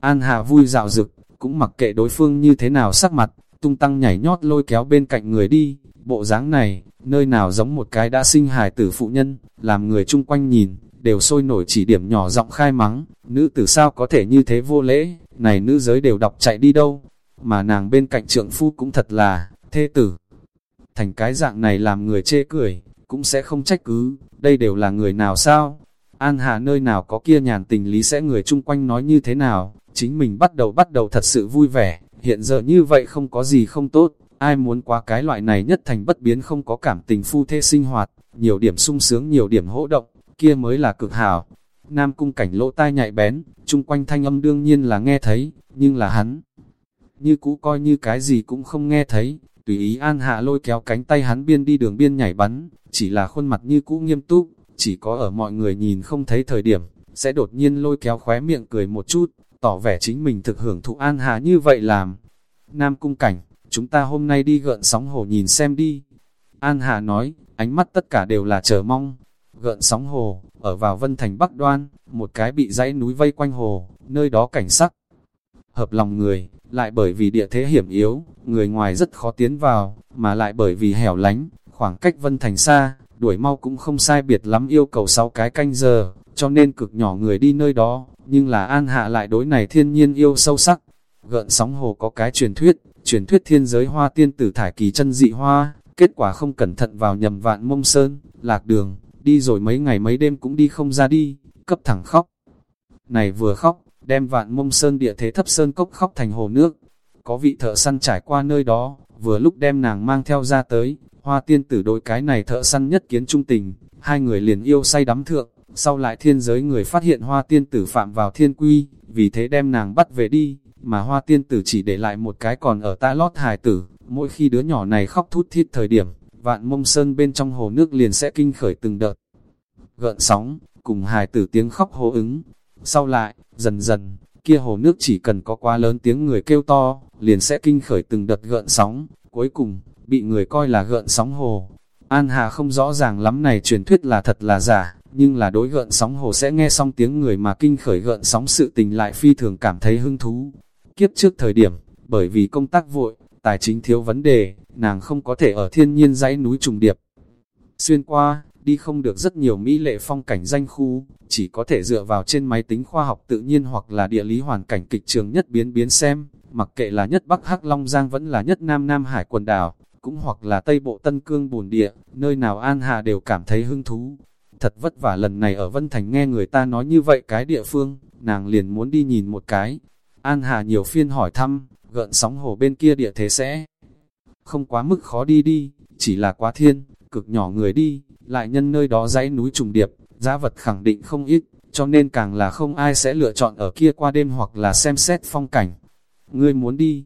An Hà vui dạo dực, cũng mặc kệ đối phương như thế nào sắc mặt, tung tăng nhảy nhót lôi kéo bên cạnh người đi, bộ dáng này, nơi nào giống một cái đã sinh hài tử phụ nhân, làm người chung quanh nhìn, đều sôi nổi chỉ điểm nhỏ giọng khai mắng, nữ tử sao có thể như thế vô lễ, này nữ giới đều đọc chạy đi đâu, mà nàng bên cạnh trượng phu cũng thật là, thê tử. Thành cái dạng này làm người chê cười, cũng sẽ không trách cứ, đây đều là người nào sao? An Hà nơi nào có kia nhàn tình lý sẽ người chung quanh nói như thế nào, chính mình bắt đầu bắt đầu thật sự vui vẻ, hiện giờ như vậy không có gì không tốt, ai muốn qua cái loại này nhất thành bất biến không có cảm tình phu thê sinh hoạt, nhiều điểm sung sướng nhiều điểm hỗ động, kia mới là cực hảo. Nam cung cảnh lỗ tai nhạy bén, chung quanh thanh âm đương nhiên là nghe thấy, nhưng là hắn. Như cũ coi như cái gì cũng không nghe thấy, tùy ý an hạ lôi kéo cánh tay hắn biên đi đường biên nhảy bắn, chỉ là khuôn mặt như cũ nghiêm túc, chỉ có ở mọi người nhìn không thấy thời điểm, sẽ đột nhiên lôi kéo khóe miệng cười một chút, tỏ vẻ chính mình thực hưởng thụ an hạ như vậy làm. Nam cung cảnh, chúng ta hôm nay đi gợn sóng hồ nhìn xem đi. An hạ nói, ánh mắt tất cả đều là chờ mong. Gợn sóng hồ, ở vào Vân Thành Bắc Đoan, một cái bị dãy núi vây quanh hồ, nơi đó cảnh sắc. Hợp lòng người, lại bởi vì địa thế hiểm yếu, người ngoài rất khó tiến vào, mà lại bởi vì hẻo lánh, khoảng cách Vân Thành xa, đuổi mau cũng không sai biệt lắm yêu cầu 6 cái canh giờ, cho nên cực nhỏ người đi nơi đó, nhưng là An Hạ lại đối này thiên nhiên yêu sâu sắc. Gợn sóng hồ có cái truyền thuyết, truyền thuyết thiên giới hoa tiên tử thải kỳ chân dị hoa, kết quả không cẩn thận vào nhầm vạn mông sơn, lạc đường, đi rồi mấy ngày mấy đêm cũng đi không ra đi, cấp thẳng khóc. Này vừa khóc, đem vạn mông sơn địa thế thấp sơn cốc khóc thành hồ nước. Có vị thợ săn trải qua nơi đó, vừa lúc đem nàng mang theo ra tới, hoa tiên tử đối cái này thợ săn nhất kiến trung tình, hai người liền yêu say đắm thượng, sau lại thiên giới người phát hiện hoa tiên tử phạm vào thiên quy, vì thế đem nàng bắt về đi, mà hoa tiên tử chỉ để lại một cái còn ở ta lót hài tử, mỗi khi đứa nhỏ này khóc thút thít thời điểm, vạn mông sơn bên trong hồ nước liền sẽ kinh khởi từng đợt. Gợn sóng, cùng hài tử tiếng khóc hô ứng. Sau lại, dần dần, kia hồ nước chỉ cần có quá lớn tiếng người kêu to, liền sẽ kinh khởi từng đợt gợn sóng, cuối cùng, bị người coi là gợn sóng hồ. An Hà không rõ ràng lắm này truyền thuyết là thật là giả, nhưng là đối gợn sóng hồ sẽ nghe xong tiếng người mà kinh khởi gợn sóng sự tình lại phi thường cảm thấy hứng thú. Kiếp trước thời điểm, bởi vì công tác vội, tài chính thiếu vấn đề, nàng không có thể ở thiên nhiên dãy núi trùng điệp. Xuyên qua, đi không được rất nhiều mỹ lệ phong cảnh danh khu, chỉ có thể dựa vào trên máy tính khoa học tự nhiên hoặc là địa lý hoàn cảnh kịch trường nhất biến biến xem, mặc kệ là nhất Bắc Hắc Long Giang vẫn là nhất Nam Nam Hải quần đảo, cũng hoặc là Tây Bộ Tân Cương bùn địa, nơi nào An Hà đều cảm thấy hứng thú. thật vất vả lần này ở Vân Thành nghe người ta nói như vậy cái địa phương, nàng liền muốn đi nhìn một cái. An Hà nhiều phiên hỏi thăm, gợn sóng hồ bên kia địa thế sẽ không quá mức khó đi đi, chỉ là quá thiên, cực nhỏ người đi, lại nhân nơi đó dãy núi trùng điệp, giá vật khẳng định không ít, cho nên càng là không ai sẽ lựa chọn ở kia qua đêm hoặc là xem xét phong cảnh. Ngươi muốn đi?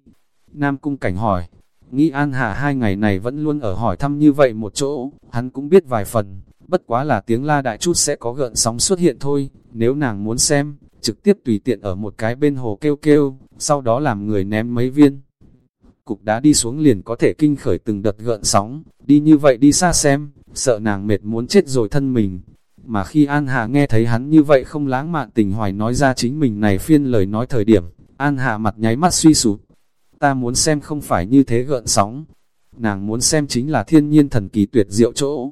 Nam Cung Cảnh hỏi. Nghĩ An Hà hai ngày này vẫn luôn ở hỏi thăm như vậy một chỗ, hắn cũng biết vài phần, bất quá là tiếng la đại chút sẽ có gợn sóng xuất hiện thôi, nếu nàng muốn xem, trực tiếp tùy tiện ở một cái bên hồ kêu kêu, sau đó làm người ném mấy viên. Cục đá đi xuống liền có thể kinh khởi từng đợt gợn sóng, đi như vậy đi xa xem, sợ nàng mệt muốn chết rồi thân mình. Mà khi An Hà nghe thấy hắn như vậy không lãng mạn tình hoài nói ra chính mình này phiên lời nói thời điểm, An Hà mặt nháy mắt suy sụp. Ta muốn xem không phải như thế gợn sóng. Nàng muốn xem chính là thiên nhiên thần kỳ tuyệt diệu chỗ.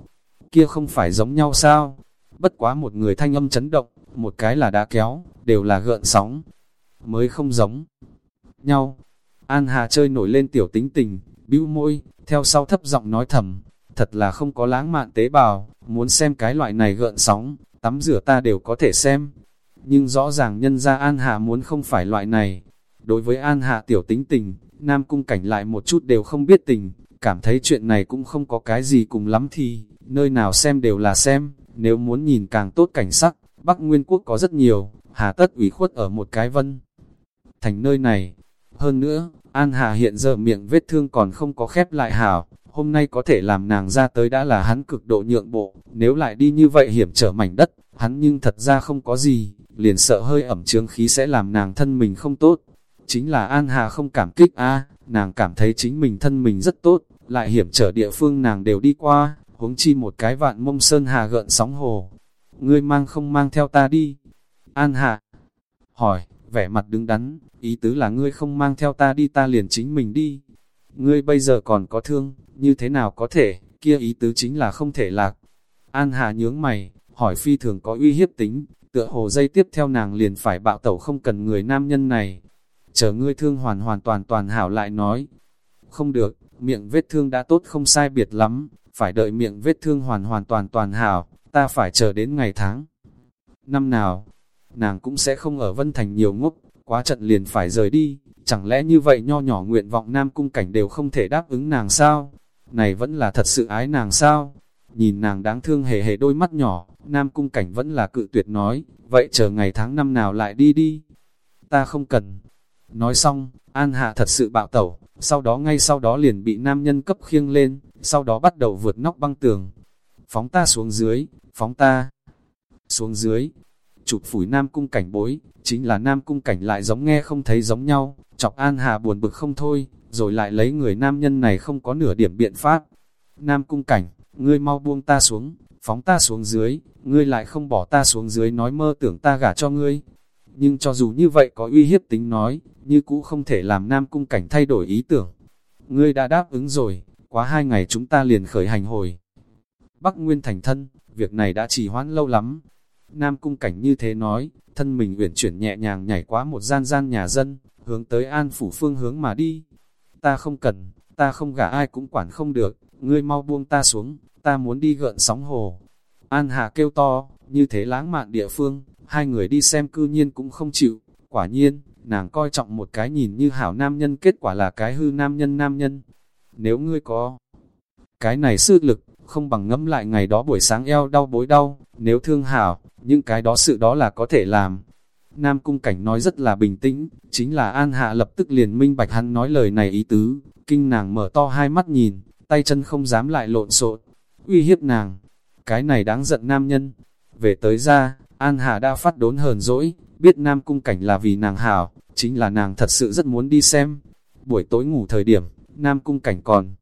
Kia không phải giống nhau sao? Bất quá một người thanh âm chấn động, một cái là đá kéo, đều là gợn sóng. Mới không giống nhau. An Hà chơi nổi lên tiểu tính tình, bĩu môi, theo sau thấp giọng nói thầm, thật là không có lãng mạn tế bào, muốn xem cái loại này gợn sóng, tắm rửa ta đều có thể xem. Nhưng rõ ràng nhân ra An Hà muốn không phải loại này. Đối với An Hà tiểu tính tình, Nam Cung Cảnh lại một chút đều không biết tình, cảm thấy chuyện này cũng không có cái gì cùng lắm thì, nơi nào xem đều là xem, nếu muốn nhìn càng tốt cảnh sắc, Bắc Nguyên Quốc có rất nhiều, hà tất ủy khuất ở một cái vân. Thành nơi này, hơn nữa, An Hà hiện giờ miệng vết thương còn không có khép lại hảo, hôm nay có thể làm nàng ra tới đã là hắn cực độ nhượng bộ, nếu lại đi như vậy hiểm trở mảnh đất, hắn nhưng thật ra không có gì, liền sợ hơi ẩm trướng khí sẽ làm nàng thân mình không tốt. Chính là An Hà không cảm kích a nàng cảm thấy chính mình thân mình rất tốt, lại hiểm trở địa phương nàng đều đi qua, huống chi một cái vạn mông sơn hà gợn sóng hồ. Ngươi mang không mang theo ta đi? An Hà hỏi, vẻ mặt đứng đắn, ý tứ là ngươi không mang theo ta đi ta liền chính mình đi. Ngươi bây giờ còn có thương, như thế nào có thể, kia ý tứ chính là không thể lạc. An Hà nhướng mày, hỏi phi thường có uy hiếp tính, tựa hồ dây tiếp theo nàng liền phải bạo tẩu không cần người nam nhân này. Chờ ngươi thương hoàn hoàn toàn toàn hảo lại nói, không được, miệng vết thương đã tốt không sai biệt lắm, phải đợi miệng vết thương hoàn hoàn toàn toàn hảo, ta phải chờ đến ngày tháng. Năm nào, nàng cũng sẽ không ở Vân Thành nhiều ngốc, quá trận liền phải rời đi, chẳng lẽ như vậy nho nhỏ nguyện vọng nam cung cảnh đều không thể đáp ứng nàng sao? Này vẫn là thật sự ái nàng sao? Nhìn nàng đáng thương hề hề đôi mắt nhỏ, nam cung cảnh vẫn là cự tuyệt nói, vậy chờ ngày tháng năm nào lại đi đi. Ta không cần. Nói xong, An Hạ thật sự bạo tẩu, sau đó ngay sau đó liền bị nam nhân cấp khiêng lên, sau đó bắt đầu vượt nóc băng tường. Phóng ta xuống dưới, phóng ta xuống dưới, chụp phủi nam cung cảnh bối, chính là nam cung cảnh lại giống nghe không thấy giống nhau, chọc An Hà buồn bực không thôi, rồi lại lấy người nam nhân này không có nửa điểm biện pháp. Nam cung cảnh, ngươi mau buông ta xuống, phóng ta xuống dưới, ngươi lại không bỏ ta xuống dưới nói mơ tưởng ta gả cho ngươi. Nhưng cho dù như vậy có uy hiếp tính nói, như cũ không thể làm nam cung cảnh thay đổi ý tưởng. Ngươi đã đáp ứng rồi, quá hai ngày chúng ta liền khởi hành hồi. Bắc Nguyên thành thân, việc này đã trì hoãn lâu lắm, Nam cung cảnh như thế nói, thân mình uyển chuyển nhẹ nhàng nhảy qua một gian gian nhà dân, hướng tới an phủ phương hướng mà đi. Ta không cần, ta không gả ai cũng quản không được, ngươi mau buông ta xuống, ta muốn đi gợn sóng hồ. An Hà kêu to, như thế lãng mạn địa phương, hai người đi xem cư nhiên cũng không chịu, quả nhiên, nàng coi trọng một cái nhìn như hảo nam nhân kết quả là cái hư nam nhân nam nhân. Nếu ngươi có cái này sư lực, không bằng ngẫm lại ngày đó buổi sáng eo đau bối đau, nếu thương hảo, những cái đó sự đó là có thể làm. Nam Cung Cảnh nói rất là bình tĩnh, chính là An Hạ lập tức liền minh bạch hắn nói lời này ý tứ, kinh nàng mở to hai mắt nhìn, tay chân không dám lại lộn xộn, uy hiếp nàng. Cái này đáng giận nam nhân. Về tới ra, An Hạ đã phát đốn hờn dỗi, biết Nam Cung Cảnh là vì nàng hảo, chính là nàng thật sự rất muốn đi xem. Buổi tối ngủ thời điểm, Nam Cung Cảnh còn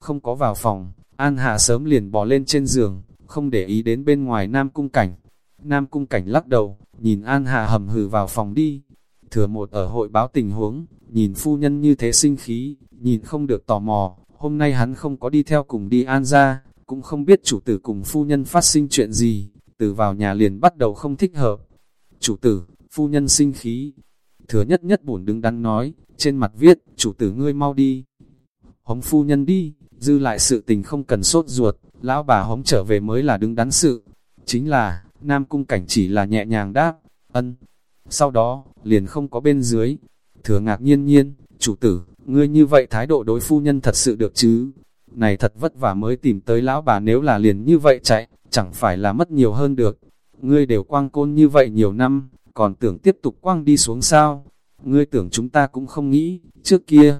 không có vào phòng, An Hạ sớm liền bò lên trên giường, không để ý đến bên ngoài Nam Cung Cảnh. Nam Cung Cảnh lắc đầu, nhìn An hà hầm hừ vào phòng đi. Thừa một ở hội báo tình huống, nhìn phu nhân như thế sinh khí, nhìn không được tò mò, hôm nay hắn không có đi theo cùng đi An ra, cũng không biết chủ tử cùng phu nhân phát sinh chuyện gì, từ vào nhà liền bắt đầu không thích hợp. Chủ tử, phu nhân sinh khí. Thừa nhất nhất bổn đứng đắn nói, trên mặt viết, chủ tử ngươi mau đi. Hống phu nhân đi, dư lại sự tình không cần sốt ruột, lão bà hống trở về mới là đứng đắn sự. Chính là, Nam Cung Cảnh chỉ là nhẹ nhàng đáp, ân. Sau đó, liền không có bên dưới. Thừa ngạc nhiên nhiên, chủ tử, ngươi như vậy thái độ đối phu nhân thật sự được chứ? Này thật vất vả mới tìm tới lão bà nếu là liền như vậy chạy, chẳng phải là mất nhiều hơn được. Ngươi đều quang côn như vậy nhiều năm, còn tưởng tiếp tục quang đi xuống sao? Ngươi tưởng chúng ta cũng không nghĩ, trước kia.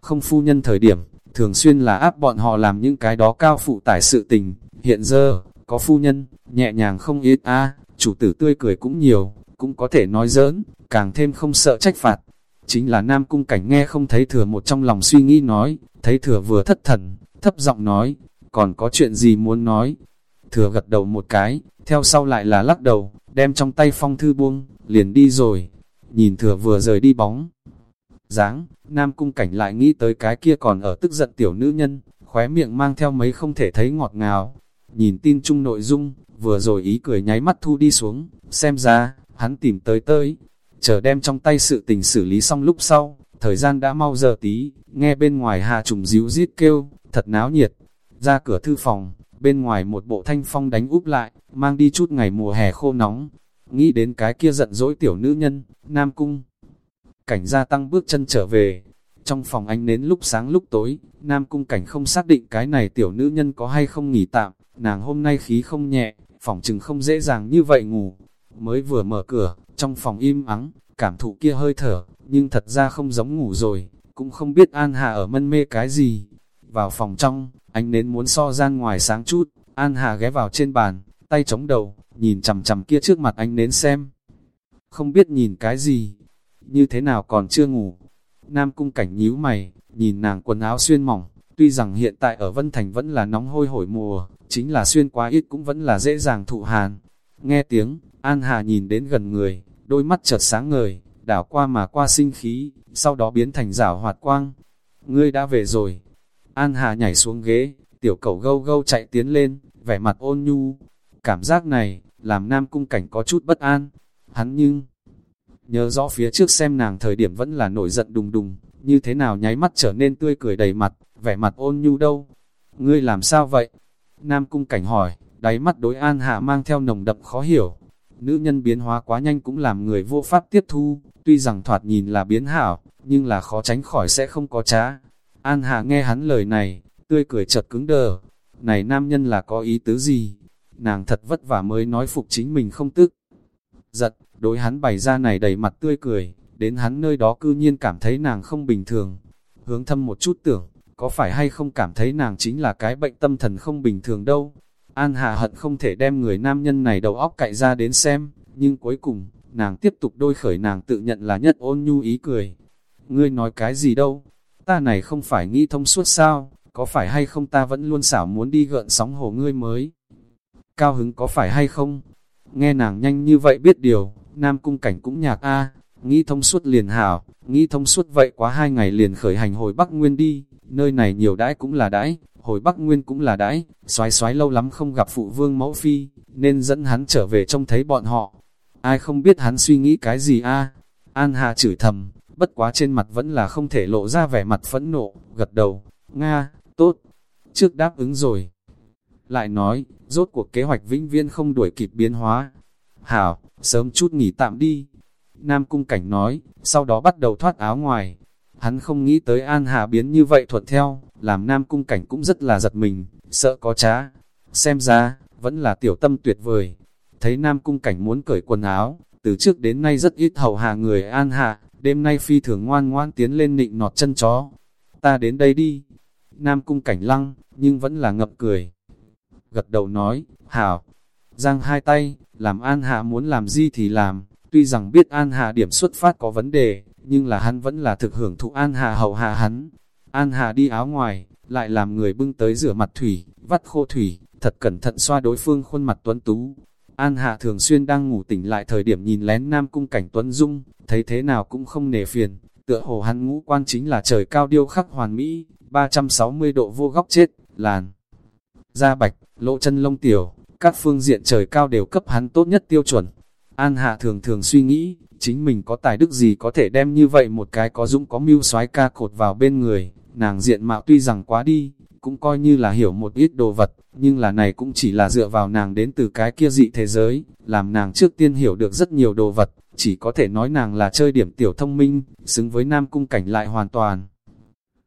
Không phu nhân thời điểm, thường xuyên là áp bọn họ làm những cái đó cao phụ tải sự tình. Hiện giờ, có phu nhân, nhẹ nhàng không ít a chủ tử tươi cười cũng nhiều, cũng có thể nói giỡn, càng thêm không sợ trách phạt. Chính là Nam Cung Cảnh nghe không thấy thừa một trong lòng suy nghĩ nói, thấy thừa vừa thất thần, thấp giọng nói, còn có chuyện gì muốn nói. Thừa gật đầu một cái, theo sau lại là lắc đầu, đem trong tay phong thư buông, liền đi rồi. Nhìn thừa vừa rời đi bóng. dáng Nam Cung Cảnh lại nghĩ tới cái kia còn ở tức giận tiểu nữ nhân, khóe miệng mang theo mấy không thể thấy ngọt ngào. Nhìn tin chung nội dung, vừa rồi ý cười nháy mắt thu đi xuống, xem ra, hắn tìm tới tới, chờ đem trong tay sự tình xử lý xong lúc sau, thời gian đã mau giờ tí, nghe bên ngoài hạ trùng díu rít kêu, thật náo nhiệt, ra cửa thư phòng, bên ngoài một bộ thanh phong đánh úp lại, mang đi chút ngày mùa hè khô nóng, nghĩ đến cái kia giận dỗi tiểu nữ nhân, Nam Cung. Cảnh gia tăng bước chân trở về, trong phòng anh nến lúc sáng lúc tối, Nam Cung Cảnh không xác định cái này tiểu nữ nhân có hay không nghỉ tạm, nàng hôm nay khí không nhẹ, phòng chừng không dễ dàng như vậy ngủ. Mới vừa mở cửa, trong phòng im ắng, cảm thụ kia hơi thở, nhưng thật ra không giống ngủ rồi, cũng không biết An Hà ở mân mê cái gì. Vào phòng trong, ánh nến muốn so gian ngoài sáng chút, An Hà ghé vào trên bàn, tay chống đầu, nhìn chằm chằm kia trước mặt ánh nến xem. Không biết nhìn cái gì, như thế nào còn chưa ngủ. Nam cung cảnh nhíu mày, nhìn nàng quần áo xuyên mỏng, tuy rằng hiện tại ở Vân Thành vẫn là nóng hôi hổi mùa, chính là xuyên quá ít cũng vẫn là dễ dàng thụ hàn. Nghe tiếng, An Hà nhìn đến gần người, đôi mắt chợt sáng ngời, đảo qua mà qua sinh khí, sau đó biến thành rảo hoạt quang. Ngươi đã về rồi. An Hà nhảy xuống ghế, tiểu cầu gâu gâu chạy tiến lên, vẻ mặt ôn nhu. Cảm giác này, làm nam cung cảnh có chút bất an. Hắn nhưng, nhớ rõ phía trước xem nàng thời điểm vẫn là nổi giận đùng đùng, như thế nào nháy mắt trở nên tươi cười đầy mặt, vẻ mặt ôn nhu đâu. Ngươi làm sao vậy? Nam cung cảnh hỏi, đáy mắt đối an hạ mang theo nồng đậm khó hiểu. Nữ nhân biến hóa quá nhanh cũng làm người vô pháp tiếp thu, tuy rằng thoạt nhìn là biến hảo, nhưng là khó tránh khỏi sẽ không có trá. An hạ nghe hắn lời này, tươi cười chợt cứng đờ. Này nam nhân là có ý tứ gì? Nàng thật vất vả mới nói phục chính mình không tức. Giật, đối hắn bày ra này đầy mặt tươi cười, đến hắn nơi đó cư nhiên cảm thấy nàng không bình thường. Hướng thâm một chút tưởng, có phải hay không cảm thấy nàng chính là cái bệnh tâm thần không bình thường đâu. An Hà hận không thể đem người nam nhân này đầu óc cậy ra đến xem, nhưng cuối cùng, nàng tiếp tục đôi khởi nàng tự nhận là nhất ôn nhu ý cười. Ngươi nói cái gì đâu, ta này không phải nghĩ thông suốt sao, có phải hay không ta vẫn luôn xảo muốn đi gợn sóng hồ ngươi mới. Cao hứng có phải hay không? Nghe nàng nhanh như vậy biết điều, nam cung cảnh cũng nhạc a nghĩ thông suốt liền hảo, nghĩ thông suốt vậy quá hai ngày liền khởi hành hồi Bắc Nguyên đi nơi này nhiều đãi cũng là đãi, hồi Bắc Nguyên cũng là đãi, xoái xoái lâu lắm không gặp phụ vương mẫu phi, nên dẫn hắn trở về trông thấy bọn họ. Ai không biết hắn suy nghĩ cái gì a An Hà chửi thầm, bất quá trên mặt vẫn là không thể lộ ra vẻ mặt phẫn nộ, gật đầu, Nga, tốt, trước đáp ứng rồi. Lại nói, rốt cuộc kế hoạch vĩnh viên không đuổi kịp biến hóa. Hảo, sớm chút nghỉ tạm đi. Nam Cung Cảnh nói, sau đó bắt đầu thoát áo ngoài, Hắn không nghĩ tới An Hà biến như vậy thuận theo, làm Nam Cung Cảnh cũng rất là giật mình, sợ có trá. Xem ra, vẫn là tiểu tâm tuyệt vời. Thấy Nam Cung Cảnh muốn cởi quần áo, từ trước đến nay rất ít hầu hạ người An Hà, đêm nay phi thường ngoan ngoan tiến lên nịnh nọt chân chó. Ta đến đây đi. Nam Cung Cảnh lăng, nhưng vẫn là ngập cười. Gật đầu nói, hảo. Giang hai tay, làm An Hạ muốn làm gì thì làm, tuy rằng biết An Hạ điểm xuất phát có vấn đề, nhưng là hắn vẫn là thực hưởng thụ An Hà hậu hạ hắn. An Hà đi áo ngoài, lại làm người bưng tới rửa mặt thủy, vắt khô thủy, thật cẩn thận xoa đối phương khuôn mặt tuấn tú. An Hạ thường xuyên đang ngủ tỉnh lại thời điểm nhìn lén Nam Cung cảnh tuấn dung, thấy thế nào cũng không nề phiền, tựa hồ hắn ngũ quan chính là trời cao điêu khắc hoàn mỹ, 360 độ vô góc chết, làn. Da bạch, lỗ chân lông tiểu, các phương diện trời cao đều cấp hắn tốt nhất tiêu chuẩn. An Hạ thường thường suy nghĩ, chính mình có tài đức gì có thể đem như vậy một cái có dũng có mưu soái ca cột vào bên người, nàng diện mạo tuy rằng quá đi, cũng coi như là hiểu một ít đồ vật, nhưng là này cũng chỉ là dựa vào nàng đến từ cái kia dị thế giới, làm nàng trước tiên hiểu được rất nhiều đồ vật, chỉ có thể nói nàng là chơi điểm tiểu thông minh, xứng với nam cung cảnh lại hoàn toàn.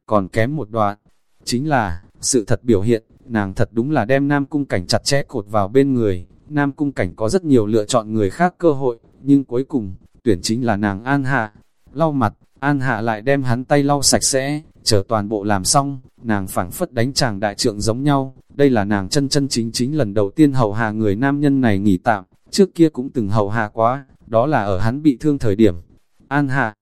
Còn kém một đoạn, chính là, sự thật biểu hiện, nàng thật đúng là đem nam cung cảnh chặt chẽ cột vào bên người, nam cung cảnh có rất nhiều lựa chọn người khác cơ hội, nhưng cuối cùng, tuyển chính là nàng An Hạ, lau mặt, An Hạ lại đem hắn tay lau sạch sẽ, chờ toàn bộ làm xong, nàng phảng phất đánh chàng đại trượng giống nhau, đây là nàng chân chân chính chính lần đầu tiên hầu hạ người nam nhân này nghỉ tạm, trước kia cũng từng hầu hạ quá, đó là ở hắn bị thương thời điểm. An Hạ,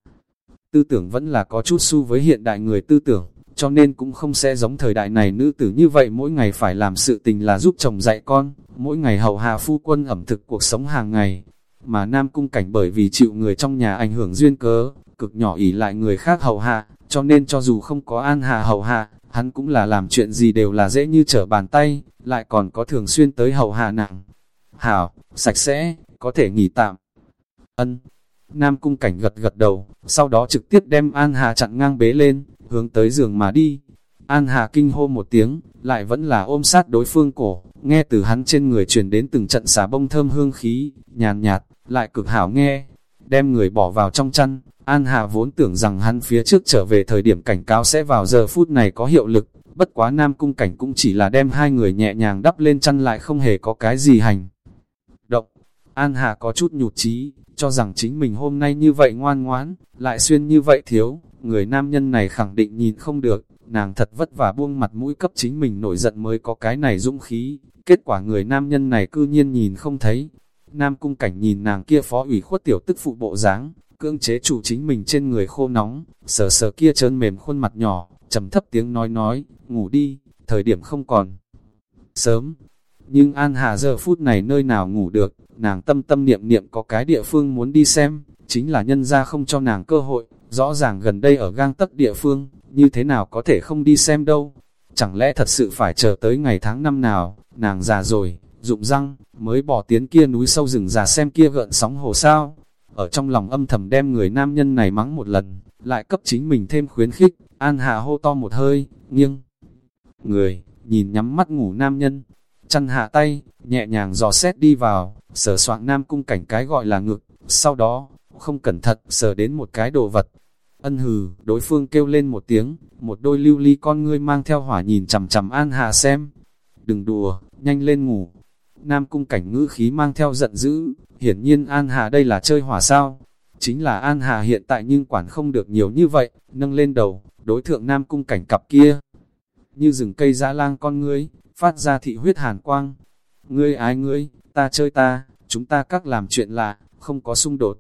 tư tưởng vẫn là có chút xu với hiện đại người tư tưởng, cho nên cũng không sẽ giống thời đại này nữ tử như vậy mỗi ngày phải làm sự tình là giúp chồng dạy con, mỗi ngày hầu hạ phu quân ẩm thực cuộc sống hàng ngày. Mà Nam Cung Cảnh bởi vì chịu người trong nhà ảnh hưởng duyên cớ, cực nhỏ ỷ lại người khác hầu hạ, cho nên cho dù không có an hạ hầu hạ, hắn cũng là làm chuyện gì đều là dễ như trở bàn tay, lại còn có thường xuyên tới hầu hạ nặng. Hảo, sạch sẽ, có thể nghỉ tạm. Ân. Nam cung cảnh gật gật đầu, sau đó trực tiếp đem An Hà chặn ngang bế lên, hướng tới giường mà đi. An Hà kinh hô một tiếng, lại vẫn là ôm sát đối phương cổ, nghe từ hắn trên người truyền đến từng trận xà bông thơm hương khí, nhàn nhạt, lại cực hảo nghe. Đem người bỏ vào trong chăn, An Hà vốn tưởng rằng hắn phía trước trở về thời điểm cảnh cáo sẽ vào giờ phút này có hiệu lực, bất quá Nam Cung Cảnh cũng chỉ là đem hai người nhẹ nhàng đắp lên chăn lại không hề có cái gì hành. An Hà có chút nhụt chí cho rằng chính mình hôm nay như vậy ngoan ngoãn, lại xuyên như vậy thiếu, người nam nhân này khẳng định nhìn không được, nàng thật vất vả buông mặt mũi cấp chính mình nổi giận mới có cái này dũng khí, kết quả người nam nhân này cư nhiên nhìn không thấy. Nam cung cảnh nhìn nàng kia phó ủy khuất tiểu tức phụ bộ dáng cưỡng chế chủ chính mình trên người khô nóng, sờ sờ kia trơn mềm khuôn mặt nhỏ, trầm thấp tiếng nói nói, ngủ đi, thời điểm không còn. Sớm, nhưng An Hà giờ phút này nơi nào ngủ được, nàng tâm tâm niệm niệm có cái địa phương muốn đi xem, chính là nhân ra không cho nàng cơ hội, rõ ràng gần đây ở gang tấc địa phương, như thế nào có thể không đi xem đâu. Chẳng lẽ thật sự phải chờ tới ngày tháng năm nào, nàng già rồi, rụng răng, mới bỏ tiến kia núi sâu rừng già xem kia gợn sóng hồ sao. Ở trong lòng âm thầm đem người nam nhân này mắng một lần, lại cấp chính mình thêm khuyến khích, an hà hô to một hơi, nghiêng. Người, nhìn nhắm mắt ngủ nam nhân, chăn hạ tay, nhẹ nhàng dò xét đi vào, sờ soạn nam cung cảnh cái gọi là ngực, sau đó, không cẩn thận, sờ đến một cái đồ vật. Ân hừ, đối phương kêu lên một tiếng, một đôi lưu ly con ngươi mang theo hỏa nhìn chằm chằm An Hà xem. Đừng đùa, nhanh lên ngủ. Nam cung cảnh ngữ khí mang theo giận dữ, hiển nhiên An Hà đây là chơi hỏa sao. Chính là An Hà hiện tại nhưng quản không được nhiều như vậy, nâng lên đầu, đối thượng Nam cung cảnh cặp kia. Như rừng cây dã lang con ngươi, phát ra thị huyết hàn quang. Ngươi ái ngươi, ta chơi ta, chúng ta các làm chuyện lạ, không có xung đột.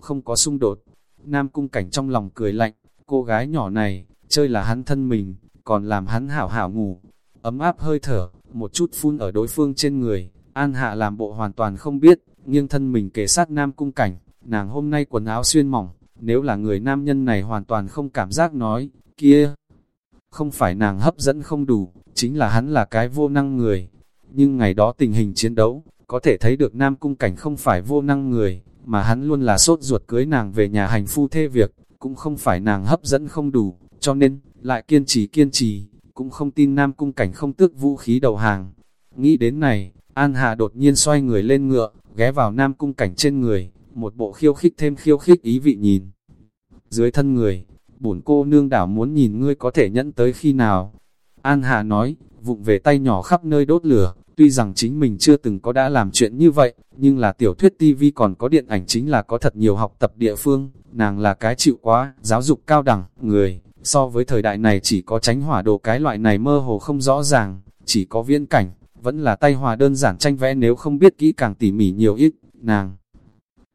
Không có xung đột. Nam cung cảnh trong lòng cười lạnh, cô gái nhỏ này, chơi là hắn thân mình, còn làm hắn hảo hảo ngủ. Ấm áp hơi thở, một chút phun ở đối phương trên người, An Hạ làm bộ hoàn toàn không biết, nghiêng thân mình kề sát Nam cung cảnh, nàng hôm nay quần áo xuyên mỏng, nếu là người nam nhân này hoàn toàn không cảm giác nói, kia, không phải nàng hấp dẫn không đủ, chính là hắn là cái vô năng người. Nhưng ngày đó tình hình chiến đấu, có thể thấy được Nam Cung Cảnh không phải vô năng người, mà hắn luôn là sốt ruột cưới nàng về nhà hành phu thê việc, cũng không phải nàng hấp dẫn không đủ, cho nên, lại kiên trì kiên trì, cũng không tin Nam Cung Cảnh không tước vũ khí đầu hàng. Nghĩ đến này, An Hà đột nhiên xoay người lên ngựa, ghé vào Nam Cung Cảnh trên người, một bộ khiêu khích thêm khiêu khích ý vị nhìn. Dưới thân người, bổn cô nương đảo muốn nhìn ngươi có thể nhẫn tới khi nào. An Hà nói, vụng về tay nhỏ khắp nơi đốt lửa, tuy rằng chính mình chưa từng có đã làm chuyện như vậy, nhưng là tiểu thuyết TV còn có điện ảnh chính là có thật nhiều học tập địa phương, nàng là cái chịu quá, giáo dục cao đẳng, người, so với thời đại này chỉ có tránh hỏa đồ cái loại này mơ hồ không rõ ràng, chỉ có viễn cảnh, vẫn là tay hòa đơn giản tranh vẽ nếu không biết kỹ càng tỉ mỉ nhiều ít, nàng.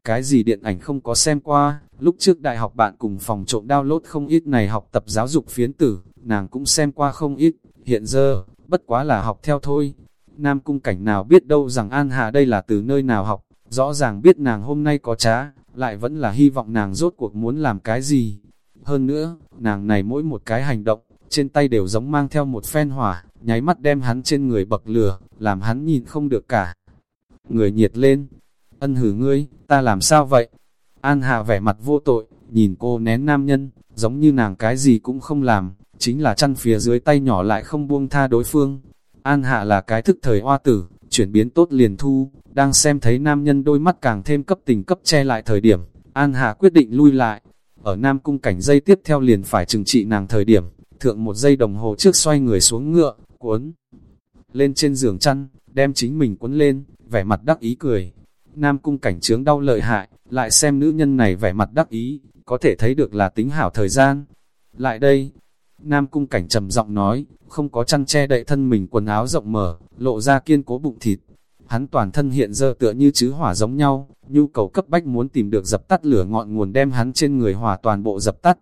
Cái gì điện ảnh không có xem qua, lúc trước đại học bạn cùng phòng trộm download không ít này học tập giáo dục phiến tử, nàng cũng xem qua không ít, hiện giờ, bất quá là học theo thôi. Nam cung cảnh nào biết đâu rằng An Hà đây là từ nơi nào học, rõ ràng biết nàng hôm nay có trá, lại vẫn là hy vọng nàng rốt cuộc muốn làm cái gì. Hơn nữa, nàng này mỗi một cái hành động, trên tay đều giống mang theo một phen hỏa, nháy mắt đem hắn trên người bậc lửa, làm hắn nhìn không được cả. Người nhiệt lên, ân hử ngươi, ta làm sao vậy? An Hà vẻ mặt vô tội, nhìn cô nén nam nhân, giống như nàng cái gì cũng không làm, chính là chăn phía dưới tay nhỏ lại không buông tha đối phương. An Hạ là cái thức thời hoa tử, chuyển biến tốt liền thu, đang xem thấy nam nhân đôi mắt càng thêm cấp tình cấp che lại thời điểm, An Hạ quyết định lui lại. Ở Nam Cung cảnh dây tiếp theo liền phải trừng trị nàng thời điểm, thượng một giây đồng hồ trước xoay người xuống ngựa, cuốn lên trên giường chăn, đem chính mình cuốn lên, vẻ mặt đắc ý cười. Nam Cung cảnh trướng đau lợi hại, lại xem nữ nhân này vẻ mặt đắc ý, có thể thấy được là tính hảo thời gian. Lại đây, Nam Cung cảnh trầm giọng nói, không có chăn che đậy thân mình quần áo rộng mở, lộ ra kiên cố bụng thịt, hắn toàn thân hiện giờ tựa như chứ hỏa giống nhau, nhu cầu cấp bách muốn tìm được dập tắt lửa ngọn nguồn đem hắn trên người hỏa toàn bộ dập tắt.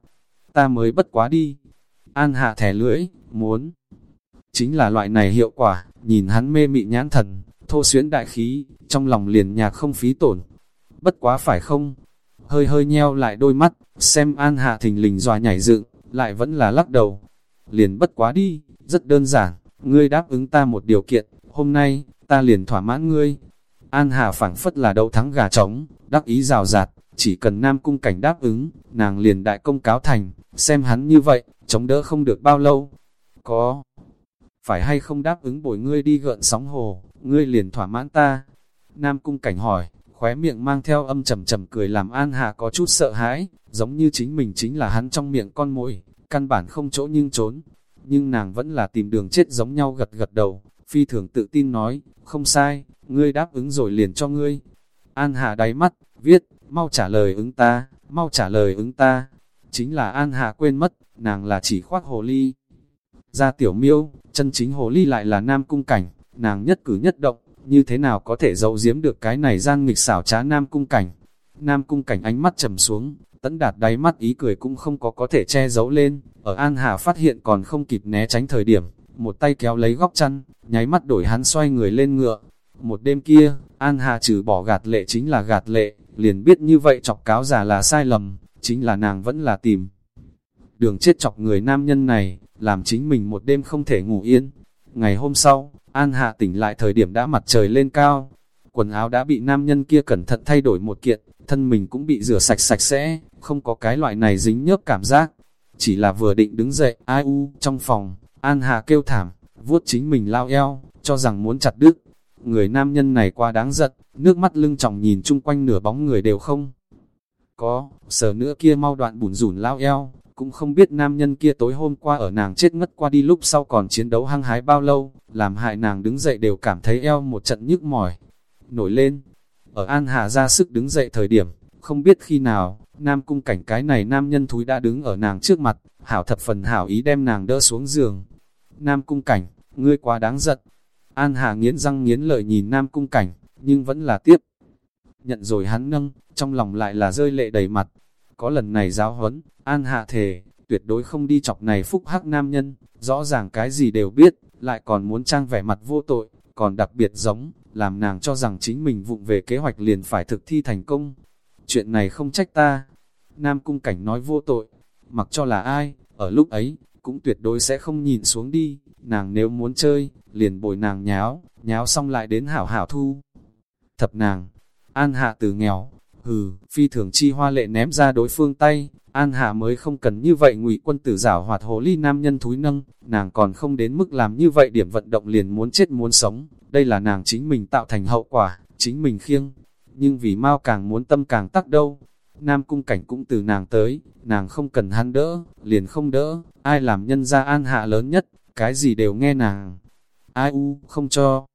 Ta mới bất quá đi. An hạ thẻ lưỡi, muốn. Chính là loại này hiệu quả, nhìn hắn mê mị nhãn thần, thô xuyến đại khí, trong lòng liền nhạc không phí tổn. Bất quá phải không? Hơi hơi nheo lại đôi mắt, xem An hạ thình lình dòa nhảy dựng, lại vẫn là lắc đầu. Liền bất quá đi, rất đơn giản, ngươi đáp ứng ta một điều kiện, hôm nay, ta liền thỏa mãn ngươi. An Hà phảng phất là đấu thắng gà trống, đắc ý rào rạt, chỉ cần Nam Cung Cảnh đáp ứng, nàng liền đại công cáo thành, xem hắn như vậy, chống đỡ không được bao lâu. Có, phải hay không đáp ứng bồi ngươi đi gợn sóng hồ, ngươi liền thỏa mãn ta. Nam Cung Cảnh hỏi, khóe miệng mang theo âm trầm trầm cười làm An Hà có chút sợ hãi, giống như chính mình chính là hắn trong miệng con mồi, căn bản không chỗ nhưng trốn. Nhưng nàng vẫn là tìm đường chết giống nhau gật gật đầu, phi thường tự tin nói, không sai, ngươi đáp ứng rồi liền cho ngươi. An Hà đáy mắt, viết, mau trả lời ứng ta, mau trả lời ứng ta. Chính là An Hà quên mất, nàng là chỉ khoác hồ ly. Ra tiểu miêu, chân chính hồ ly lại là nam cung cảnh, nàng nhất cử nhất động, như thế nào có thể giấu giếm được cái này gian nghịch xảo trá nam cung cảnh. Nam cung cảnh ánh mắt trầm xuống, tấn đạt đáy mắt ý cười cũng không có có thể che giấu lên, ở An Hà phát hiện còn không kịp né tránh thời điểm, một tay kéo lấy góc chăn, nháy mắt đổi hắn xoay người lên ngựa. Một đêm kia, An Hà trừ bỏ gạt lệ chính là gạt lệ, liền biết như vậy chọc cáo giả là sai lầm, chính là nàng vẫn là tìm. Đường chết chọc người nam nhân này, làm chính mình một đêm không thể ngủ yên. Ngày hôm sau, An Hạ tỉnh lại thời điểm đã mặt trời lên cao, quần áo đã bị nam nhân kia cẩn thận thay đổi một kiện, thân mình cũng bị rửa sạch sạch sẽ, không có cái loại này dính nhớp cảm giác. Chỉ là vừa định đứng dậy, ai u, trong phòng, An Hà kêu thảm, vuốt chính mình lao eo, cho rằng muốn chặt đứt. Người nam nhân này quá đáng giận, nước mắt lưng trọng nhìn chung quanh nửa bóng người đều không. Có, sờ nữa kia mau đoạn bùn rủn lao eo, cũng không biết nam nhân kia tối hôm qua ở nàng chết ngất qua đi lúc sau còn chiến đấu hăng hái bao lâu, làm hại nàng đứng dậy đều cảm thấy eo một trận nhức mỏi. Nổi lên, ở An Hà ra sức đứng dậy thời điểm, không biết khi nào, nam cung cảnh cái này nam nhân thúi đã đứng ở nàng trước mặt, hảo thập phần hảo ý đem nàng đỡ xuống giường. Nam cung cảnh, ngươi quá đáng giận. An Hà nghiến răng nghiến lợi nhìn Nam cung cảnh, nhưng vẫn là tiếp. Nhận rồi hắn nâng, trong lòng lại là rơi lệ đầy mặt. Có lần này giáo huấn, An Hạ thề, tuyệt đối không đi chọc này phúc hắc nam nhân, rõ ràng cái gì đều biết, lại còn muốn trang vẻ mặt vô tội, còn đặc biệt giống, làm nàng cho rằng chính mình vụng về kế hoạch liền phải thực thi thành công. Chuyện này không trách ta. Nam cung cảnh nói vô tội, mặc cho là ai, ở lúc ấy, cũng tuyệt đối sẽ không nhìn xuống đi, nàng nếu muốn chơi, liền bồi nàng nháo, nháo xong lại đến hảo hảo thu. Thập nàng, an hạ từ nghèo, hừ, phi thường chi hoa lệ ném ra đối phương tay, an hạ mới không cần như vậy ngụy quân tử giảo hoạt hồ ly nam nhân thúi nâng, nàng còn không đến mức làm như vậy điểm vận động liền muốn chết muốn sống, đây là nàng chính mình tạo thành hậu quả, chính mình khiêng, nhưng vì mau càng muốn tâm càng tắc đâu, Nam cung cảnh cũng từ nàng tới, nàng không cần hắn đỡ, liền không đỡ, ai làm nhân gia an hạ lớn nhất, cái gì đều nghe nàng. Ai u, không cho.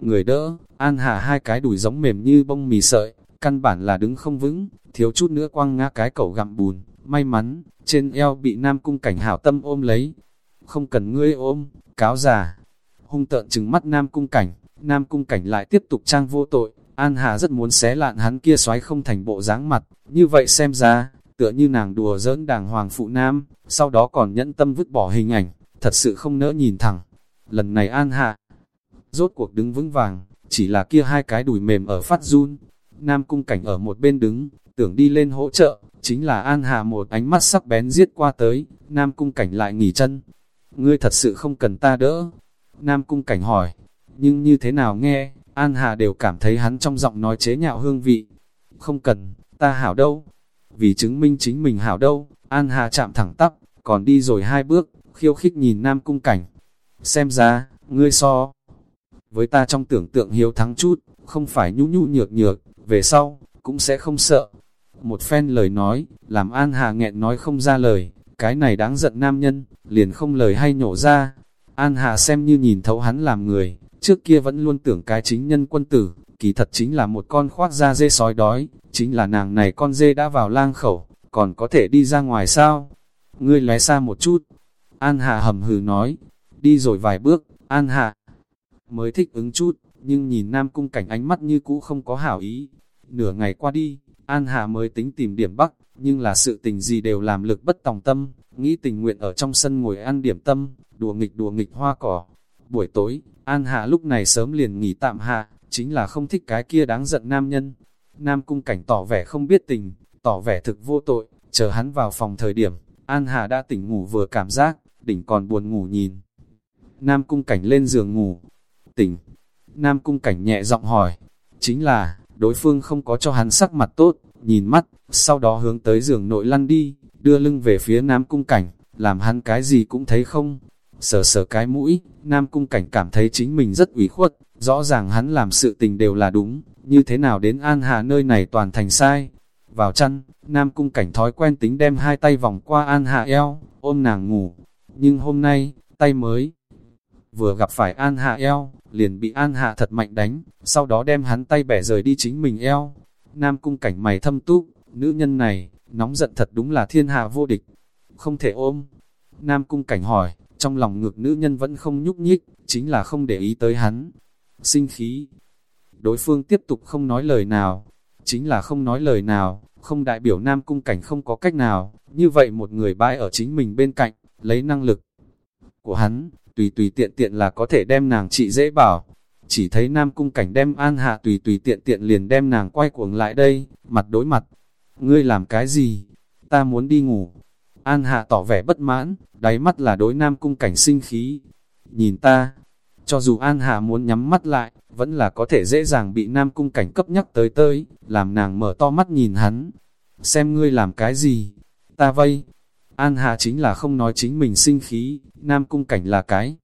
Người đỡ, an hạ hai cái đùi giống mềm như bông mì sợi, căn bản là đứng không vững, thiếu chút nữa quăng ngã cái cẩu gặm bùn. May mắn, trên eo bị nam cung cảnh hảo tâm ôm lấy. Không cần ngươi ôm, cáo già. Hung tợn trừng mắt nam cung cảnh, nam cung cảnh lại tiếp tục trang vô tội, An Hà rất muốn xé lạn hắn kia xoáy không thành bộ dáng mặt, như vậy xem ra, tựa như nàng đùa giỡn đàng hoàng phụ nam, sau đó còn nhẫn tâm vứt bỏ hình ảnh, thật sự không nỡ nhìn thẳng. Lần này An hà rốt cuộc đứng vững vàng, chỉ là kia hai cái đùi mềm ở phát run. Nam cung cảnh ở một bên đứng, tưởng đi lên hỗ trợ, chính là An Hà một ánh mắt sắc bén giết qua tới, Nam cung cảnh lại nghỉ chân. Ngươi thật sự không cần ta đỡ. Nam cung cảnh hỏi, nhưng như thế nào nghe, An Hà đều cảm thấy hắn trong giọng nói chế nhạo hương vị. Không cần, ta hảo đâu. Vì chứng minh chính mình hảo đâu, An Hà chạm thẳng tắp, còn đi rồi hai bước, khiêu khích nhìn Nam Cung Cảnh. Xem ra, ngươi so. Với ta trong tưởng tượng hiếu thắng chút, không phải nhu nhu nhược nhược, về sau, cũng sẽ không sợ. Một phen lời nói, làm An Hà nghẹn nói không ra lời, cái này đáng giận nam nhân, liền không lời hay nhổ ra. An Hà xem như nhìn thấu hắn làm người, trước kia vẫn luôn tưởng cái chính nhân quân tử, kỳ thật chính là một con khoác da dê sói đói, chính là nàng này con dê đã vào lang khẩu, còn có thể đi ra ngoài sao? Ngươi lé xa một chút. An Hà hầm hừ nói, đi rồi vài bước, An Hà mới thích ứng chút, nhưng nhìn Nam Cung cảnh ánh mắt như cũ không có hảo ý. Nửa ngày qua đi, An Hà mới tính tìm điểm bắc, nhưng là sự tình gì đều làm lực bất tòng tâm, nghĩ tình nguyện ở trong sân ngồi ăn điểm tâm, đùa nghịch đùa nghịch hoa cỏ. Buổi tối, An Hà lúc này sớm liền nghỉ tạm hạ, chính là không thích cái kia đáng giận nam nhân. Nam cung cảnh tỏ vẻ không biết tình, tỏ vẻ thực vô tội, chờ hắn vào phòng thời điểm, An Hà đã tỉnh ngủ vừa cảm giác, đỉnh còn buồn ngủ nhìn. Nam cung cảnh lên giường ngủ, tỉnh. Nam cung cảnh nhẹ giọng hỏi, chính là, đối phương không có cho hắn sắc mặt tốt, nhìn mắt, sau đó hướng tới giường nội lăn đi, đưa lưng về phía Nam cung cảnh, làm hắn cái gì cũng thấy không. Sờ sờ cái mũi, Nam cung cảnh cảm thấy chính mình rất ủy khuất, rõ ràng hắn làm sự tình đều là đúng, như thế nào đến An Hà nơi này toàn thành sai. Vào chăn, Nam cung cảnh thói quen tính đem hai tay vòng qua An Hà eo, ôm nàng ngủ. Nhưng hôm nay, tay mới vừa gặp phải An hạ eo, liền bị An Hạ thật mạnh đánh, sau đó đem hắn tay bẻ rời đi chính mình eo. Nam cung cảnh mày thâm túc, nữ nhân này, nóng giận thật đúng là thiên hạ vô địch. Không thể ôm. Nam cung cảnh hỏi, trong lòng ngược nữ nhân vẫn không nhúc nhích, chính là không để ý tới hắn. Sinh khí. Đối phương tiếp tục không nói lời nào, chính là không nói lời nào, không đại biểu Nam cung cảnh không có cách nào, như vậy một người bãi ở chính mình bên cạnh, lấy năng lực của hắn, tùy tùy tiện tiện là có thể đem nàng trị dễ bảo. Chỉ thấy Nam Cung Cảnh đem An Hạ tùy tùy tiện tiện liền đem nàng quay cuồng lại đây, mặt đối mặt. Ngươi làm cái gì? Ta muốn đi ngủ. An Hạ tỏ vẻ bất mãn, đáy mắt là đối Nam Cung Cảnh sinh khí. Nhìn ta, cho dù An Hạ muốn nhắm mắt lại, vẫn là có thể dễ dàng bị Nam Cung Cảnh cấp nhắc tới tới, làm nàng mở to mắt nhìn hắn. Xem ngươi làm cái gì? Ta vây, An Hà chính là không nói chính mình sinh khí, Nam Cung Cảnh là cái.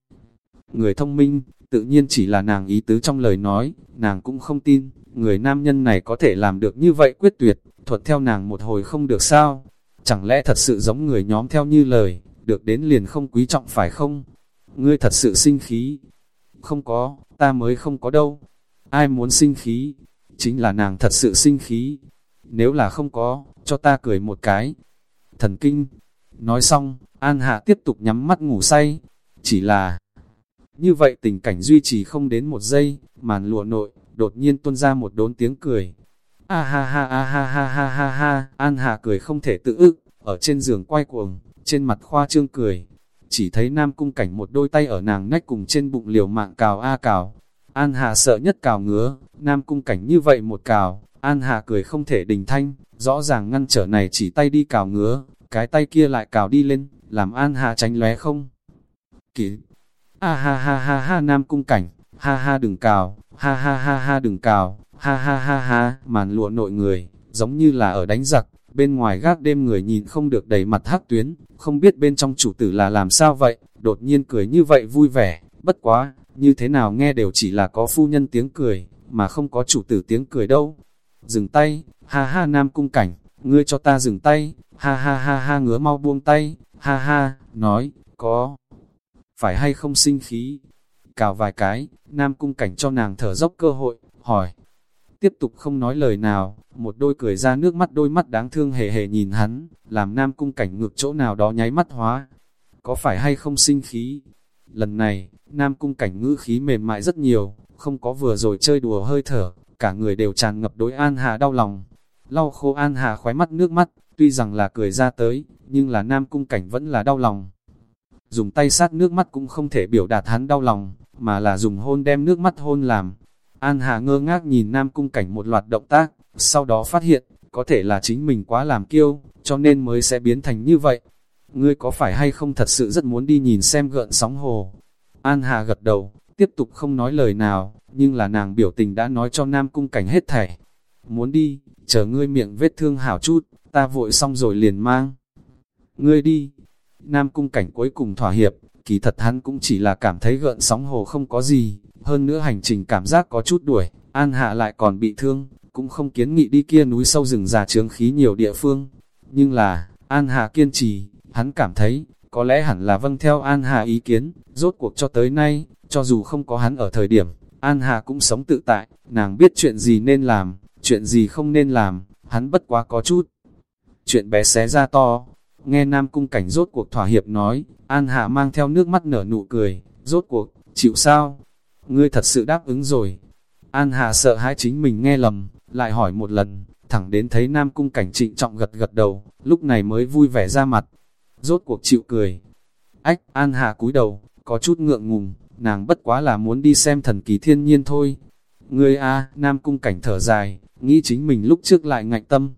Người thông minh, tự nhiên chỉ là nàng ý tứ trong lời nói, nàng cũng không tin, người nam nhân này có thể làm được như vậy quyết tuyệt, Thuật theo nàng một hồi không được sao. Chẳng lẽ thật sự giống người nhóm theo như lời, được đến liền không quý trọng phải không? Ngươi thật sự sinh khí. Không có, ta mới không có đâu. Ai muốn sinh khí? Chính là nàng thật sự sinh khí. Nếu là không có, cho ta cười một cái. Thần kinh, Nói xong, An Hạ tiếp tục nhắm mắt ngủ say. Chỉ là, như vậy tình cảnh duy trì không đến một giây, màn lụa nội, đột nhiên tuôn ra một đốn tiếng cười. A ha ha a ha ha ha ha ha, An Hạ cười không thể tự ức, ở trên giường quay cuồng, trên mặt khoa trương cười. Chỉ thấy Nam Cung Cảnh một đôi tay ở nàng nách cùng trên bụng liều mạng cào a cào. An hạ sợ nhất cào ngứa, Nam Cung Cảnh như vậy một cào, An hạ cười không thể đình thanh, rõ ràng ngăn trở này chỉ tay đi cào ngứa, cái tay kia lại cào đi lên, làm An Hà tránh lóe không. Kỷ, a ha ha ha ha nam cung cảnh, ha ha đừng cào, ha ha ha ha đừng cào, ha ha ha ha, màn lụa nội người, giống như là ở đánh giặc, bên ngoài gác đêm người nhìn không được đầy mặt hắc tuyến, không biết bên trong chủ tử là làm sao vậy, đột nhiên cười như vậy vui vẻ, bất quá, như thế nào nghe đều chỉ là có phu nhân tiếng cười, mà không có chủ tử tiếng cười đâu. Dừng tay, ha ha nam cung cảnh, ngươi cho ta dừng tay, ha ha ha ha ngứa mau buông tay, ha ha, nói, có, phải hay không sinh khí, cào vài cái, nam cung cảnh cho nàng thở dốc cơ hội, hỏi, tiếp tục không nói lời nào, một đôi cười ra nước mắt đôi mắt đáng thương hề hề nhìn hắn, làm nam cung cảnh ngược chỗ nào đó nháy mắt hóa, có phải hay không sinh khí, lần này, nam cung cảnh ngữ khí mềm mại rất nhiều, không có vừa rồi chơi đùa hơi thở, cả người đều tràn ngập đối an hà đau lòng, lau khô An Hà khoái mắt nước mắt, tuy rằng là cười ra tới, nhưng là nam cung cảnh vẫn là đau lòng. Dùng tay sát nước mắt cũng không thể biểu đạt hắn đau lòng, mà là dùng hôn đem nước mắt hôn làm. An Hà ngơ ngác nhìn nam cung cảnh một loạt động tác, sau đó phát hiện, có thể là chính mình quá làm kiêu, cho nên mới sẽ biến thành như vậy. Ngươi có phải hay không thật sự rất muốn đi nhìn xem gợn sóng hồ? An Hà gật đầu, tiếp tục không nói lời nào, nhưng là nàng biểu tình đã nói cho Nam Cung Cảnh hết thảy. Muốn đi, chờ ngươi miệng vết thương hảo chút, ta vội xong rồi liền mang. Ngươi đi, Nam Cung Cảnh cuối cùng thỏa hiệp, kỳ thật hắn cũng chỉ là cảm thấy gợn sóng hồ không có gì, hơn nữa hành trình cảm giác có chút đuổi, An Hạ lại còn bị thương, cũng không kiến nghị đi kia núi sâu rừng già trướng khí nhiều địa phương. Nhưng là, An Hạ kiên trì, hắn cảm thấy, có lẽ hẳn là vâng theo An Hạ ý kiến, rốt cuộc cho tới nay, cho dù không có hắn ở thời điểm, An Hạ cũng sống tự tại, nàng biết chuyện gì nên làm, chuyện gì không nên làm, hắn bất quá có chút. Chuyện bé xé ra to, nghe Nam Cung Cảnh rốt cuộc thỏa hiệp nói, An Hạ mang theo nước mắt nở nụ cười, rốt cuộc, chịu sao? Ngươi thật sự đáp ứng rồi. An Hạ sợ hãi chính mình nghe lầm, lại hỏi một lần, thẳng đến thấy Nam Cung Cảnh trịnh trọng gật gật đầu, lúc này mới vui vẻ ra mặt. Rốt cuộc chịu cười. Ách, An Hạ cúi đầu, có chút ngượng ngùng, nàng bất quá là muốn đi xem thần kỳ thiên nhiên thôi. Ngươi a Nam Cung Cảnh thở dài, nghĩ chính mình lúc trước lại ngạnh tâm.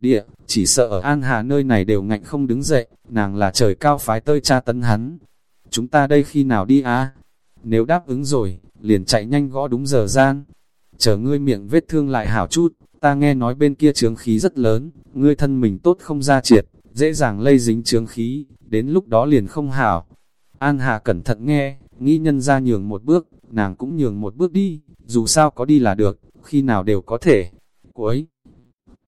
Địa, chỉ sợ ở An Hà nơi này đều ngạnh không đứng dậy, nàng là trời cao phái tơi cha tấn hắn. Chúng ta đây khi nào đi á? Nếu đáp ứng rồi, liền chạy nhanh gõ đúng giờ gian. Chờ ngươi miệng vết thương lại hảo chút, ta nghe nói bên kia trướng khí rất lớn, ngươi thân mình tốt không ra triệt, dễ dàng lây dính trướng khí, đến lúc đó liền không hảo. An Hà cẩn thận nghe, nghĩ nhân ra nhường một bước, nàng cũng nhường một bước đi, dù sao có đi là được, khi nào đều có thể. Cuối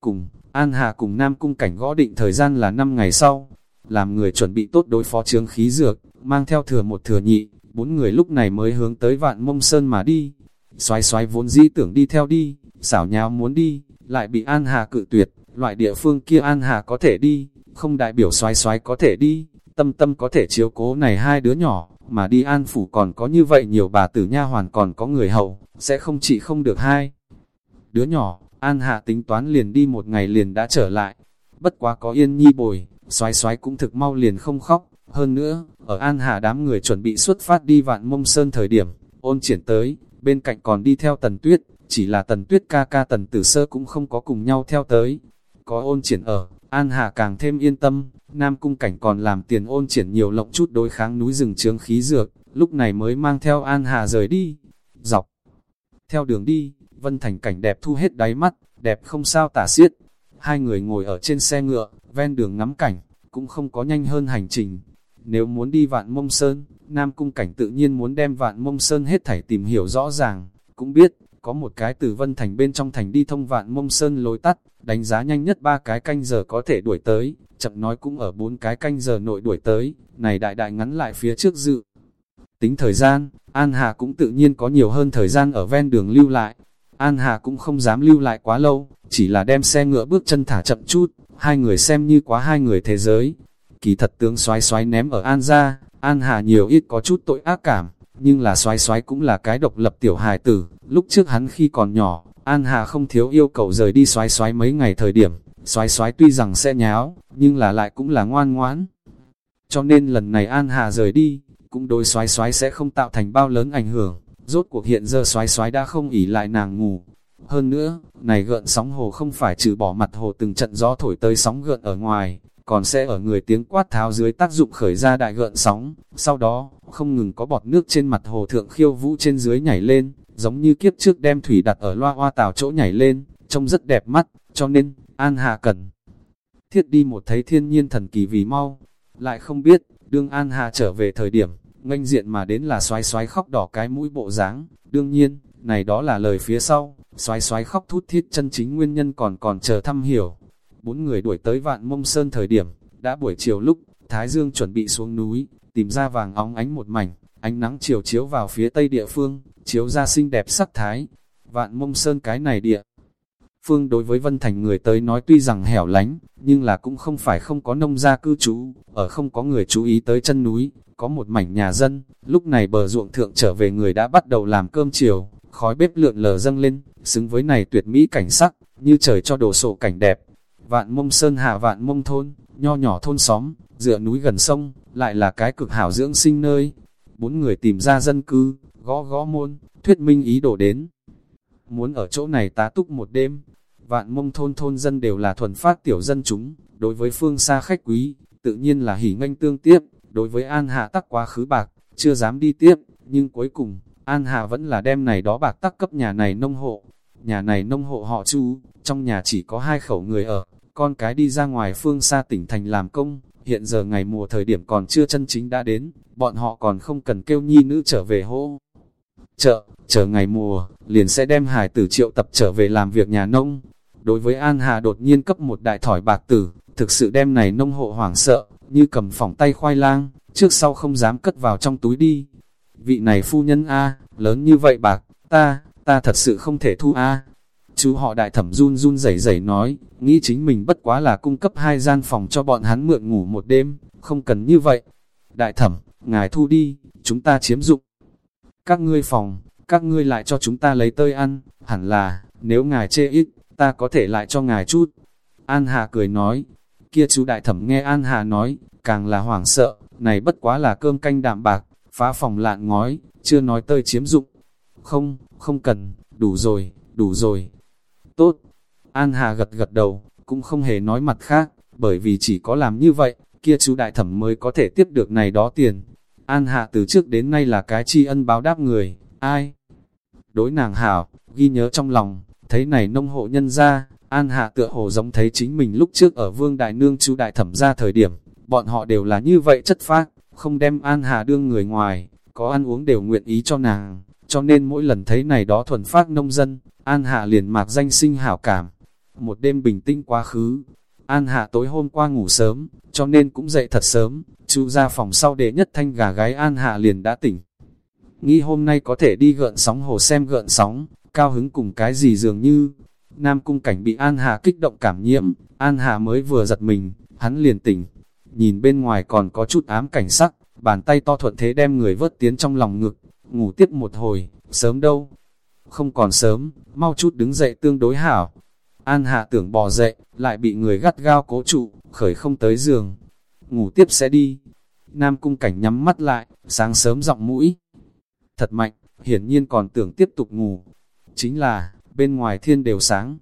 cùng, An Hà cùng Nam Cung Cảnh gõ định thời gian là 5 ngày sau, làm người chuẩn bị tốt đối phó chướng khí dược, mang theo thừa một thừa nhị, bốn người lúc này mới hướng tới vạn mông sơn mà đi. Xoái xoái vốn dĩ tưởng đi theo đi, xảo nháo muốn đi, lại bị An Hà cự tuyệt, loại địa phương kia An Hà có thể đi, không đại biểu xoái xoái có thể đi, tâm tâm có thể chiếu cố này hai đứa nhỏ, mà đi An Phủ còn có như vậy nhiều bà tử nha hoàn còn có người hầu, sẽ không chỉ không được hai. Đứa nhỏ, An Hạ tính toán liền đi một ngày liền đã trở lại, bất quá có yên nhi bồi, xoái xoái cũng thực mau liền không khóc, hơn nữa, ở An Hạ đám người chuẩn bị xuất phát đi vạn mông sơn thời điểm, ôn triển tới, bên cạnh còn đi theo tần tuyết, chỉ là tần tuyết ca ca tần tử sơ cũng không có cùng nhau theo tới. Có ôn triển ở, An Hạ càng thêm yên tâm, Nam Cung Cảnh còn làm tiền ôn triển nhiều lộng chút đối kháng núi rừng trướng khí dược, lúc này mới mang theo An Hạ rời đi, dọc. Theo đường đi, Vân Thành cảnh đẹp thu hết đáy mắt, đẹp không sao tả xiết. Hai người ngồi ở trên xe ngựa, ven đường ngắm cảnh, cũng không có nhanh hơn hành trình. Nếu muốn đi vạn mông sơn, Nam Cung Cảnh tự nhiên muốn đem vạn mông sơn hết thảy tìm hiểu rõ ràng, cũng biết, có một cái từ Vân Thành bên trong thành đi thông vạn mông sơn lối tắt, đánh giá nhanh nhất ba cái canh giờ có thể đuổi tới, chậm nói cũng ở bốn cái canh giờ nội đuổi tới, này đại đại ngắn lại phía trước dự. Tính thời gian, An Hà cũng tự nhiên có nhiều hơn thời gian ở ven đường lưu lại, An Hà cũng không dám lưu lại quá lâu, chỉ là đem xe ngựa bước chân thả chậm chút, hai người xem như quá hai người thế giới. Kỳ thật tướng xoái xoái ném ở An ra, An Hà nhiều ít có chút tội ác cảm, nhưng là xoái xoái cũng là cái độc lập tiểu hài tử, lúc trước hắn khi còn nhỏ, An Hà không thiếu yêu cầu rời đi xoái xoái mấy ngày thời điểm, xoái xoái tuy rằng sẽ nháo, nhưng là lại cũng là ngoan ngoãn. Cho nên lần này An Hà rời đi, cũng đôi xoái xoái sẽ không tạo thành bao lớn ảnh hưởng. Rốt cuộc hiện giờ xoái xoái đã không ỉ lại nàng ngủ. Hơn nữa, này gợn sóng hồ không phải trừ bỏ mặt hồ từng trận gió thổi tới sóng gợn ở ngoài, còn sẽ ở người tiếng quát tháo dưới tác dụng khởi ra đại gợn sóng. Sau đó, không ngừng có bọt nước trên mặt hồ thượng khiêu vũ trên dưới nhảy lên, giống như kiếp trước đem thủy đặt ở loa hoa tàu chỗ nhảy lên, trông rất đẹp mắt, cho nên, An Hà cần thiết đi một thấy thiên nhiên thần kỳ vì mau. Lại không biết, đương An Hà trở về thời điểm, nganh diện mà đến là xoái xoái khóc đỏ cái mũi bộ dáng đương nhiên, này đó là lời phía sau, xoái xoái khóc thút thiết chân chính nguyên nhân còn còn chờ thăm hiểu. Bốn người đuổi tới vạn mông sơn thời điểm, đã buổi chiều lúc, Thái Dương chuẩn bị xuống núi, tìm ra vàng óng ánh một mảnh, ánh nắng chiều chiếu vào phía tây địa phương, chiếu ra xinh đẹp sắc thái. Vạn mông sơn cái này địa. Phương đối với Vân Thành người tới nói tuy rằng hẻo lánh, nhưng là cũng không phải không có nông gia cư trú, ở không có người chú ý tới chân núi, có một mảnh nhà dân, lúc này bờ ruộng thượng trở về người đã bắt đầu làm cơm chiều, khói bếp lượn lờ dâng lên, xứng với này tuyệt mỹ cảnh sắc, như trời cho đồ sộ cảnh đẹp. Vạn mông sơn hạ vạn mông thôn, nho nhỏ thôn xóm, dựa núi gần sông, lại là cái cực hảo dưỡng sinh nơi. Bốn người tìm ra dân cư, gõ gõ môn, thuyết minh ý đồ đến. Muốn ở chỗ này tá túc một đêm, vạn mông thôn thôn dân đều là thuần phát tiểu dân chúng, đối với phương xa khách quý, tự nhiên là hỉ nganh tương tiếp, Đối với An Hạ tắc quá khứ bạc, chưa dám đi tiếp, nhưng cuối cùng, An Hạ vẫn là đem này đó bạc tắc cấp nhà này nông hộ. Nhà này nông hộ họ chú trong nhà chỉ có hai khẩu người ở, con cái đi ra ngoài phương xa tỉnh thành làm công, hiện giờ ngày mùa thời điểm còn chưa chân chính đã đến, bọn họ còn không cần kêu nhi nữ trở về hô. Chợ, chờ ngày mùa, liền sẽ đem hải tử triệu tập trở về làm việc nhà nông. Đối với An Hà đột nhiên cấp một đại thỏi bạc tử, thực sự đem này nông hộ hoảng sợ, như cầm phỏng tay khoai lang, trước sau không dám cất vào trong túi đi. Vị này phu nhân A, lớn như vậy bạc, ta, ta thật sự không thể thu A. Chú họ đại thẩm run run rẩy rẩy nói, nghĩ chính mình bất quá là cung cấp hai gian phòng cho bọn hắn mượn ngủ một đêm, không cần như vậy. Đại thẩm, ngài thu đi, chúng ta chiếm dụng. Các ngươi phòng, các ngươi lại cho chúng ta lấy tơi ăn, hẳn là, nếu ngài chê ít, ta có thể lại cho ngài chút. An Hà cười nói, kia chú đại thẩm nghe An Hà nói, càng là hoảng sợ, này bất quá là cơm canh đạm bạc, phá phòng lạn ngói, chưa nói tơi chiếm dụng. Không, không cần, đủ rồi, đủ rồi. Tốt. An Hà gật gật đầu, cũng không hề nói mặt khác, bởi vì chỉ có làm như vậy, kia chú đại thẩm mới có thể tiếp được này đó tiền. An Hạ từ trước đến nay là cái tri ân báo đáp người, ai? Đối nàng hảo, ghi nhớ trong lòng, thấy này nông hộ nhân ra, An Hạ tựa hồ giống thấy chính mình lúc trước ở Vương Đại Nương chú Đại Thẩm ra thời điểm, bọn họ đều là như vậy chất phác, không đem An Hà đương người ngoài, có ăn uống đều nguyện ý cho nàng, cho nên mỗi lần thấy này đó thuần phác nông dân, An Hạ liền mạc danh sinh hảo cảm. Một đêm bình tĩnh quá khứ, An Hạ tối hôm qua ngủ sớm, cho nên cũng dậy thật sớm, chú ra phòng sau để nhất thanh gà gái An Hạ liền đã tỉnh. Nghĩ hôm nay có thể đi gợn sóng hồ xem gợn sóng, cao hứng cùng cái gì dường như, Nam cung cảnh bị An Hà kích động cảm nhiễm, An Hà mới vừa giật mình, hắn liền tỉnh. Nhìn bên ngoài còn có chút ám cảnh sắc, bàn tay to thuận thế đem người vớt tiến trong lòng ngực, ngủ tiếp một hồi, sớm đâu. Không còn sớm, mau chút đứng dậy tương đối hảo. An Hà tưởng bò dậy, lại bị người gắt gao cố trụ, khởi không tới giường. Ngủ tiếp sẽ đi. Nam cung cảnh nhắm mắt lại, sáng sớm giọng mũi. Thật mạnh, hiển nhiên còn tưởng tiếp tục ngủ. Chính là, bên ngoài thiên đều sáng.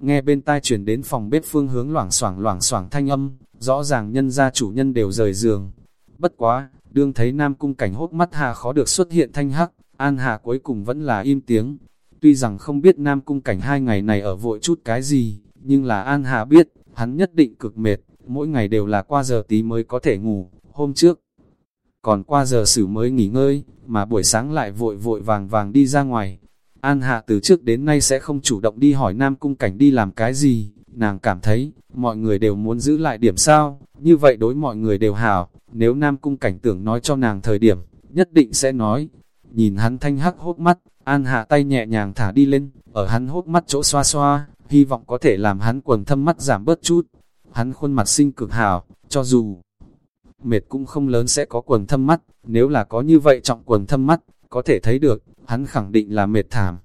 Nghe bên tai chuyển đến phòng bếp phương hướng loảng xoảng loảng xoảng thanh âm, rõ ràng nhân gia chủ nhân đều rời giường. Bất quá, đương thấy Nam Cung cảnh hốt mắt hà khó được xuất hiện thanh hắc, An Hà cuối cùng vẫn là im tiếng. Tuy rằng không biết Nam Cung cảnh hai ngày này ở vội chút cái gì, nhưng là An Hà biết, hắn nhất định cực mệt, mỗi ngày đều là qua giờ tí mới có thể ngủ, hôm trước. Còn qua giờ xử mới nghỉ ngơi, mà buổi sáng lại vội vội vàng vàng đi ra ngoài, An Hạ từ trước đến nay sẽ không chủ động đi hỏi Nam Cung Cảnh đi làm cái gì, nàng cảm thấy, mọi người đều muốn giữ lại điểm sao, như vậy đối mọi người đều hảo, nếu Nam Cung Cảnh tưởng nói cho nàng thời điểm, nhất định sẽ nói. Nhìn hắn thanh hắc hốt mắt, An Hạ tay nhẹ nhàng thả đi lên, ở hắn hốt mắt chỗ xoa xoa, hy vọng có thể làm hắn quần thâm mắt giảm bớt chút. Hắn khuôn mặt xinh cực hảo, cho dù mệt cũng không lớn sẽ có quần thâm mắt, nếu là có như vậy trọng quần thâm mắt, có thể thấy được, hắn khẳng định là mệt thảm.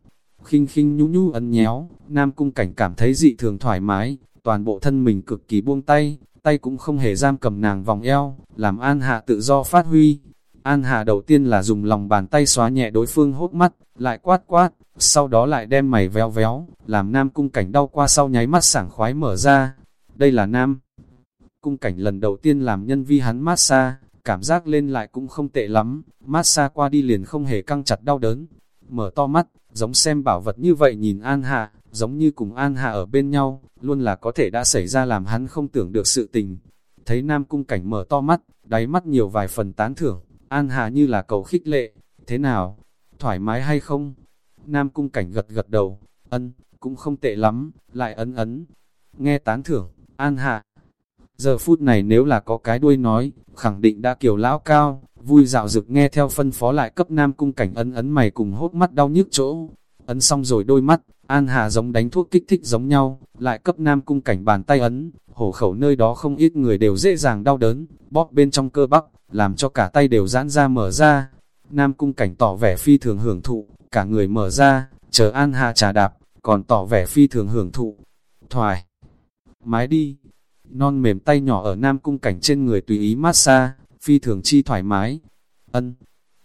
khinh khinh nhũ nhũ ấn nhéo, Nam Cung Cảnh cảm thấy dị thường thoải mái, toàn bộ thân mình cực kỳ buông tay, tay cũng không hề giam cầm nàng vòng eo, làm An Hạ tự do phát huy. An Hạ đầu tiên là dùng lòng bàn tay xóa nhẹ đối phương hốt mắt, lại quát quát, sau đó lại đem mày véo véo, làm Nam Cung Cảnh đau qua sau nháy mắt sảng khoái mở ra. Đây là Nam Cung Cảnh lần đầu tiên làm nhân vi hắn massage, cảm giác lên lại cũng không tệ lắm, massage qua đi liền không hề căng chặt đau đớn. Mở to mắt, giống xem bảo vật như vậy nhìn An Hạ, giống như cùng An Hạ ở bên nhau, luôn là có thể đã xảy ra làm hắn không tưởng được sự tình. Thấy Nam Cung Cảnh mở to mắt, đáy mắt nhiều vài phần tán thưởng, An Hạ như là cầu khích lệ, thế nào, thoải mái hay không? Nam Cung Cảnh gật gật đầu, ân, cũng không tệ lắm, lại ấn ấn. Nghe tán thưởng, An Hạ, Giờ phút này nếu là có cái đuôi nói, khẳng định đã kiểu lão cao, vui dạo dực nghe theo phân phó lại cấp nam cung cảnh ấn ấn mày cùng hốt mắt đau nhức chỗ. Ấn xong rồi đôi mắt, An Hà giống đánh thuốc kích thích giống nhau, lại cấp nam cung cảnh bàn tay ấn, hổ khẩu nơi đó không ít người đều dễ dàng đau đớn, bóp bên trong cơ bắp, làm cho cả tay đều giãn ra mở ra. Nam cung cảnh tỏ vẻ phi thường hưởng thụ, cả người mở ra, chờ An Hà trà đạp, còn tỏ vẻ phi thường hưởng thụ. Thoải, mái đi, non mềm tay nhỏ ở Nam Cung Cảnh trên người tùy ý massage, phi thường chi thoải mái. Ân.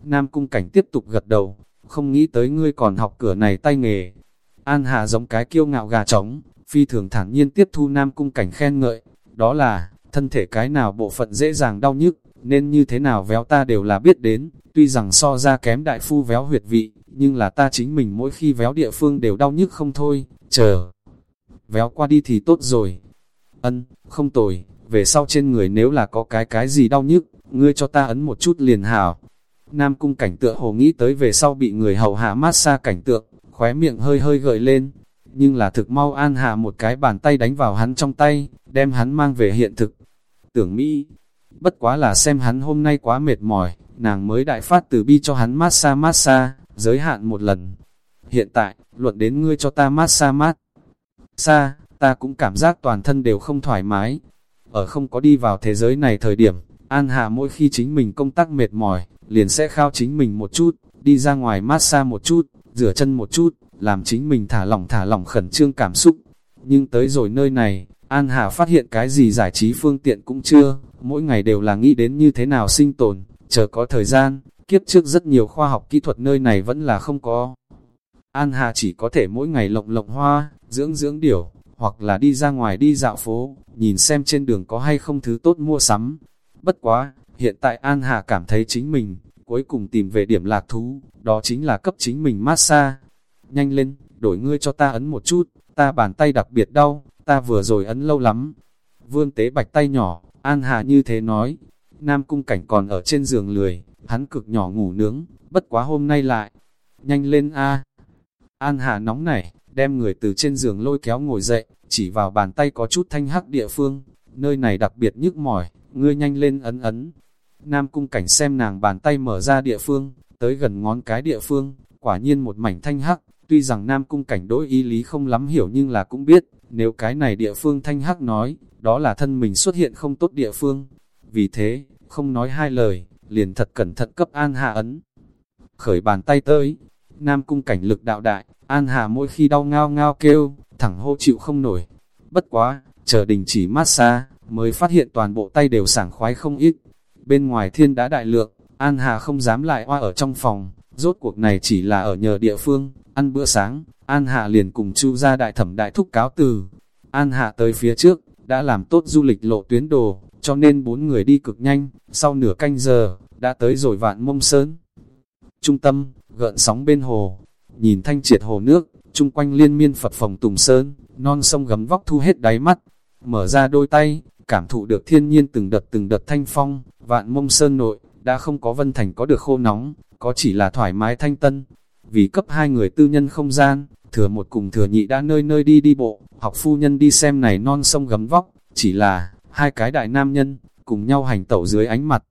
Nam Cung Cảnh tiếp tục gật đầu, không nghĩ tới ngươi còn học cửa này tay nghề. An Hà giống cái kiêu ngạo gà trống, phi thường thản nhiên tiếp thu Nam Cung Cảnh khen ngợi, đó là, thân thể cái nào bộ phận dễ dàng đau nhức, nên như thế nào véo ta đều là biết đến, tuy rằng so ra kém đại phu véo huyệt vị, nhưng là ta chính mình mỗi khi véo địa phương đều đau nhức không thôi, chờ. Véo qua đi thì tốt rồi, Ân, không tồi, về sau trên người nếu là có cái cái gì đau nhức, ngươi cho ta ấn một chút liền hảo. Nam cung cảnh tượng hồ nghĩ tới về sau bị người hầu hạ mát xa cảnh tượng, khóe miệng hơi hơi gợi lên, nhưng là thực mau an hạ một cái bàn tay đánh vào hắn trong tay, đem hắn mang về hiện thực. Tưởng Mỹ, bất quá là xem hắn hôm nay quá mệt mỏi, nàng mới đại phát từ bi cho hắn mát xa mát xa, giới hạn một lần. Hiện tại, luận đến ngươi cho ta mát xa mát xa, ta cũng cảm giác toàn thân đều không thoải mái. Ở không có đi vào thế giới này thời điểm, An Hạ mỗi khi chính mình công tác mệt mỏi, liền sẽ khao chính mình một chút, đi ra ngoài massage một chút, rửa chân một chút, làm chính mình thả lỏng thả lỏng khẩn trương cảm xúc. Nhưng tới rồi nơi này, An Hà phát hiện cái gì giải trí phương tiện cũng chưa, mỗi ngày đều là nghĩ đến như thế nào sinh tồn, chờ có thời gian, kiếp trước rất nhiều khoa học kỹ thuật nơi này vẫn là không có. An Hà chỉ có thể mỗi ngày lộng lộng hoa, dưỡng dưỡng điểu, hoặc là đi ra ngoài đi dạo phố, nhìn xem trên đường có hay không thứ tốt mua sắm. Bất quá, hiện tại An Hà cảm thấy chính mình, cuối cùng tìm về điểm lạc thú, đó chính là cấp chính mình massage. Nhanh lên, đổi ngươi cho ta ấn một chút, ta bàn tay đặc biệt đau, ta vừa rồi ấn lâu lắm. Vương tế bạch tay nhỏ, An Hà như thế nói. Nam cung cảnh còn ở trên giường lười, hắn cực nhỏ ngủ nướng, bất quá hôm nay lại. Nhanh lên a An Hà nóng nảy, đem người từ trên giường lôi kéo ngồi dậy, chỉ vào bàn tay có chút thanh hắc địa phương. Nơi này đặc biệt nhức mỏi, ngươi nhanh lên ấn ấn. Nam cung cảnh xem nàng bàn tay mở ra địa phương, tới gần ngón cái địa phương, quả nhiên một mảnh thanh hắc, tuy rằng Nam cung cảnh đối ý lý không lắm hiểu nhưng là cũng biết, nếu cái này địa phương thanh hắc nói, đó là thân mình xuất hiện không tốt địa phương. Vì thế, không nói hai lời, liền thật cẩn thận cấp An hạ ấn. Khởi bàn tay tới, Nam cung cảnh lực đạo đại, An Hà mỗi khi đau ngao ngao kêu, thẳng hô chịu không nổi. Bất quá, chờ đình chỉ massage, mới phát hiện toàn bộ tay đều sảng khoái không ít. Bên ngoài thiên đã đại lượng, An Hà không dám lại oa ở trong phòng, rốt cuộc này chỉ là ở nhờ địa phương, ăn bữa sáng, An Hà liền cùng chu ra đại thẩm đại thúc cáo từ. An Hà tới phía trước, đã làm tốt du lịch lộ tuyến đồ, cho nên bốn người đi cực nhanh, sau nửa canh giờ, đã tới rồi vạn mông sơn. Trung tâm, gợn sóng bên hồ, nhìn thanh triệt hồ nước, chung quanh liên miên phật phòng tùng sơn, non sông gấm vóc thu hết đáy mắt, mở ra đôi tay, cảm thụ được thiên nhiên từng đợt từng đợt thanh phong, vạn mông sơn nội, đã không có vân thành có được khô nóng, có chỉ là thoải mái thanh tân. Vì cấp hai người tư nhân không gian, thừa một cùng thừa nhị đã nơi nơi đi đi bộ, học phu nhân đi xem này non sông gấm vóc, chỉ là, hai cái đại nam nhân, cùng nhau hành tẩu dưới ánh mặt.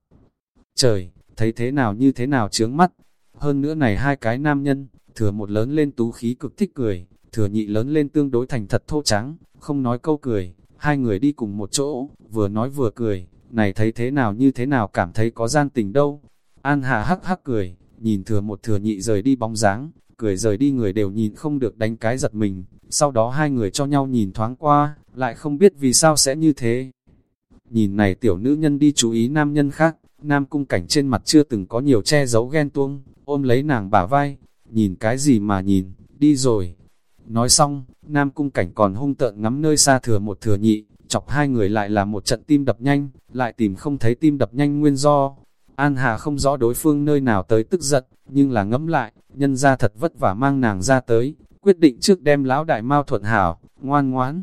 Trời, thấy thế nào như thế nào chướng mắt, hơn nữa này hai cái nam nhân, thừa một lớn lên tú khí cực thích cười, thừa nhị lớn lên tương đối thành thật thô trắng, không nói câu cười, hai người đi cùng một chỗ, vừa nói vừa cười, này thấy thế nào như thế nào cảm thấy có gian tình đâu. An Hà hắc hắc cười, nhìn thừa một thừa nhị rời đi bóng dáng, cười rời đi người đều nhìn không được đánh cái giật mình, sau đó hai người cho nhau nhìn thoáng qua, lại không biết vì sao sẽ như thế. Nhìn này tiểu nữ nhân đi chú ý nam nhân khác, nam cung cảnh trên mặt chưa từng có nhiều che giấu ghen tuông, ôm lấy nàng bả vai, nhìn cái gì mà nhìn, đi rồi. Nói xong, Nam Cung Cảnh còn hung tợn ngắm nơi xa thừa một thừa nhị, chọc hai người lại là một trận tim đập nhanh, lại tìm không thấy tim đập nhanh nguyên do. An Hà không rõ đối phương nơi nào tới tức giận, nhưng là ngẫm lại, nhân ra thật vất vả mang nàng ra tới, quyết định trước đem lão đại mao thuận hảo, ngoan ngoãn.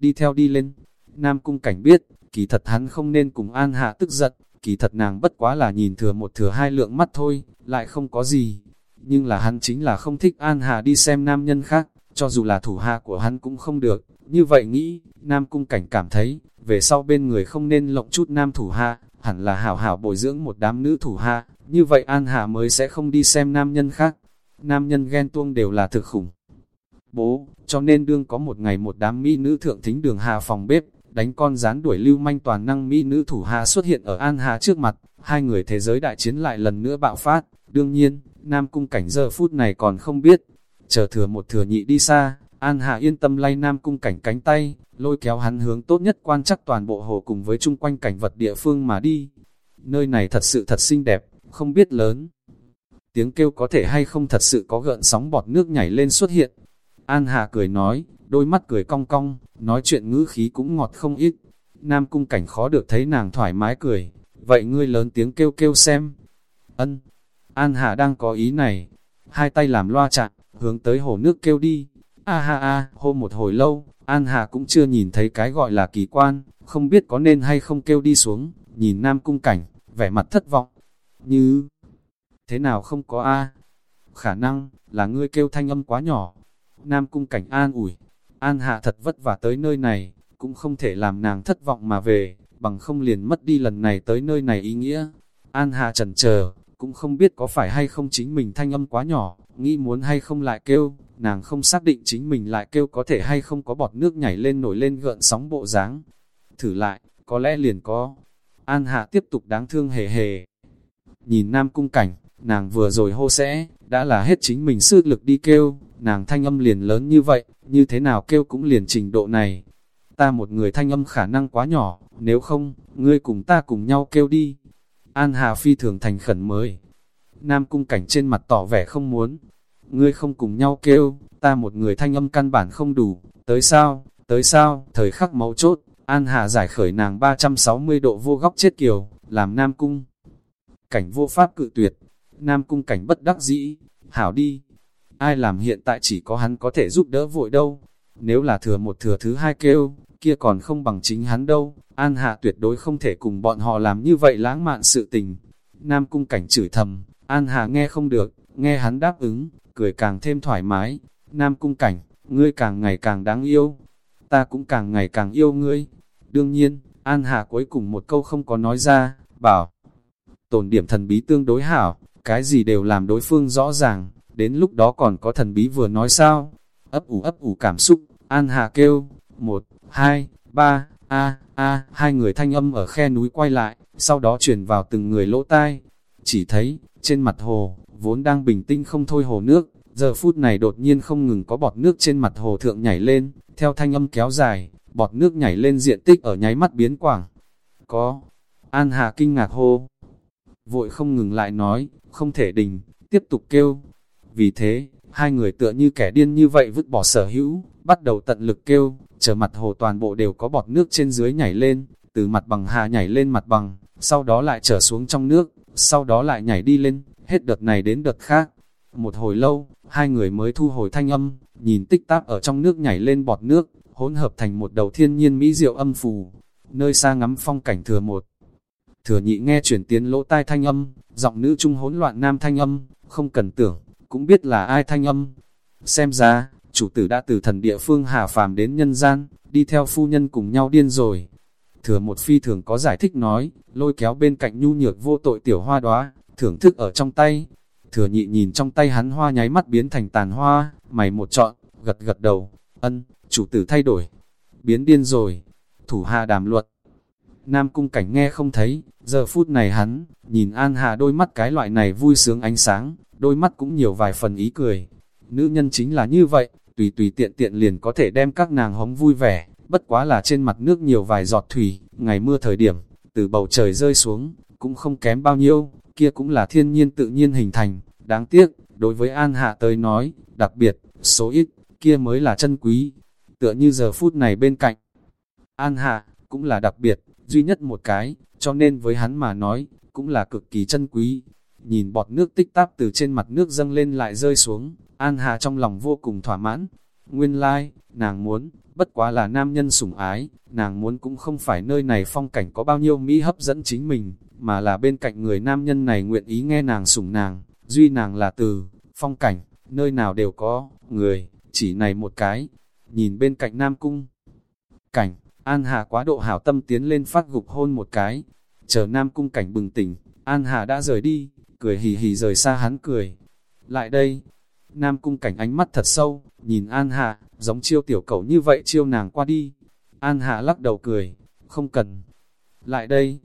Đi theo đi lên, Nam Cung Cảnh biết, kỳ thật hắn không nên cùng An Hà tức giận, kỳ thật nàng bất quá là nhìn thừa một thừa hai lượng mắt thôi, lại không có gì. Nhưng là hắn chính là không thích An Hà đi xem nam nhân khác, cho dù là thủ hạ của hắn cũng không được. Như vậy nghĩ, Nam Cung Cảnh cảm thấy, về sau bên người không nên lộng chút nam thủ hạ, hẳn là hảo hảo bồi dưỡng một đám nữ thủ hạ, như vậy An Hà mới sẽ không đi xem nam nhân khác. Nam nhân ghen tuông đều là thực khủng. Bố, cho nên đương có một ngày một đám mỹ nữ thượng thính đường hà phòng bếp, đánh con rán đuổi lưu manh toàn năng mỹ nữ thủ hạ xuất hiện ở An Hà trước mặt, hai người thế giới đại chiến lại lần nữa bạo phát, đương nhiên, Nam Cung Cảnh giờ phút này còn không biết, chờ thừa một thừa nhị đi xa, An Hà yên tâm lay Nam Cung Cảnh cánh tay, lôi kéo hắn hướng tốt nhất quan chắc toàn bộ hồ cùng với chung quanh cảnh vật địa phương mà đi. Nơi này thật sự thật xinh đẹp, không biết lớn. Tiếng kêu có thể hay không thật sự có gợn sóng bọt nước nhảy lên xuất hiện. An Hà cười nói, đôi mắt cười cong cong, nói chuyện ngữ khí cũng ngọt không ít. Nam cung cảnh khó được thấy nàng thoải mái cười, vậy ngươi lớn tiếng kêu kêu xem. Ân, An Hà đang có ý này, hai tay làm loa chạm, hướng tới hồ nước kêu đi. A ha a, hô một hồi lâu, An Hà cũng chưa nhìn thấy cái gọi là kỳ quan, không biết có nên hay không kêu đi xuống, nhìn Nam Cung Cảnh, vẻ mặt thất vọng. Như, thế nào không có A? Khả năng, là ngươi kêu thanh âm quá nhỏ. Nam Cung Cảnh an ủi, An Hạ thật vất vả tới nơi này, cũng không thể làm nàng thất vọng mà về, bằng không liền mất đi lần này tới nơi này ý nghĩa. An Hạ trần chờ cũng không biết có phải hay không chính mình thanh âm quá nhỏ, nghĩ muốn hay không lại kêu, nàng không xác định chính mình lại kêu có thể hay không có bọt nước nhảy lên nổi lên gợn sóng bộ dáng. Thử lại, có lẽ liền có. An Hạ tiếp tục đáng thương hề hề. Nhìn Nam Cung Cảnh, nàng vừa rồi hô sẽ, đã là hết chính mình sức lực đi kêu, nàng thanh âm liền lớn như vậy, như thế nào kêu cũng liền trình độ này. Ta một người thanh âm khả năng quá nhỏ, nếu không, ngươi cùng ta cùng nhau kêu đi. An Hà phi thường thành khẩn mới. Nam cung cảnh trên mặt tỏ vẻ không muốn. Ngươi không cùng nhau kêu, ta một người thanh âm căn bản không đủ. Tới sao, tới sao, thời khắc máu chốt, An Hà giải khởi nàng 360 độ vô góc chết kiều, làm Nam cung. Cảnh vô pháp cự tuyệt, Nam cung cảnh bất đắc dĩ, hảo đi. Ai làm hiện tại chỉ có hắn có thể giúp đỡ vội đâu. Nếu là thừa một thừa thứ hai kêu, kia còn không bằng chính hắn đâu. An Hạ tuyệt đối không thể cùng bọn họ làm như vậy lãng mạn sự tình. Nam cung cảnh chửi thầm, An Hạ nghe không được, nghe hắn đáp ứng, cười càng thêm thoải mái. Nam cung cảnh, ngươi càng ngày càng đáng yêu, ta cũng càng ngày càng yêu ngươi. Đương nhiên, An Hạ cuối cùng một câu không có nói ra, bảo, tổn điểm thần bí tương đối hảo, cái gì đều làm đối phương rõ ràng, đến lúc đó còn có thần bí vừa nói sao. Ấp ủ ấp ủ cảm xúc, An hạ kêu, một, hai, ba, a, a, hai người thanh âm ở khe núi quay lại, sau đó chuyển vào từng người lỗ tai. Chỉ thấy, trên mặt hồ, vốn đang bình tĩnh không thôi hồ nước, giờ phút này đột nhiên không ngừng có bọt nước trên mặt hồ thượng nhảy lên, theo thanh âm kéo dài, bọt nước nhảy lên diện tích ở nháy mắt biến quảng. Có, An Hà kinh ngạc hô, vội không ngừng lại nói, không thể đình, tiếp tục kêu. Vì thế, hai người tựa như kẻ điên như vậy vứt bỏ sở hữu, bắt đầu tận lực kêu, chờ mặt hồ toàn bộ đều có bọt nước trên dưới nhảy lên, từ mặt bằng hạ nhảy lên mặt bằng, sau đó lại trở xuống trong nước, sau đó lại nhảy đi lên, hết đợt này đến đợt khác. Một hồi lâu, hai người mới thu hồi thanh âm, nhìn tích tắc ở trong nước nhảy lên bọt nước, hỗn hợp thành một đầu thiên nhiên mỹ diệu âm phù. Nơi xa ngắm phong cảnh thừa một, thừa nhị nghe chuyển tiến lỗ tai thanh âm, giọng nữ trung hỗn loạn nam thanh âm, không cần tưởng, cũng biết là ai thanh âm. Xem ra, chủ tử đã từ thần địa phương hà phàm đến nhân gian, đi theo phu nhân cùng nhau điên rồi. Thừa một phi thường có giải thích nói, lôi kéo bên cạnh nhu nhược vô tội tiểu hoa đóa thưởng thức ở trong tay. Thừa nhị nhìn trong tay hắn hoa nháy mắt biến thành tàn hoa, mày một trọn, gật gật đầu, ân, chủ tử thay đổi, biến điên rồi, thủ hạ đàm luận. Nam cung cảnh nghe không thấy, giờ phút này hắn, nhìn An Hà đôi mắt cái loại này vui sướng ánh sáng, đôi mắt cũng nhiều vài phần ý cười. Nữ nhân chính là như vậy, tùy tùy tiện tiện liền có thể đem các nàng hống vui vẻ, bất quá là trên mặt nước nhiều vài giọt thủy, ngày mưa thời điểm, từ bầu trời rơi xuống, cũng không kém bao nhiêu, kia cũng là thiên nhiên tự nhiên hình thành, đáng tiếc, đối với An Hạ tới nói, đặc biệt, số ít, kia mới là chân quý, tựa như giờ phút này bên cạnh. An Hạ, cũng là đặc biệt, duy nhất một cái, cho nên với hắn mà nói, cũng là cực kỳ chân quý. Nhìn bọt nước tích táp từ trên mặt nước dâng lên lại rơi xuống, An Hà trong lòng vô cùng thỏa mãn. Nguyên lai, like, nàng muốn, bất quá là nam nhân sủng ái, nàng muốn cũng không phải nơi này phong cảnh có bao nhiêu Mỹ hấp dẫn chính mình, mà là bên cạnh người nam nhân này nguyện ý nghe nàng sủng nàng, duy nàng là từ, phong cảnh, nơi nào đều có, người, chỉ này một cái, nhìn bên cạnh nam cung. Cảnh, An Hà quá độ hảo tâm tiến lên phát gục hôn một cái, chờ Nam Cung Cảnh bừng tỉnh, An Hà đã rời đi, cười hì hì rời xa hắn cười. Lại đây, Nam Cung Cảnh ánh mắt thật sâu, nhìn An hạ giống chiêu tiểu cầu như vậy chiêu nàng qua đi. An hạ lắc đầu cười, không cần. Lại đây,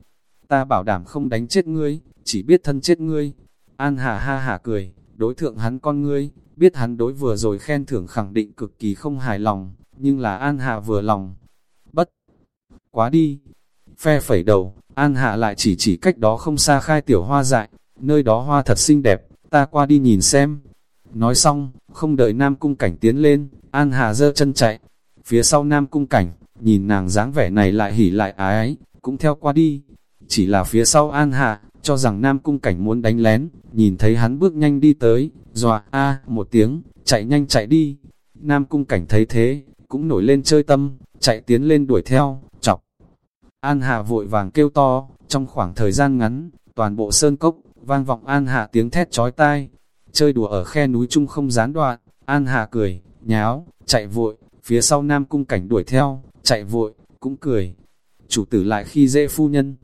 ta bảo đảm không đánh chết ngươi, chỉ biết thân chết ngươi. An hạ ha hả cười, đối thượng hắn con ngươi, biết hắn đối vừa rồi khen thưởng khẳng định cực kỳ không hài lòng, nhưng là An hạ vừa lòng, bất quá đi. Phe phẩy đầu, An Hạ lại chỉ chỉ cách đó không xa khai tiểu hoa dại, nơi đó hoa thật xinh đẹp, ta qua đi nhìn xem. Nói xong, không đợi Nam Cung Cảnh tiến lên, An hà dơ chân chạy. Phía sau Nam Cung Cảnh, nhìn nàng dáng vẻ này lại hỉ lại ái, cũng theo qua đi. Chỉ là phía sau An hà cho rằng Nam Cung Cảnh muốn đánh lén, nhìn thấy hắn bước nhanh đi tới, dọa a một tiếng, chạy nhanh chạy đi. Nam Cung Cảnh thấy thế, cũng nổi lên chơi tâm, chạy tiến lên đuổi theo, chọc. An hà vội vàng kêu to, trong khoảng thời gian ngắn, toàn bộ sơn cốc, vang vọng An hà tiếng thét chói tai. Chơi đùa ở khe núi chung không gián đoạn, An hà cười, nháo, chạy vội, phía sau Nam Cung Cảnh đuổi theo, chạy vội, cũng cười. Chủ tử lại khi dễ phu nhân.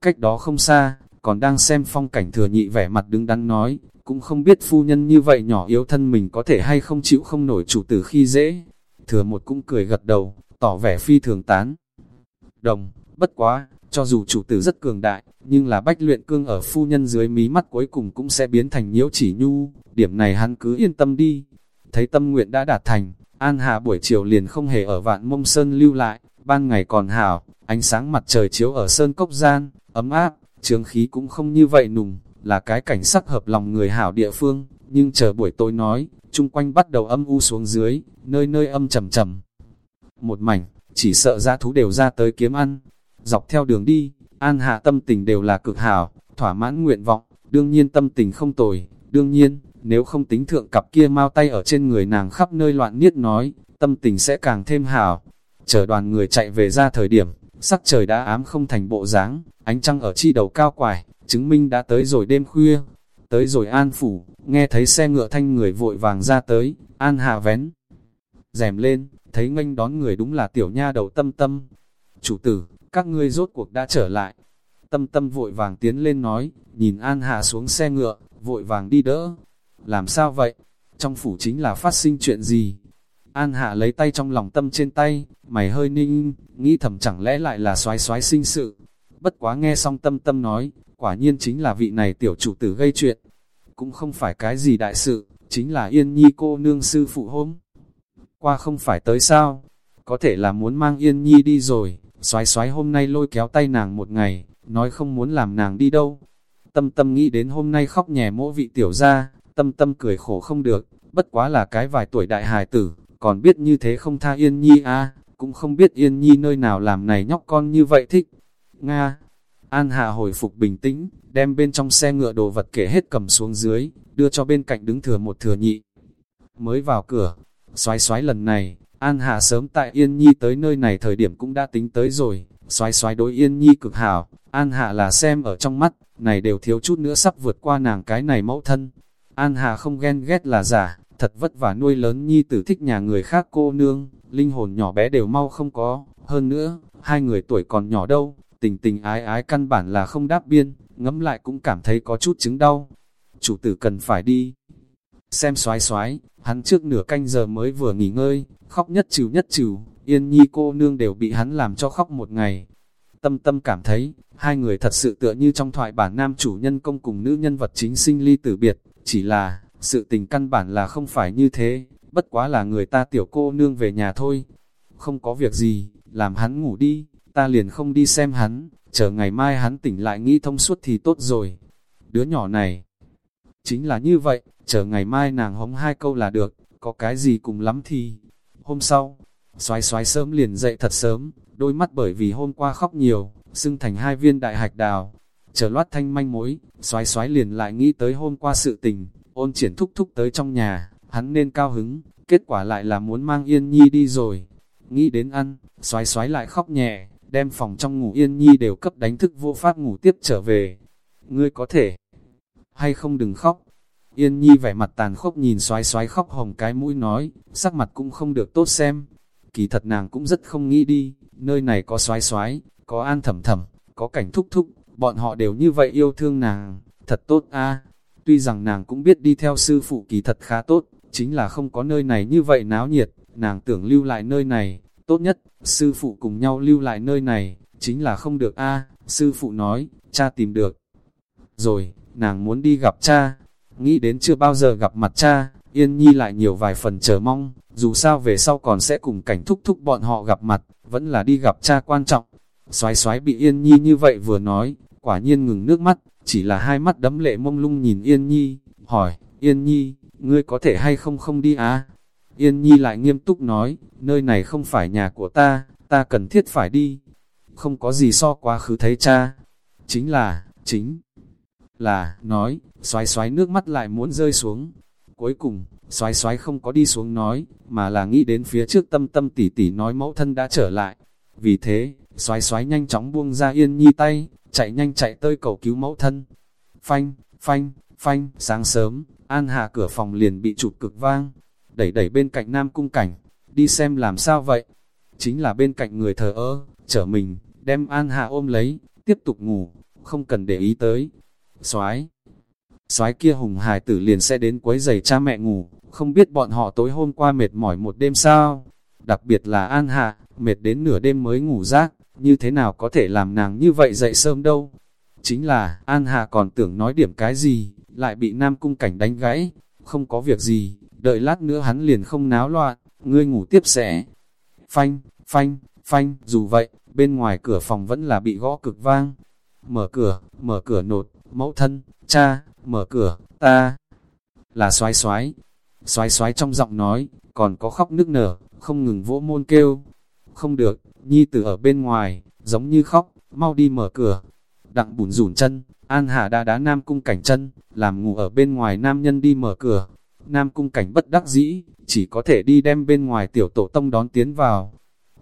Cách đó không xa, còn đang xem phong cảnh thừa nhị vẻ mặt đứng đắn nói, cũng không biết phu nhân như vậy nhỏ yếu thân mình có thể hay không chịu không nổi chủ tử khi dễ. Thừa một cũng cười gật đầu, tỏ vẻ phi thường tán. Đồng, bất quá, cho dù chủ tử rất cường đại, nhưng là bách luyện cương ở phu nhân dưới mí mắt cuối cùng cũng sẽ biến thành nhiễu chỉ nhu, điểm này hắn cứ yên tâm đi. Thấy tâm nguyện đã đạt thành, An Hà buổi chiều liền không hề ở vạn mông sơn lưu lại, ban ngày còn hảo, ánh sáng mặt trời chiếu ở sơn cốc gian, ấm áp, trường khí cũng không như vậy nùng, là cái cảnh sắc hợp lòng người hảo địa phương, nhưng chờ buổi tối nói, chung quanh bắt đầu âm u xuống dưới, nơi nơi âm trầm trầm. Một mảnh, chỉ sợ ra thú đều ra tới kiếm ăn, dọc theo đường đi, an hạ tâm tình đều là cực hảo, thỏa mãn nguyện vọng, đương nhiên tâm tình không tồi, đương nhiên, nếu không tính thượng cặp kia mau tay ở trên người nàng khắp nơi loạn niết nói, tâm tình sẽ càng thêm hảo. Chờ đoàn người chạy về ra thời điểm, sắc trời đã ám không thành bộ dáng, ánh trăng ở chi đầu cao quải, chứng minh đã tới rồi đêm khuya. Tới rồi an phủ, nghe thấy xe ngựa thanh người vội vàng ra tới, an hạ vén. Rèm lên, thấy nganh đón người đúng là tiểu nha đầu tâm tâm. Chủ tử, các ngươi rốt cuộc đã trở lại. Tâm tâm vội vàng tiến lên nói, nhìn An Hà xuống xe ngựa, vội vàng đi đỡ. Làm sao vậy? Trong phủ chính là phát sinh chuyện gì? An Hạ lấy tay trong lòng tâm trên tay, mày hơi ninh, nghĩ thầm chẳng lẽ lại là xoái xoái sinh sự. Bất quá nghe xong tâm tâm nói, quả nhiên chính là vị này tiểu chủ tử gây chuyện. Cũng không phải cái gì đại sự, chính là yên nhi cô nương sư phụ hôm. Qua không phải tới sao, có thể là muốn mang yên nhi đi rồi, xoái xoái hôm nay lôi kéo tay nàng một ngày, nói không muốn làm nàng đi đâu. Tâm tâm nghĩ đến hôm nay khóc nhè mỗi vị tiểu ra, tâm tâm cười khổ không được, bất quá là cái vài tuổi đại hài tử, còn biết như thế không tha Yên Nhi à, cũng không biết Yên Nhi nơi nào làm này nhóc con như vậy thích. Nga, An Hạ hồi phục bình tĩnh, đem bên trong xe ngựa đồ vật kể hết cầm xuống dưới, đưa cho bên cạnh đứng thừa một thừa nhị. Mới vào cửa, xoái xoái lần này, An Hạ sớm tại Yên Nhi tới nơi này thời điểm cũng đã tính tới rồi, xoái xoái đối Yên Nhi cực hảo, An Hạ là xem ở trong mắt, này đều thiếu chút nữa sắp vượt qua nàng cái này mẫu thân. An Hạ không ghen ghét là giả, thật vất vả nuôi lớn Nhi tử thích nhà người khác cô nương, linh hồn nhỏ bé đều mau không có, hơn nữa, hai người tuổi còn nhỏ đâu, tình tình ái ái căn bản là không đáp biên, ngẫm lại cũng cảm thấy có chút chứng đau. Chủ tử cần phải đi. Xem xoái xoái, hắn trước nửa canh giờ mới vừa nghỉ ngơi, khóc nhất trừ nhất trừ, yên nhi cô nương đều bị hắn làm cho khóc một ngày. Tâm tâm cảm thấy, hai người thật sự tựa như trong thoại bản nam chủ nhân công cùng nữ nhân vật chính sinh ly tử biệt, chỉ là, sự tình căn bản là không phải như thế, bất quá là người ta tiểu cô nương về nhà thôi. Không có việc gì, làm hắn ngủ đi, ta liền không đi xem hắn, chờ ngày mai hắn tỉnh lại nghĩ thông suốt thì tốt rồi. Đứa nhỏ này, chính là như vậy, chờ ngày mai nàng hống hai câu là được, có cái gì cùng lắm thì. Hôm sau, xoái xoái sớm liền dậy thật sớm, đôi mắt bởi vì hôm qua khóc nhiều, xưng thành hai viên đại hạch đào. Chờ loát thanh manh mối, xoái xoái liền lại nghĩ tới hôm qua sự tình, ôn triển thúc thúc tới trong nhà, hắn nên cao hứng, kết quả lại là muốn mang Yên Nhi đi rồi. Nghĩ đến ăn, xoái xoái lại khóc nhẹ, đem phòng trong ngủ Yên Nhi đều cấp đánh thức vô pháp ngủ tiếp trở về. Ngươi có thể, hay không đừng khóc. Yên Nhi vẻ mặt tàn khốc nhìn xoái xoái khóc hồng cái mũi nói, sắc mặt cũng không được tốt xem. Kỳ thật nàng cũng rất không nghĩ đi, nơi này có xoái xoái, có an thầm thầm, có cảnh thúc thúc, bọn họ đều như vậy yêu thương nàng, thật tốt a Tuy rằng nàng cũng biết đi theo sư phụ kỳ thật khá tốt, chính là không có nơi này như vậy náo nhiệt, nàng tưởng lưu lại nơi này, tốt nhất, sư phụ cùng nhau lưu lại nơi này, chính là không được a sư phụ nói, cha tìm được. Rồi, nàng muốn đi gặp cha, nghĩ đến chưa bao giờ gặp mặt cha, Yên Nhi lại nhiều vài phần chờ mong, dù sao về sau còn sẽ cùng cảnh thúc thúc bọn họ gặp mặt, vẫn là đi gặp cha quan trọng. Xoái xoái bị Yên Nhi như vậy vừa nói, quả nhiên ngừng nước mắt, chỉ là hai mắt đấm lệ mông lung nhìn Yên Nhi, hỏi, Yên Nhi, ngươi có thể hay không không đi á? Yên Nhi lại nghiêm túc nói, nơi này không phải nhà của ta, ta cần thiết phải đi. Không có gì so quá khứ thấy cha. Chính là, chính là, nói, xoái xoái nước mắt lại muốn rơi xuống. Cuối cùng, xoái xoái không có đi xuống nói, mà là nghĩ đến phía trước tâm tâm tỉ tỉ nói mẫu thân đã trở lại. Vì thế, xoái xoái nhanh chóng buông ra yên nhi tay, chạy nhanh chạy tới cầu cứu mẫu thân. Phanh, phanh, phanh, sáng sớm, An Hà cửa phòng liền bị chụp cực vang, đẩy đẩy bên cạnh Nam Cung Cảnh, đi xem làm sao vậy. Chính là bên cạnh người thờ ơ, trở mình, đem An Hà ôm lấy, tiếp tục ngủ, không cần để ý tới. Soái soái kia hùng hài tử liền sẽ đến quấy giày cha mẹ ngủ, không biết bọn họ tối hôm qua mệt mỏi một đêm sao. Đặc biệt là An Hạ, mệt đến nửa đêm mới ngủ rác, như thế nào có thể làm nàng như vậy dậy sớm đâu. Chính là, An Hạ còn tưởng nói điểm cái gì, lại bị Nam Cung Cảnh đánh gãy, không có việc gì, đợi lát nữa hắn liền không náo loạn, ngươi ngủ tiếp sẽ. Phanh, phanh, phanh, dù vậy, bên ngoài cửa phòng vẫn là bị gõ cực vang. Mở cửa, mở cửa nột, mẫu thân, cha, mở cửa, ta là xoái xoái. Xoái xoái trong giọng nói, còn có khóc nức nở, không ngừng vỗ môn kêu. Không được, nhi tử ở bên ngoài, giống như khóc, mau đi mở cửa. Đặng bùn rủn chân, An Hà đã đá Nam Cung cảnh chân, làm ngủ ở bên ngoài nam nhân đi mở cửa. Nam Cung cảnh bất đắc dĩ, chỉ có thể đi đem bên ngoài tiểu tổ tông đón tiến vào.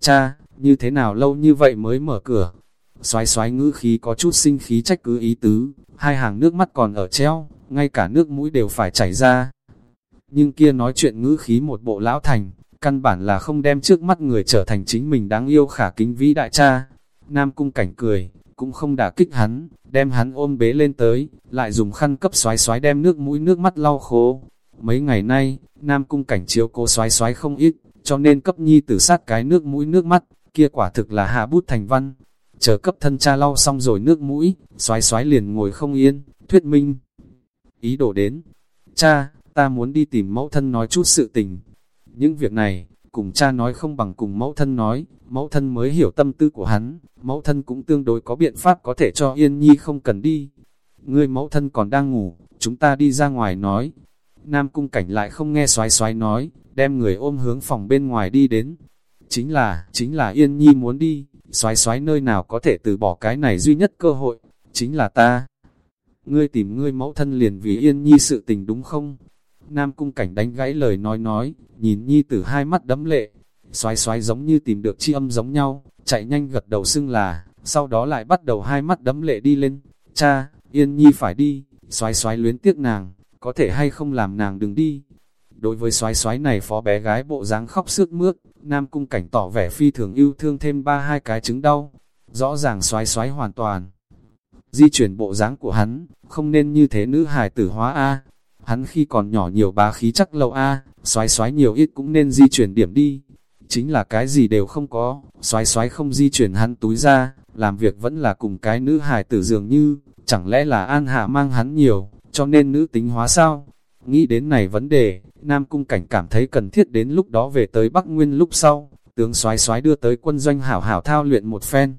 Cha, như thế nào lâu như vậy mới mở cửa? Xoái xoái ngữ khí có chút sinh khí trách cứ ý tứ, hai hàng nước mắt còn ở treo, ngay cả nước mũi đều phải chảy ra. Nhưng kia nói chuyện ngữ khí một bộ lão thành, căn bản là không đem trước mắt người trở thành chính mình đáng yêu khả kính vĩ đại cha. Nam cung cảnh cười, cũng không đả kích hắn, đem hắn ôm bế lên tới, lại dùng khăn cấp xoái xoái đem nước mũi nước mắt lau khô. Mấy ngày nay, Nam cung cảnh chiếu cô xoái xoái không ít, cho nên cấp nhi tử sát cái nước mũi nước mắt, kia quả thực là hạ bút thành văn. Chờ cấp thân cha lau xong rồi nước mũi, xoái xoái liền ngồi không yên, thuyết minh. Ý đồ đến, cha, ta muốn đi tìm mẫu thân nói chút sự tình. Những việc này, cùng cha nói không bằng cùng mẫu thân nói, mẫu thân mới hiểu tâm tư của hắn, mẫu thân cũng tương đối có biện pháp có thể cho Yên Nhi không cần đi. Ngươi mẫu thân còn đang ngủ, chúng ta đi ra ngoài nói. Nam cung cảnh lại không nghe xoái xoái nói, đem người ôm hướng phòng bên ngoài đi đến. Chính là, chính là Yên Nhi muốn đi, xoái xoái nơi nào có thể từ bỏ cái này duy nhất cơ hội, chính là ta. Ngươi tìm ngươi mẫu thân liền vì Yên Nhi sự tình đúng không? Nam cung cảnh đánh gãy lời nói nói, nhìn Nhi tử hai mắt đấm lệ, xoái xoái giống như tìm được chi âm giống nhau, chạy nhanh gật đầu xưng là, sau đó lại bắt đầu hai mắt đấm lệ đi lên. Cha, Yên Nhi phải đi, xoái xoái luyến tiếc nàng, có thể hay không làm nàng đừng đi. Đối với xoái xoái này phó bé gái bộ dáng khóc sướt mướt, Nam cung cảnh tỏ vẻ phi thường yêu thương thêm ba hai cái trứng đau. Rõ ràng xoái xoái hoàn toàn. Di chuyển bộ dáng của hắn, không nên như thế nữ hài tử hóa A. Hắn khi còn nhỏ nhiều bá khí chắc lâu A, xoái xoái nhiều ít cũng nên di chuyển điểm đi. Chính là cái gì đều không có, xoái xoái không di chuyển hắn túi ra, làm việc vẫn là cùng cái nữ hài tử dường như, chẳng lẽ là an hạ mang hắn nhiều, cho nên nữ tính hóa sao? Nghĩ đến này vấn đề, Nam Cung Cảnh cảm thấy cần thiết đến lúc đó về tới Bắc Nguyên lúc sau, tướng soái soái đưa tới quân doanh hảo hảo thao luyện một phen.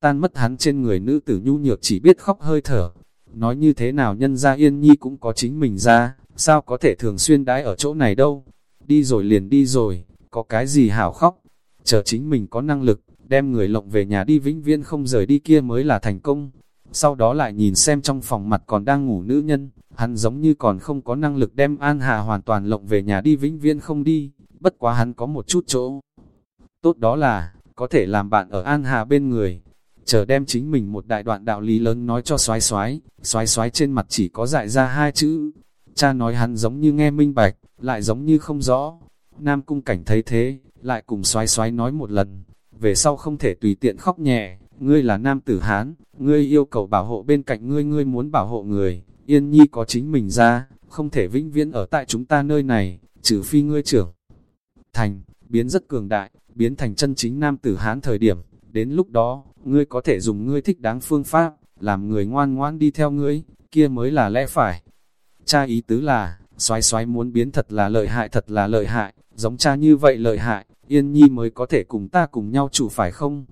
Tan mất hắn trên người nữ tử nhu nhược chỉ biết khóc hơi thở. Nói như thế nào nhân gia yên nhi cũng có chính mình ra, sao có thể thường xuyên đái ở chỗ này đâu. Đi rồi liền đi rồi, có cái gì hảo khóc. Chờ chính mình có năng lực, đem người lộng về nhà đi vĩnh viễn không rời đi kia mới là thành công. Sau đó lại nhìn xem trong phòng mặt còn đang ngủ nữ nhân, hắn giống như còn không có năng lực đem An Hà hoàn toàn lộng về nhà đi vĩnh viễn không đi, bất quá hắn có một chút chỗ. Tốt đó là, có thể làm bạn ở An Hà bên người, chờ đem chính mình một đại đoạn đạo lý lớn nói cho xoái xoái, xoái xoái trên mặt chỉ có dại ra hai chữ. Cha nói hắn giống như nghe minh bạch, lại giống như không rõ. Nam cung cảnh thấy thế, lại cùng xoái xoái nói một lần, về sau không thể tùy tiện khóc nhẹ, ngươi là nam tử Hán, ngươi yêu cầu bảo hộ bên cạnh ngươi ngươi muốn bảo hộ người, Yên Nhi có chính mình ra, không thể vĩnh viễn ở tại chúng ta nơi này, trừ phi ngươi trưởng. Thành, biến rất cường đại, biến thành chân chính nam tử Hán thời điểm, đến lúc đó, ngươi có thể dùng ngươi thích đáng phương pháp, làm người ngoan ngoan đi theo ngươi, kia mới là lẽ phải. Cha ý tứ là, xoái xoái muốn biến thật là lợi hại thật là lợi hại, giống cha như vậy lợi hại, Yên Nhi mới có thể cùng ta cùng nhau chủ phải không?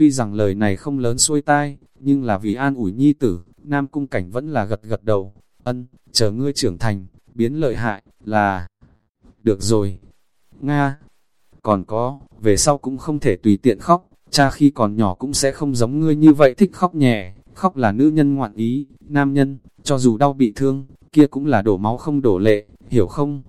Tuy rằng lời này không lớn xuôi tai, nhưng là vì an ủi Nhi tử, Nam Cung Cảnh vẫn là gật gật đầu, ân, chờ ngươi trưởng thành, biến lợi hại, là... Được rồi. Nga. Còn có, về sau cũng không thể tùy tiện khóc, cha khi còn nhỏ cũng sẽ không giống ngươi như vậy thích khóc nhẹ, khóc là nữ nhân ngoạn ý, nam nhân, cho dù đau bị thương, kia cũng là đổ máu không đổ lệ, hiểu không?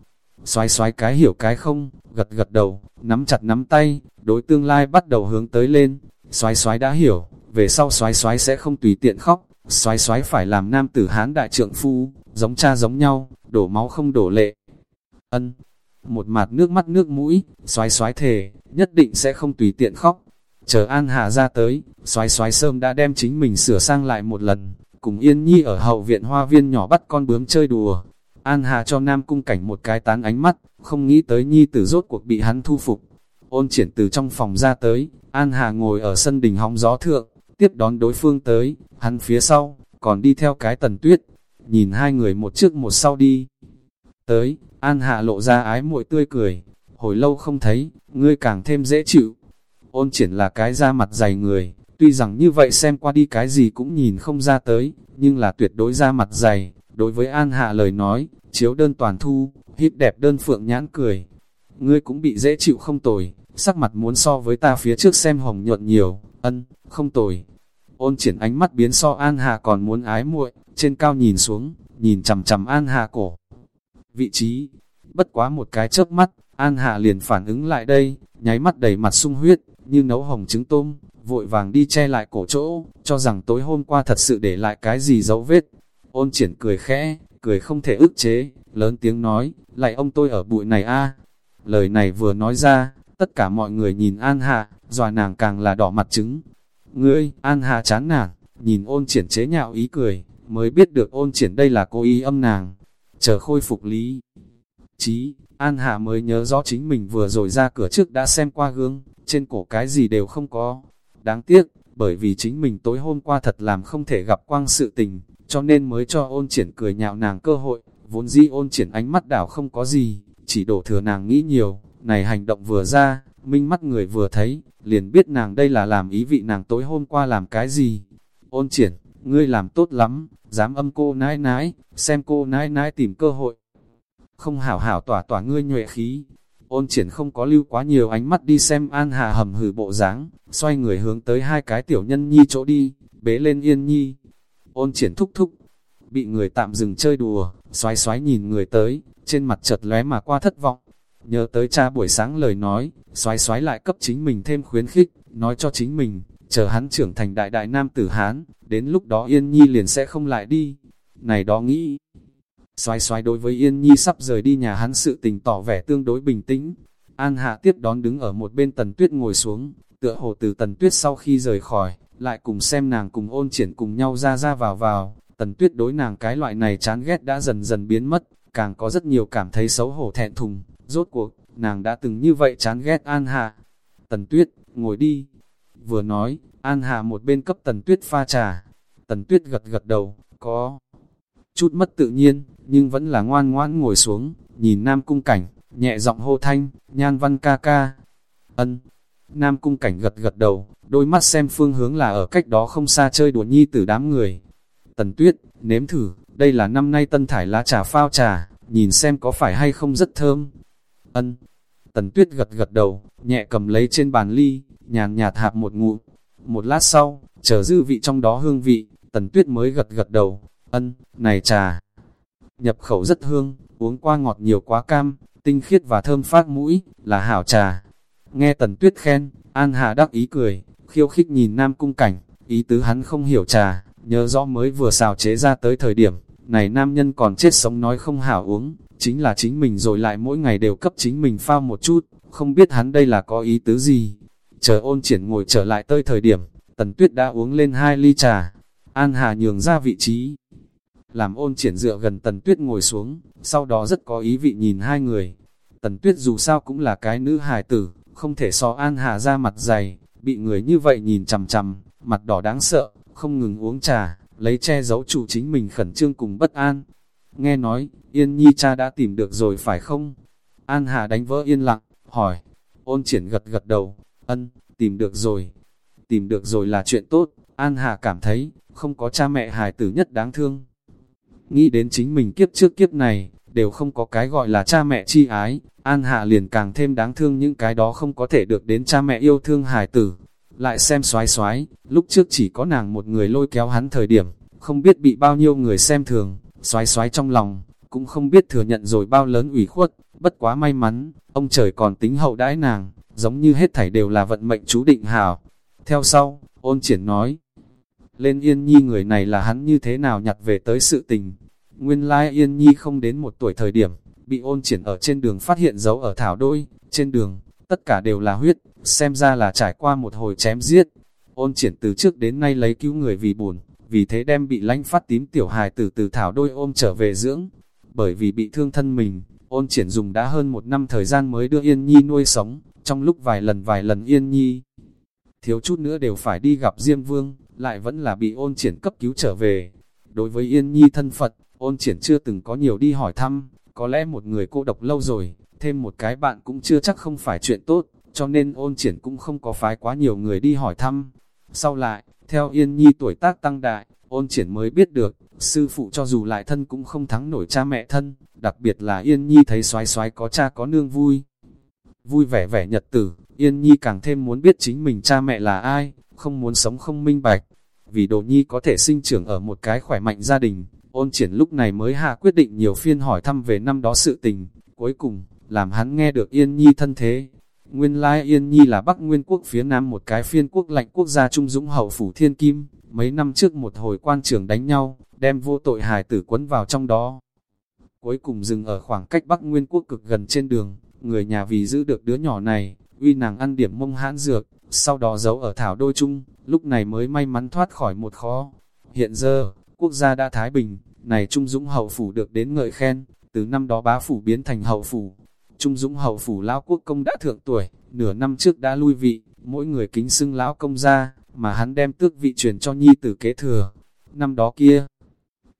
xoái xoái cái hiểu cái không, gật gật đầu, nắm chặt nắm tay, đối tương lai bắt đầu hướng tới lên, xoái xoái đã hiểu, về sau xoái xoái sẽ không tùy tiện khóc, xoái xoái phải làm nam tử hán đại trượng phu, giống cha giống nhau, đổ máu không đổ lệ. Ân, một mặt nước mắt nước mũi, xoái xoái thề, nhất định sẽ không tùy tiện khóc. Chờ An Hà ra tới, xoái xoái sơm đã đem chính mình sửa sang lại một lần, cùng Yên Nhi ở hậu viện hoa viên nhỏ bắt con bướm chơi đùa. An Hà cho Nam Cung Cảnh một cái tán ánh mắt, không nghĩ tới Nhi tử rốt cuộc bị hắn thu phục. Ôn triển từ trong phòng ra tới, An Hà ngồi ở sân đình hóng gió thượng, tiếp đón đối phương tới, hắn phía sau, còn đi theo cái tần tuyết, nhìn hai người một trước một sau đi. Tới, An Hạ lộ ra ái muội tươi cười, hồi lâu không thấy, ngươi càng thêm dễ chịu. Ôn triển là cái da mặt dày người, tuy rằng như vậy xem qua đi cái gì cũng nhìn không ra tới, nhưng là tuyệt đối da mặt dày. Đối với An Hạ lời nói, chiếu đơn toàn thu, hít đẹp đơn phượng nhãn cười. Ngươi cũng bị dễ chịu không tồi, sắc mặt muốn so với ta phía trước xem hồng nhuận nhiều, ân, không tồi. Ôn triển ánh mắt biến so An Hạ còn muốn ái muội, trên cao nhìn xuống, nhìn chằm chằm An Hạ cổ. Vị trí, bất quá một cái chớp mắt, An Hạ liền phản ứng lại đây, nháy mắt đầy mặt sung huyết, như nấu hồng trứng tôm, vội vàng đi che lại cổ chỗ, cho rằng tối hôm qua thật sự để lại cái gì dấu vết. Ôn triển cười khẽ, cười không thể ức chế, lớn tiếng nói, lại ông tôi ở bụi này a Lời này vừa nói ra, tất cả mọi người nhìn An Hạ, dòa nàng càng là đỏ mặt trứng. Ngươi, An Hạ chán nản, nhìn ôn triển chế nhạo ý cười, mới biết được ôn triển đây là cô ý âm nàng. Chờ khôi phục lý. Chí, An Hạ mới nhớ rõ chính mình vừa rồi ra cửa trước đã xem qua gương, trên cổ cái gì đều không có. Đáng tiếc, bởi vì chính mình tối hôm qua thật làm không thể gặp quang sự tình, cho nên mới cho ôn triển cười nhạo nàng cơ hội, vốn dĩ ôn triển ánh mắt đảo không có gì, chỉ đổ thừa nàng nghĩ nhiều, này hành động vừa ra, minh mắt người vừa thấy, liền biết nàng đây là làm ý vị nàng tối hôm qua làm cái gì. Ôn triển, ngươi làm tốt lắm, dám âm cô nãi nãi, xem cô nãi nãi tìm cơ hội. Không hảo hảo tỏa tỏa ngươi nhuệ khí. Ôn triển không có lưu quá nhiều ánh mắt đi xem An Hà hầm hử bộ dáng xoay người hướng tới hai cái tiểu nhân nhi chỗ đi, bế lên yên nhi. Ôn triển thúc thúc, bị người tạm dừng chơi đùa, xoái xoái nhìn người tới, trên mặt chợt lóe mà qua thất vọng. Nhớ tới cha buổi sáng lời nói, xoái xoái lại cấp chính mình thêm khuyến khích, nói cho chính mình, chờ hắn trưởng thành đại đại nam tử Hán, đến lúc đó Yên Nhi liền sẽ không lại đi. Này đó nghĩ, xoái xoái đối với Yên Nhi sắp rời đi nhà hắn sự tình tỏ vẻ tương đối bình tĩnh. An Hạ tiếp đón đứng ở một bên tần tuyết ngồi xuống, tựa hồ từ tần tuyết sau khi rời khỏi, lại cùng xem nàng cùng ôn triển cùng nhau ra ra vào vào, tần tuyết đối nàng cái loại này chán ghét đã dần dần biến mất, càng có rất nhiều cảm thấy xấu hổ thẹn thùng, rốt cuộc, nàng đã từng như vậy chán ghét An hà Tần tuyết, ngồi đi. Vừa nói, An hà một bên cấp tần tuyết pha trà, tần tuyết gật gật đầu, có chút mất tự nhiên, nhưng vẫn là ngoan ngoãn ngồi xuống, nhìn Nam Cung Cảnh, nhẹ giọng hô thanh, nhan văn ca ca. Ân, Nam Cung Cảnh gật gật đầu, đôi mắt xem phương hướng là ở cách đó không xa chơi đùa nhi tử đám người. Tần Tuyết, nếm thử, đây là năm nay tân thải lá trà phao trà, nhìn xem có phải hay không rất thơm. Ân, Tần Tuyết gật gật đầu, nhẹ cầm lấy trên bàn ly, nhàn nhạt hạp một ngụm. Một lát sau, chờ dư vị trong đó hương vị, Tần Tuyết mới gật gật đầu, ân, này trà. Nhập khẩu rất hương, uống qua ngọt nhiều quá cam, tinh khiết và thơm phát mũi, là hảo trà. Nghe Tần Tuyết khen, An Hà đắc ý cười, khiêu khích nhìn Nam Cung Cảnh, ý tứ hắn không hiểu trà, nhớ rõ mới vừa xào chế ra tới thời điểm, này nam nhân còn chết sống nói không hảo uống, chính là chính mình rồi lại mỗi ngày đều cấp chính mình phao một chút, không biết hắn đây là có ý tứ gì. Chờ ôn triển ngồi trở lại tới thời điểm, Tần Tuyết đã uống lên hai ly trà, An Hà nhường ra vị trí, làm ôn triển dựa gần Tần Tuyết ngồi xuống, sau đó rất có ý vị nhìn hai người. Tần Tuyết dù sao cũng là cái nữ hài tử, không thể so An Hà ra mặt dày, bị người như vậy nhìn chằm chằm, mặt đỏ đáng sợ, không ngừng uống trà, lấy che giấu chủ chính mình khẩn trương cùng bất an. Nghe nói, Yên Nhi cha đã tìm được rồi phải không? An Hà đánh vỡ yên lặng, hỏi. Ôn triển gật gật đầu, ân, tìm được rồi. Tìm được rồi là chuyện tốt, An Hà cảm thấy, không có cha mẹ hài tử nhất đáng thương nghĩ đến chính mình kiếp trước kiếp này, đều không có cái gọi là cha mẹ chi ái, An hà liền càng thêm đáng thương những cái đó không có thể được đến cha mẹ yêu thương hài tử. Lại xem xoái xoái, lúc trước chỉ có nàng một người lôi kéo hắn thời điểm, không biết bị bao nhiêu người xem thường, xoái xoái trong lòng, cũng không biết thừa nhận rồi bao lớn ủy khuất, bất quá may mắn, ông trời còn tính hậu đãi nàng, giống như hết thảy đều là vận mệnh chú định hảo. Theo sau, ôn triển nói, lên Yên Nhi người này là hắn như thế nào nhặt về tới sự tình. Nguyên lai Yên Nhi không đến một tuổi thời điểm, bị ôn triển ở trên đường phát hiện dấu ở thảo đôi, trên đường, tất cả đều là huyết, xem ra là trải qua một hồi chém giết. Ôn triển từ trước đến nay lấy cứu người vì buồn, vì thế đem bị lánh phát tím tiểu hài từ từ thảo đôi ôm trở về dưỡng. Bởi vì bị thương thân mình, ôn triển dùng đã hơn một năm thời gian mới đưa Yên Nhi nuôi sống, trong lúc vài lần vài lần Yên Nhi. Thiếu chút nữa đều phải đi gặp Diêm Vương, lại vẫn là bị ôn triển cấp cứu trở về. Đối với Yên Nhi thân Phật, ôn triển chưa từng có nhiều đi hỏi thăm, có lẽ một người cô độc lâu rồi, thêm một cái bạn cũng chưa chắc không phải chuyện tốt, cho nên ôn triển cũng không có phái quá nhiều người đi hỏi thăm. Sau lại, theo Yên Nhi tuổi tác tăng đại, ôn triển mới biết được, sư phụ cho dù lại thân cũng không thắng nổi cha mẹ thân, đặc biệt là Yên Nhi thấy xoái xoái có cha có nương vui. Vui vẻ vẻ nhật tử, Yên Nhi càng thêm muốn biết chính mình cha mẹ là ai, không muốn sống không minh bạch. Vì đồ nhi có thể sinh trưởng ở một cái khỏe mạnh gia đình, ôn triển lúc này mới hạ quyết định nhiều phiên hỏi thăm về năm đó sự tình. Cuối cùng, làm hắn nghe được Yên Nhi thân thế. Nguyên lai Yên Nhi là Bắc Nguyên quốc phía Nam một cái phiên quốc lạnh quốc gia Trung Dũng Hậu Phủ Thiên Kim. Mấy năm trước một hồi quan trường đánh nhau, đem vô tội hài tử quấn vào trong đó. Cuối cùng dừng ở khoảng cách Bắc Nguyên quốc cực gần trên đường, người nhà vì giữ được đứa nhỏ này, uy nàng ăn điểm mông hãn dược, sau đó giấu ở thảo đôi chung, lúc này mới may mắn thoát khỏi một khó. Hiện giờ, quốc gia đã thái bình, này Trung Dũng hậu phủ được đến ngợi khen, từ năm đó bá phủ biến thành hậu phủ. Trung Dũng hậu phủ lão quốc công đã thượng tuổi, nửa năm trước đã lui vị, mỗi người kính xưng lão công ra, mà hắn đem tước vị truyền cho nhi tử kế thừa. Năm đó kia,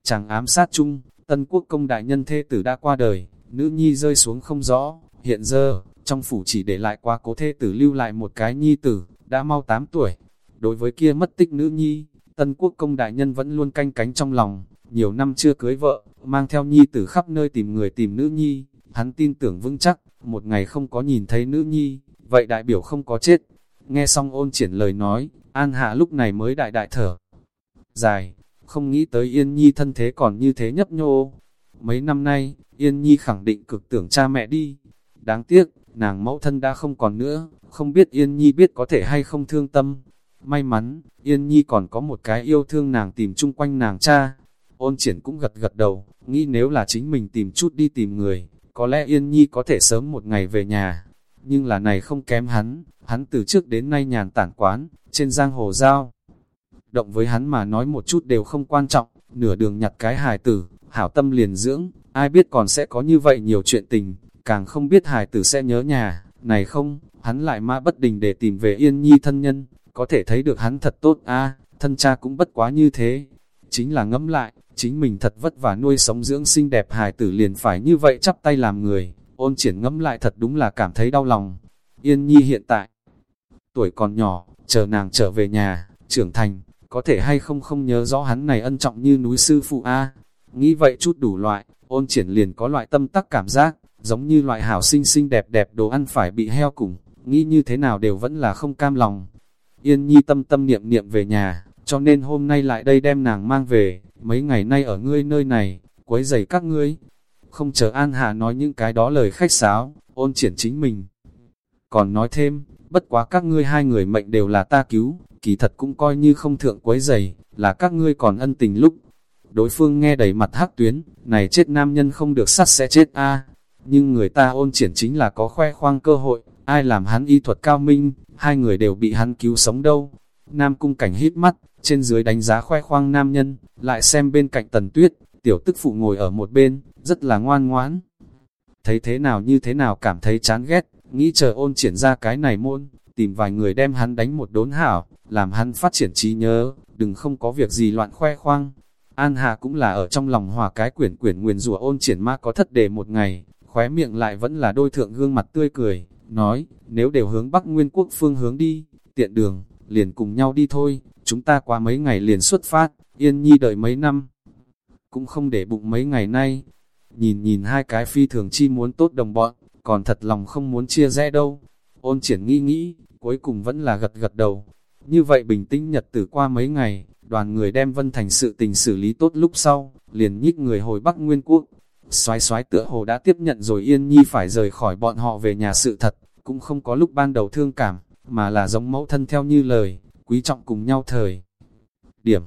chàng ám sát chung, tân quốc công đại nhân thê tử đã qua đời, nữ nhi rơi xuống không rõ, hiện giờ, trong phủ chỉ để lại qua cố thê tử lưu lại một cái nhi tử, đã mau 8 tuổi. Đối với kia mất tích nữ nhi, tân quốc công đại nhân vẫn luôn canh cánh trong lòng, nhiều năm chưa cưới vợ, mang theo nhi tử khắp nơi tìm người tìm nữ nhi, hắn tin tưởng vững chắc, một ngày không có nhìn thấy nữ nhi, vậy đại biểu không có chết. Nghe xong ôn triển lời nói, An Hạ lúc này mới đại đại thở. Dài, không nghĩ tới Yên Nhi thân thế còn như thế nhấp nhô. Mấy năm nay, Yên Nhi khẳng định cực tưởng cha mẹ đi. Đáng tiếc, nàng mẫu thân đã không còn nữa, không biết Yên Nhi biết có thể hay không thương tâm. May mắn, Yên Nhi còn có một cái yêu thương nàng tìm chung quanh nàng cha. Ôn triển cũng gật gật đầu, nghĩ nếu là chính mình tìm chút đi tìm người, có lẽ Yên Nhi có thể sớm một ngày về nhà. Nhưng là này không kém hắn, hắn từ trước đến nay nhàn tản quán, trên giang hồ giao. Động với hắn mà nói một chút đều không quan trọng, nửa đường nhặt cái hài tử, hảo tâm liền dưỡng, ai biết còn sẽ có như vậy nhiều chuyện tình, càng không biết hài tử sẽ nhớ nhà, này không, hắn lại mã bất đình để tìm về yên nhi thân nhân, có thể thấy được hắn thật tốt a thân cha cũng bất quá như thế. Chính là ngẫm lại, chính mình thật vất vả nuôi sống dưỡng xinh đẹp hài tử liền phải như vậy chắp tay làm người, ôn triển ngẫm lại thật đúng là cảm thấy đau lòng. Yên nhi hiện tại, tuổi còn nhỏ, chờ nàng trở về nhà, trưởng thành, có thể hay không không nhớ rõ hắn này ân trọng như núi sư phụ A. Nghĩ vậy chút đủ loại, ôn triển liền có loại tâm tắc cảm giác, giống như loại hảo xinh xinh đẹp đẹp đồ ăn phải bị heo cùng, nghĩ như thế nào đều vẫn là không cam lòng. Yên nhi tâm tâm niệm niệm về nhà, cho nên hôm nay lại đây đem nàng mang về, mấy ngày nay ở ngươi nơi này, quấy rầy các ngươi. Không chờ An Hà nói những cái đó lời khách sáo, ôn triển chính mình. Còn nói thêm, bất quá các ngươi hai người mệnh đều là ta cứu, kỳ thật cũng coi như không thượng quấy rầy là các ngươi còn ân tình lúc. Đối phương nghe đầy mặt hắc tuyến, này chết nam nhân không được sắt sẽ chết a Nhưng người ta ôn triển chính là có khoe khoang cơ hội, ai làm hắn y thuật cao minh, hai người đều bị hắn cứu sống đâu. Nam cung cảnh hít mắt, trên dưới đánh giá khoe khoang nam nhân, lại xem bên cạnh tần tuyết, tiểu tức phụ ngồi ở một bên, rất là ngoan ngoãn. Thấy thế nào như thế nào cảm thấy chán ghét, nghĩ chờ ôn triển ra cái này môn, tìm vài người đem hắn đánh một đốn hảo, làm hắn phát triển trí nhớ, đừng không có việc gì loạn khoe khoang. An Hà cũng là ở trong lòng hòa cái quyển quyển nguyền rủa ôn triển ma có thất đề một ngày, khóe miệng lại vẫn là đôi thượng gương mặt tươi cười, nói, nếu đều hướng Bắc Nguyên Quốc phương hướng đi, tiện đường, liền cùng nhau đi thôi, chúng ta qua mấy ngày liền xuất phát, yên nhi đợi mấy năm. Cũng không để bụng mấy ngày nay, nhìn nhìn hai cái phi thường chi muốn tốt đồng bọn, còn thật lòng không muốn chia rẽ đâu. Ôn triển nghĩ nghĩ, cuối cùng vẫn là gật gật đầu. Như vậy bình tĩnh nhật tử qua mấy ngày, đoàn người đem Vân Thành sự tình xử lý tốt lúc sau, liền nhích người hồi Bắc Nguyên Quốc. Xoái xoái tựa hồ đã tiếp nhận rồi Yên Nhi phải rời khỏi bọn họ về nhà sự thật, cũng không có lúc ban đầu thương cảm, mà là giống mẫu thân theo như lời, quý trọng cùng nhau thời. Điểm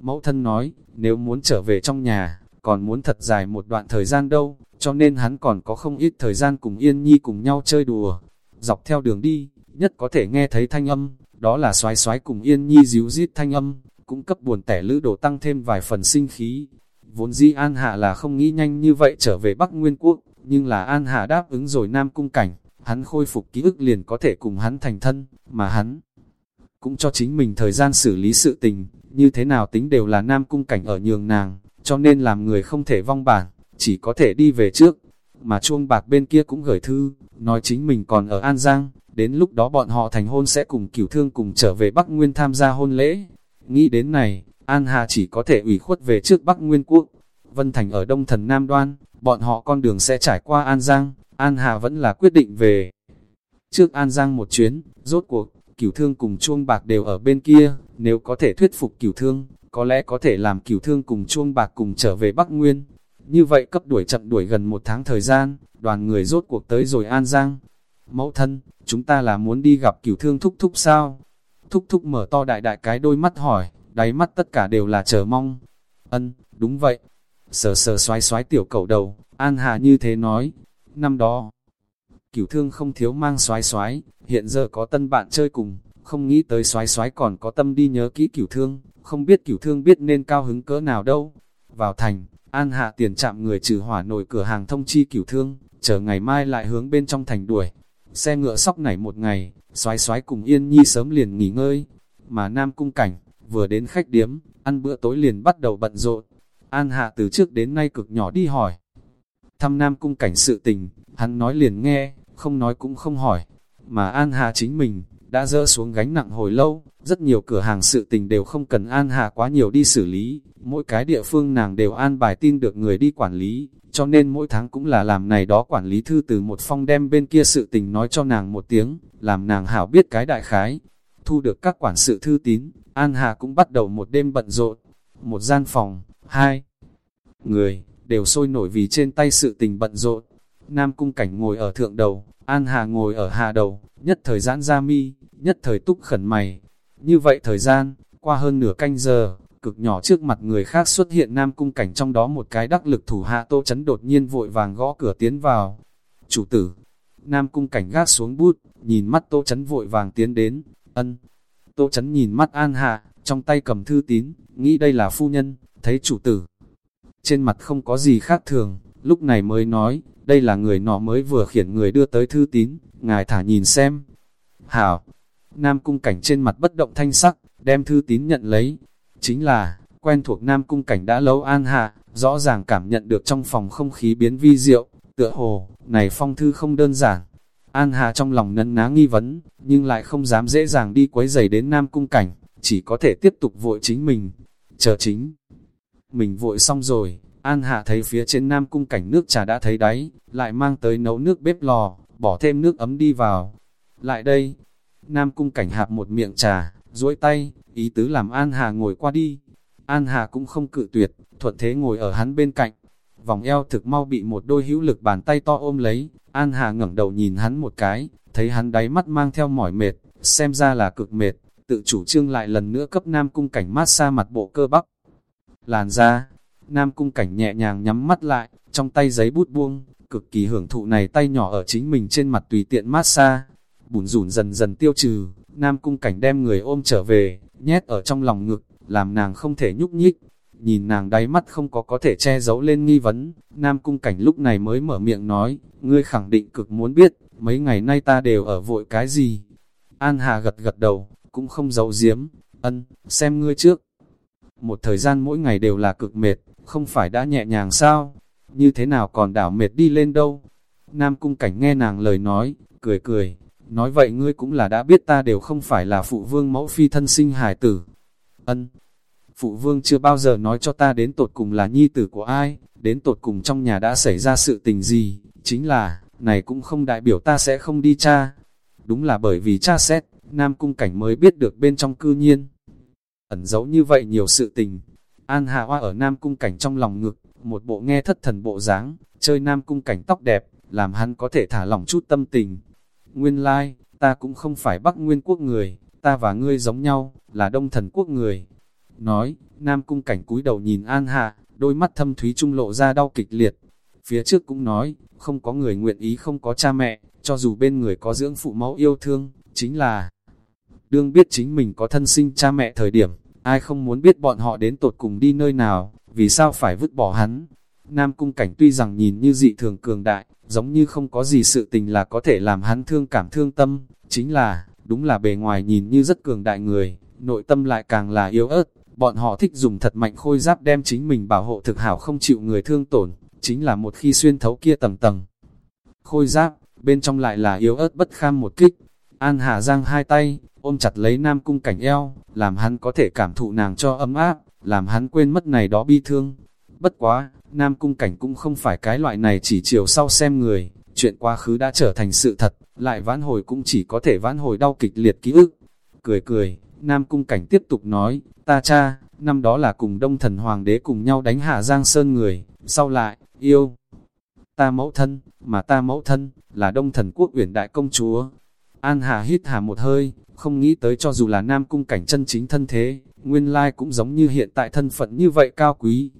Mẫu thân nói, nếu muốn trở về trong nhà, còn muốn thật dài một đoạn thời gian đâu, cho nên hắn còn có không ít thời gian cùng Yên Nhi cùng nhau chơi đùa. Dọc theo đường đi, nhất có thể nghe thấy thanh âm, đó là xoái xoái cùng Yên Nhi díu dít thanh âm, cũng cấp buồn tẻ lữ đồ tăng thêm vài phần sinh khí. Vốn di An Hạ là không nghĩ nhanh như vậy trở về Bắc Nguyên Quốc, nhưng là An Hạ đáp ứng rồi Nam Cung Cảnh, hắn khôi phục ký ức liền có thể cùng hắn thành thân, mà hắn cũng cho chính mình thời gian xử lý sự tình, như thế nào tính đều là Nam Cung Cảnh ở nhường nàng, cho nên làm người không thể vong bản, chỉ có thể đi về trước. Mà chuông bạc bên kia cũng gửi thư, nói chính mình còn ở An Giang, đến lúc đó bọn họ thành hôn sẽ cùng cửu thương cùng trở về Bắc Nguyên tham gia hôn lễ. Nghĩ đến này, An Hà chỉ có thể ủy khuất về trước Bắc Nguyên Quốc. Vân Thành ở Đông Thần Nam Đoan, bọn họ con đường sẽ trải qua An Giang, An Hà vẫn là quyết định về. Trước An Giang một chuyến, rốt cuộc, cửu thương cùng chuông bạc đều ở bên kia, nếu có thể thuyết phục cửu thương, có lẽ có thể làm cửu thương cùng chuông bạc cùng trở về Bắc Nguyên. Như vậy cấp đuổi chậm đuổi gần một tháng thời gian, đoàn người rốt cuộc tới rồi An Giang. Mẫu thân, chúng ta là muốn đi gặp cửu thương thúc thúc sao? Thúc thúc mở to đại đại cái đôi mắt hỏi, đáy mắt tất cả đều là chờ mong. Ân, đúng vậy. Sờ sờ xoái xoái tiểu cầu đầu, An Hà như thế nói. Năm đó, cửu thương không thiếu mang xoái xoái, hiện giờ có tân bạn chơi cùng, không nghĩ tới xoái xoái còn có tâm đi nhớ kỹ cửu thương, không biết cửu thương biết nên cao hứng cỡ nào đâu. Vào thành, An Hạ tiền chạm người trừ hỏa nổi cửa hàng thông chi cửu thương, chờ ngày mai lại hướng bên trong thành đuổi. Xe ngựa sóc nảy một ngày, xoái xoái cùng Yên Nhi sớm liền nghỉ ngơi, mà Nam Cung Cảnh, vừa đến khách điếm, ăn bữa tối liền bắt đầu bận rộn. An Hạ từ trước đến nay cực nhỏ đi hỏi. Thăm Nam Cung Cảnh sự tình, hắn nói liền nghe, không nói cũng không hỏi. Mà An hà chính mình, đã dỡ xuống gánh nặng hồi lâu, rất nhiều cửa hàng sự tình đều không cần An Hà quá nhiều đi xử lý, mỗi cái địa phương nàng đều an bài tin được người đi quản lý, cho nên mỗi tháng cũng là làm này đó quản lý thư từ một phong đem bên kia sự tình nói cho nàng một tiếng, làm nàng hảo biết cái đại khái. Thu được các quản sự thư tín, An Hà cũng bắt đầu một đêm bận rộn, một gian phòng, hai người, đều sôi nổi vì trên tay sự tình bận rộn. Nam cung cảnh ngồi ở thượng đầu, An Hà ngồi ở hạ đầu, nhất thời giãn ra mi, nhất thời túc khẩn mày. Như vậy thời gian, qua hơn nửa canh giờ, cực nhỏ trước mặt người khác xuất hiện nam cung cảnh trong đó một cái đắc lực thủ hạ tô chấn đột nhiên vội vàng gõ cửa tiến vào. Chủ tử, nam cung cảnh gác xuống bút, nhìn mắt tô chấn vội vàng tiến đến, ân. Tô chấn nhìn mắt an hạ, trong tay cầm thư tín, nghĩ đây là phu nhân, thấy chủ tử. Trên mặt không có gì khác thường, lúc này mới nói, đây là người nọ mới vừa khiển người đưa tới thư tín, ngài thả nhìn xem. Hảo, Nam Cung Cảnh trên mặt bất động thanh sắc, đem thư tín nhận lấy. Chính là, quen thuộc Nam Cung Cảnh đã lâu an hạ, rõ ràng cảm nhận được trong phòng không khí biến vi diệu, tựa hồ, này phong thư không đơn giản. An Hà trong lòng nấn ná nghi vấn, nhưng lại không dám dễ dàng đi quấy giày đến Nam Cung Cảnh, chỉ có thể tiếp tục vội chính mình. Chờ chính. Mình vội xong rồi, An Hạ thấy phía trên Nam Cung Cảnh nước trà đã thấy đáy, lại mang tới nấu nước bếp lò, bỏ thêm nước ấm đi vào. Lại đây, Nam Cung Cảnh hạp một miệng trà, duỗi tay, ý tứ làm An Hà ngồi qua đi. An Hà cũng không cự tuyệt, thuận thế ngồi ở hắn bên cạnh. Vòng eo thực mau bị một đôi hữu lực bàn tay to ôm lấy, An Hà ngẩng đầu nhìn hắn một cái, thấy hắn đáy mắt mang theo mỏi mệt, xem ra là cực mệt, tự chủ trương lại lần nữa cấp Nam Cung Cảnh mát xa mặt bộ cơ bắp. Làn ra, Nam Cung Cảnh nhẹ nhàng nhắm mắt lại, trong tay giấy bút buông, cực kỳ hưởng thụ này tay nhỏ ở chính mình trên mặt tùy tiện mát xa. Bùn rủn dần dần tiêu trừ, Nam Cung Cảnh đem người ôm trở về, nhét ở trong lòng ngực, làm nàng không thể nhúc nhích. Nhìn nàng đáy mắt không có có thể che giấu lên nghi vấn, Nam Cung Cảnh lúc này mới mở miệng nói, ngươi khẳng định cực muốn biết, mấy ngày nay ta đều ở vội cái gì. An Hà gật gật đầu, cũng không giấu giếm, ân, xem ngươi trước. Một thời gian mỗi ngày đều là cực mệt, không phải đã nhẹ nhàng sao? Như thế nào còn đảo mệt đi lên đâu? Nam cung cảnh nghe nàng lời nói, cười cười, nói vậy ngươi cũng là đã biết ta đều không phải là phụ vương mẫu phi thân sinh hài tử. Ân, phụ vương chưa bao giờ nói cho ta đến tột cùng là nhi tử của ai, đến tột cùng trong nhà đã xảy ra sự tình gì, chính là, này cũng không đại biểu ta sẽ không đi cha. Đúng là bởi vì cha xét, Nam cung cảnh mới biết được bên trong cư nhiên. Ẩn giấu như vậy nhiều sự tình, An Hà Hoa ở Nam Cung Cảnh trong lòng ngực, một bộ nghe thất thần bộ dáng, chơi nam cung cảnh tóc đẹp, làm hắn có thể thả lỏng chút tâm tình. Nguyên lai, like, ta cũng không phải Bắc Nguyên quốc người, ta và ngươi giống nhau, là Đông Thần quốc người. Nói, Nam cung cảnh cúi đầu nhìn An Hạ, đôi mắt thâm thúy trung lộ ra đau kịch liệt. Phía trước cũng nói, không có người nguyện ý không có cha mẹ, cho dù bên người có dưỡng phụ mẫu yêu thương, chính là đương biết chính mình có thân sinh cha mẹ thời điểm, ai không muốn biết bọn họ đến tột cùng đi nơi nào, vì sao phải vứt bỏ hắn. Nam cung cảnh tuy rằng nhìn như dị thường cường đại, giống như không có gì sự tình là có thể làm hắn thương cảm thương tâm, chính là, đúng là bề ngoài nhìn như rất cường đại người, nội tâm lại càng là yếu ớt, bọn họ thích dùng thật mạnh khôi giáp đem chính mình bảo hộ thực hảo không chịu người thương tổn, chính là một khi xuyên thấu kia tầng tầng. Khôi giáp, bên trong lại là yếu ớt bất kham một kích. An Hà Giang hai tay, ôm chặt lấy Nam Cung cảnh eo, làm hắn có thể cảm thụ nàng cho ấm áp, làm hắn quên mất này đó bi thương. Bất quá, Nam Cung cảnh cũng không phải cái loại này chỉ chiều sau xem người, chuyện quá khứ đã trở thành sự thật, lại vãn hồi cũng chỉ có thể vãn hồi đau kịch liệt ký ức. Cười cười, Nam Cung cảnh tiếp tục nói, ta cha, năm đó là cùng Đông Thần Hoàng đế cùng nhau đánh hạ Giang Sơn người, sau lại, yêu. Ta mẫu thân, mà ta mẫu thân, là Đông Thần Quốc uyển Đại Công Chúa. An Hà hít hà một hơi, không nghĩ tới cho dù là Nam Cung cảnh chân chính thân thế, nguyên lai cũng giống như hiện tại thân phận như vậy cao quý.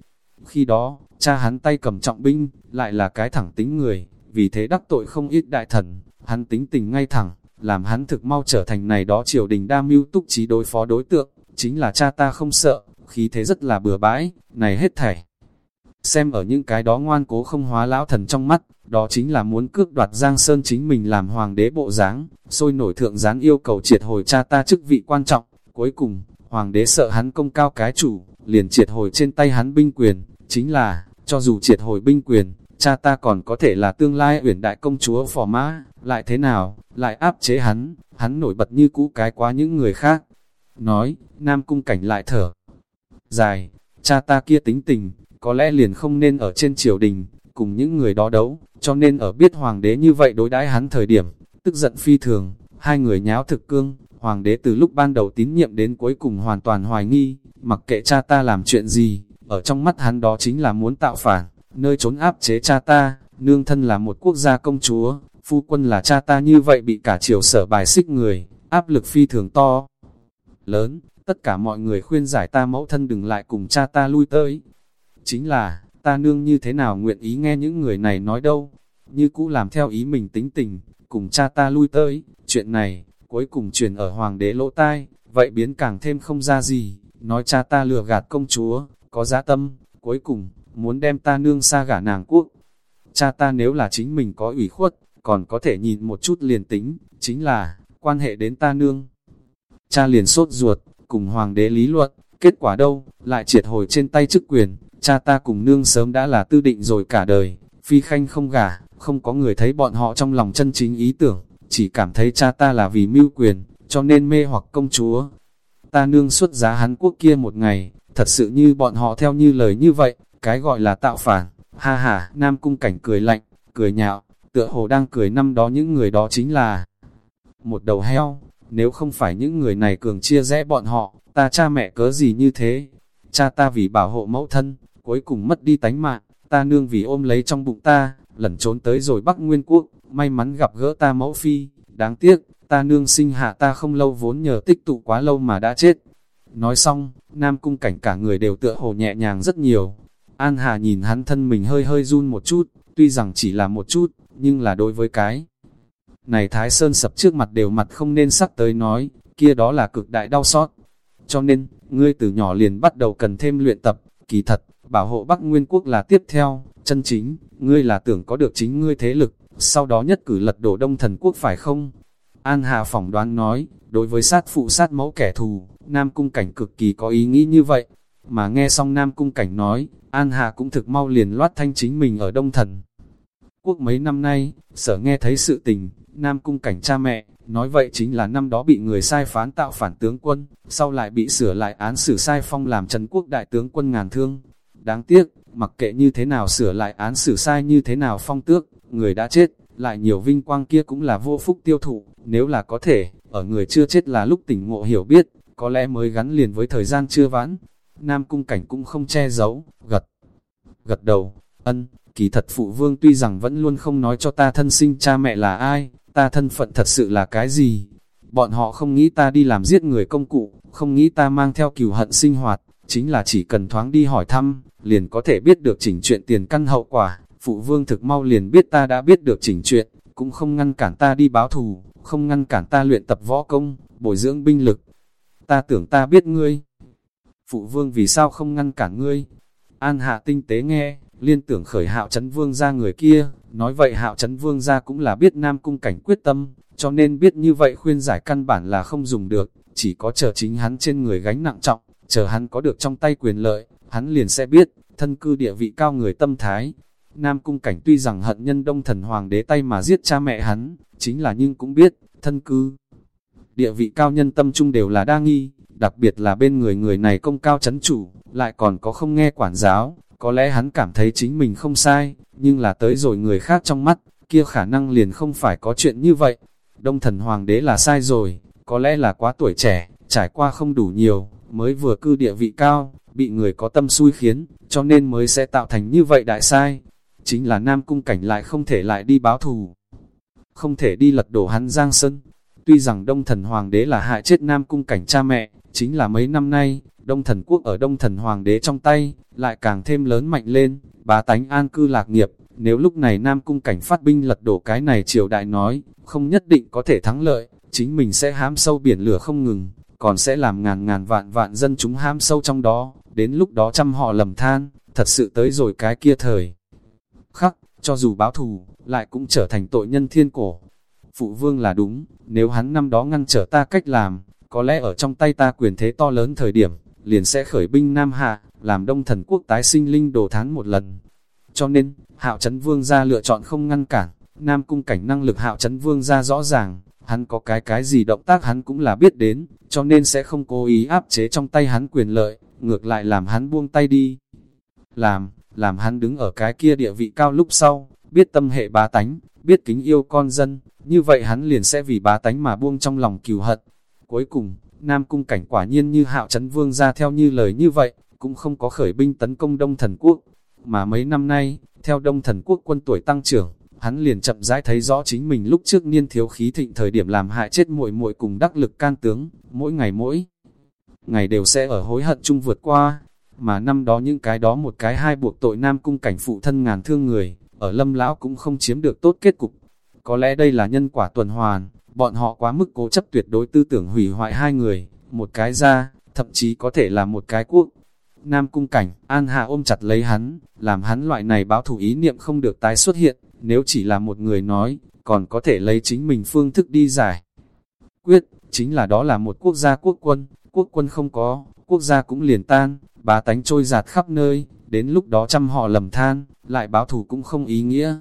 Khi đó, cha hắn tay cầm trọng binh, lại là cái thẳng tính người, vì thế đắc tội không ít đại thần, hắn tính tình ngay thẳng, làm hắn thực mau trở thành này đó triều đình đa mưu túc trí đối phó đối tượng, chính là cha ta không sợ, khí thế rất là bừa bãi, này hết thảy. Xem ở những cái đó ngoan cố không hóa lão thần trong mắt, đó chính là muốn cướp đoạt Giang Sơn chính mình làm hoàng đế bộ dáng sôi nổi thượng gián yêu cầu triệt hồi cha ta chức vị quan trọng. Cuối cùng, hoàng đế sợ hắn công cao cái chủ, liền triệt hồi trên tay hắn binh quyền, chính là, cho dù triệt hồi binh quyền, cha ta còn có thể là tương lai uyển đại công chúa phò mã, lại thế nào, lại áp chế hắn, hắn nổi bật như cũ cái quá những người khác. Nói, Nam Cung Cảnh lại thở. Dài, cha ta kia tính tình, có lẽ liền không nên ở trên triều đình, cùng những người đó đấu, cho nên ở biết hoàng đế như vậy đối đãi hắn thời điểm, tức giận phi thường, hai người nháo thực cương, hoàng đế từ lúc ban đầu tín nhiệm đến cuối cùng hoàn toàn hoài nghi, mặc kệ cha ta làm chuyện gì, ở trong mắt hắn đó chính là muốn tạo phản, nơi trốn áp chế cha ta, nương thân là một quốc gia công chúa, phu quân là cha ta như vậy bị cả triều sở bài xích người, áp lực phi thường to. Lớn, tất cả mọi người khuyên giải ta mẫu thân đừng lại cùng cha ta lui tới. Chính là, ta nương như thế nào nguyện ý nghe những người này nói đâu, như cũ làm theo ý mình tính tình, cùng cha ta lui tới, chuyện này, cuối cùng truyền ở hoàng đế lỗ tai, vậy biến càng thêm không ra gì, nói cha ta lừa gạt công chúa, có giá tâm, cuối cùng, muốn đem ta nương xa gả nàng quốc. Cha ta nếu là chính mình có ủy khuất, còn có thể nhìn một chút liền tính, chính là, quan hệ đến ta nương. Cha liền sốt ruột, cùng hoàng đế lý luận, kết quả đâu, lại triệt hồi trên tay chức quyền, cha ta cùng nương sớm đã là tư định rồi cả đời, phi khanh không gả, không có người thấy bọn họ trong lòng chân chính ý tưởng, chỉ cảm thấy cha ta là vì mưu quyền, cho nên mê hoặc công chúa. Ta nương xuất giá hán quốc kia một ngày, thật sự như bọn họ theo như lời như vậy, cái gọi là tạo phản, ha ha, Nam Cung Cảnh cười lạnh, cười nhạo, tựa hồ đang cười năm đó những người đó chính là một đầu heo, nếu không phải những người này cường chia rẽ bọn họ, ta cha mẹ cớ gì như thế, cha ta vì bảo hộ mẫu thân, cuối cùng mất đi tánh mạng, ta nương vì ôm lấy trong bụng ta, lẩn trốn tới rồi Bắc Nguyên Quốc, may mắn gặp gỡ ta mẫu phi, đáng tiếc, ta nương sinh hạ ta không lâu vốn nhờ tích tụ quá lâu mà đã chết. Nói xong, Nam Cung cảnh cả người đều tựa hồ nhẹ nhàng rất nhiều. An Hà nhìn hắn thân mình hơi hơi run một chút, tuy rằng chỉ là một chút, nhưng là đối với cái. Này Thái Sơn sập trước mặt đều mặt không nên sắc tới nói, kia đó là cực đại đau xót. Cho nên, ngươi từ nhỏ liền bắt đầu cần thêm luyện tập, kỳ thật, bảo hộ Bắc Nguyên Quốc là tiếp theo, chân chính, ngươi là tưởng có được chính ngươi thế lực, sau đó nhất cử lật đổ đông thần quốc phải không? An Hà phỏng đoán nói, đối với sát phụ sát mẫu kẻ thù, Nam Cung Cảnh cực kỳ có ý nghĩ như vậy. Mà nghe xong Nam Cung Cảnh nói, An Hà cũng thực mau liền loát thanh chính mình ở đông thần. Quốc mấy năm nay, sở nghe thấy sự tình, Nam Cung Cảnh cha mẹ, nói vậy chính là năm đó bị người sai phán tạo phản tướng quân, sau lại bị sửa lại án xử sai phong làm Trần Quốc đại tướng quân ngàn thương. Đáng tiếc, mặc kệ như thế nào sửa lại án xử sai như thế nào phong tước, người đã chết, lại nhiều vinh quang kia cũng là vô phúc tiêu thụ, nếu là có thể, ở người chưa chết là lúc tỉnh ngộ hiểu biết, có lẽ mới gắn liền với thời gian chưa vãn. Nam cung cảnh cũng không che giấu, gật gật đầu, ân, kỳ thật phụ vương tuy rằng vẫn luôn không nói cho ta thân sinh cha mẹ là ai, ta thân phận thật sự là cái gì. Bọn họ không nghĩ ta đi làm giết người công cụ, không nghĩ ta mang theo cừu hận sinh hoạt, chính là chỉ cần thoáng đi hỏi thăm, liền có thể biết được chỉnh chuyện tiền căn hậu quả. Phụ vương thực mau liền biết ta đã biết được chỉnh chuyện, cũng không ngăn cản ta đi báo thù, không ngăn cản ta luyện tập võ công, bồi dưỡng binh lực. Ta tưởng ta biết ngươi. Phụ vương vì sao không ngăn cản ngươi? An hạ tinh tế nghe, liên tưởng khởi hạo chấn vương ra người kia, nói vậy hạo chấn vương ra cũng là biết nam cung cảnh quyết tâm, cho nên biết như vậy khuyên giải căn bản là không dùng được, chỉ có chờ chính hắn trên người gánh nặng trọng, chờ hắn có được trong tay quyền lợi, hắn liền sẽ biết, thân cư địa vị cao người tâm thái. Nam cung cảnh tuy rằng hận nhân đông thần hoàng đế tay mà giết cha mẹ hắn, chính là nhưng cũng biết, thân cư. Địa vị cao nhân tâm trung đều là đa nghi, đặc biệt là bên người người này công cao chấn chủ, lại còn có không nghe quản giáo, có lẽ hắn cảm thấy chính mình không sai, nhưng là tới rồi người khác trong mắt, kia khả năng liền không phải có chuyện như vậy. Đông thần hoàng đế là sai rồi, có lẽ là quá tuổi trẻ, trải qua không đủ nhiều, mới vừa cư địa vị cao, bị người có tâm xui khiến, cho nên mới sẽ tạo thành như vậy đại sai. Chính là Nam Cung Cảnh lại không thể lại đi báo thù, không thể đi lật đổ hắn Giang Sơn. Tuy rằng Đông Thần Hoàng đế là hại chết Nam Cung Cảnh cha mẹ, chính là mấy năm nay, Đông Thần Quốc ở Đông Thần Hoàng đế trong tay, lại càng thêm lớn mạnh lên, bá tánh an cư lạc nghiệp. Nếu lúc này Nam Cung Cảnh phát binh lật đổ cái này triều đại nói, không nhất định có thể thắng lợi, chính mình sẽ hám sâu biển lửa không ngừng, còn sẽ làm ngàn ngàn vạn vạn dân chúng ham sâu trong đó, đến lúc đó trăm họ lầm than, thật sự tới rồi cái kia thời. Khắc, cho dù báo thù, lại cũng trở thành tội nhân thiên cổ. Phụ vương là đúng, nếu hắn năm đó ngăn trở ta cách làm, có lẽ ở trong tay ta quyền thế to lớn thời điểm, liền sẽ khởi binh Nam Hạ, làm đông thần quốc tái sinh linh đồ thán một lần. Cho nên, hạo chấn vương ra lựa chọn không ngăn cản, Nam cung cảnh năng lực hạo chấn vương ra rõ ràng, hắn có cái cái gì động tác hắn cũng là biết đến, cho nên sẽ không cố ý áp chế trong tay hắn quyền lợi, ngược lại làm hắn buông tay đi. Làm, làm hắn đứng ở cái kia địa vị cao lúc sau, biết tâm hệ bá tánh, biết kính yêu con dân, như vậy hắn liền sẽ vì bá tánh mà buông trong lòng cừu hận. Cuối cùng, Nam Cung Cảnh quả nhiên như hạo chấn vương ra theo như lời như vậy, cũng không có khởi binh tấn công Đông Thần Quốc. Mà mấy năm nay, theo Đông Thần Quốc quân tuổi tăng trưởng, hắn liền chậm rãi thấy rõ chính mình lúc trước niên thiếu khí thịnh thời điểm làm hại chết muội muội cùng đắc lực can tướng, mỗi ngày mỗi ngày đều sẽ ở hối hận chung vượt qua, mà năm đó những cái đó một cái hai buộc tội nam cung cảnh phụ thân ngàn thương người, ở lâm lão cũng không chiếm được tốt kết cục. Có lẽ đây là nhân quả tuần hoàn, bọn họ quá mức cố chấp tuyệt đối tư tưởng hủy hoại hai người, một cái ra, thậm chí có thể là một cái quốc. Nam cung cảnh, An Hạ ôm chặt lấy hắn, làm hắn loại này báo thủ ý niệm không được tái xuất hiện, nếu chỉ là một người nói, còn có thể lấy chính mình phương thức đi giải. Quyết, chính là đó là một quốc gia quốc quân, quốc quân không có, quốc gia cũng liền tan, bá tánh trôi giạt khắp nơi, đến lúc đó trăm họ lầm than, lại báo thù cũng không ý nghĩa.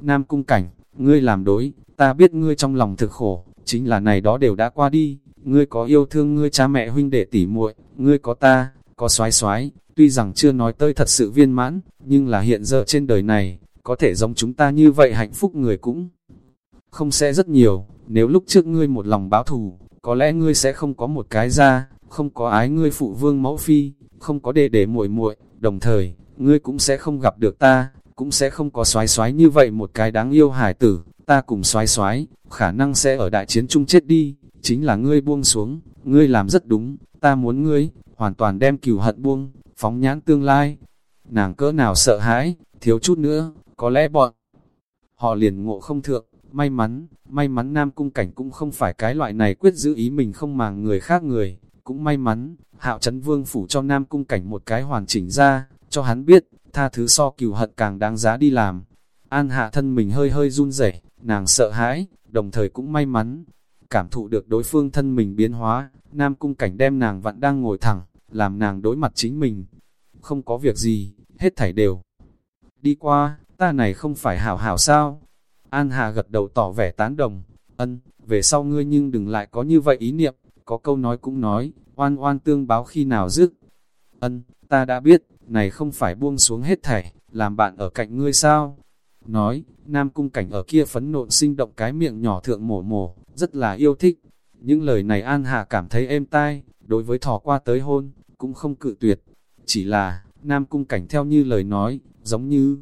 Nam cung cảnh, ngươi làm đối, ta biết ngươi trong lòng thực khổ, chính là này đó đều đã qua đi, ngươi có yêu thương ngươi cha mẹ huynh đệ tỉ muội, ngươi có ta, có xoái xoái, tuy rằng chưa nói tới thật sự viên mãn, nhưng là hiện giờ trên đời này, có thể giống chúng ta như vậy hạnh phúc người cũng không sẽ rất nhiều, nếu lúc trước ngươi một lòng báo thù, có lẽ ngươi sẽ không có một cái ra, không có ái ngươi phụ vương mẫu phi, không có đề để muội muội, đồng thời, ngươi cũng sẽ không gặp được ta, cũng sẽ không có xoái xoái như vậy một cái đáng yêu hải tử, ta cùng xoái xoái, khả năng sẽ ở đại chiến chung chết đi, chính là ngươi buông xuống, ngươi làm rất đúng, ta muốn ngươi, hoàn toàn đem cừu hận buông, phóng nhãn tương lai. Nàng cỡ nào sợ hãi, thiếu chút nữa, có lẽ bọn họ liền ngộ không thượng, may mắn, may mắn Nam Cung Cảnh cũng không phải cái loại này quyết giữ ý mình không màng người khác người, cũng may mắn, hạo chấn vương phủ cho Nam Cung Cảnh một cái hoàn chỉnh ra, cho hắn biết, tha thứ so cừu hận càng đáng giá đi làm. An hạ thân mình hơi hơi run rẩy, nàng sợ hãi, đồng thời cũng may mắn, cảm thụ được đối phương thân mình biến hóa, Nam Cung Cảnh đem nàng vẫn đang ngồi thẳng, làm nàng đối mặt chính mình. Không có việc gì, hết thảy đều. Đi qua, ta này không phải hảo hảo sao? An Hà gật đầu tỏ vẻ tán đồng, ân, về sau ngươi nhưng đừng lại có như vậy ý niệm, có câu nói cũng nói, oan oan tương báo khi nào dứt. Ân, ta đã biết, này không phải buông xuống hết thảy, làm bạn ở cạnh ngươi sao? Nói, Nam Cung Cảnh ở kia phấn nộn sinh động cái miệng nhỏ thượng mổ mổ, rất là yêu thích. Những lời này An Hà cảm thấy êm tai, đối với thỏ qua tới hôn, cũng không cự tuyệt. Chỉ là, Nam Cung Cảnh theo như lời nói, giống như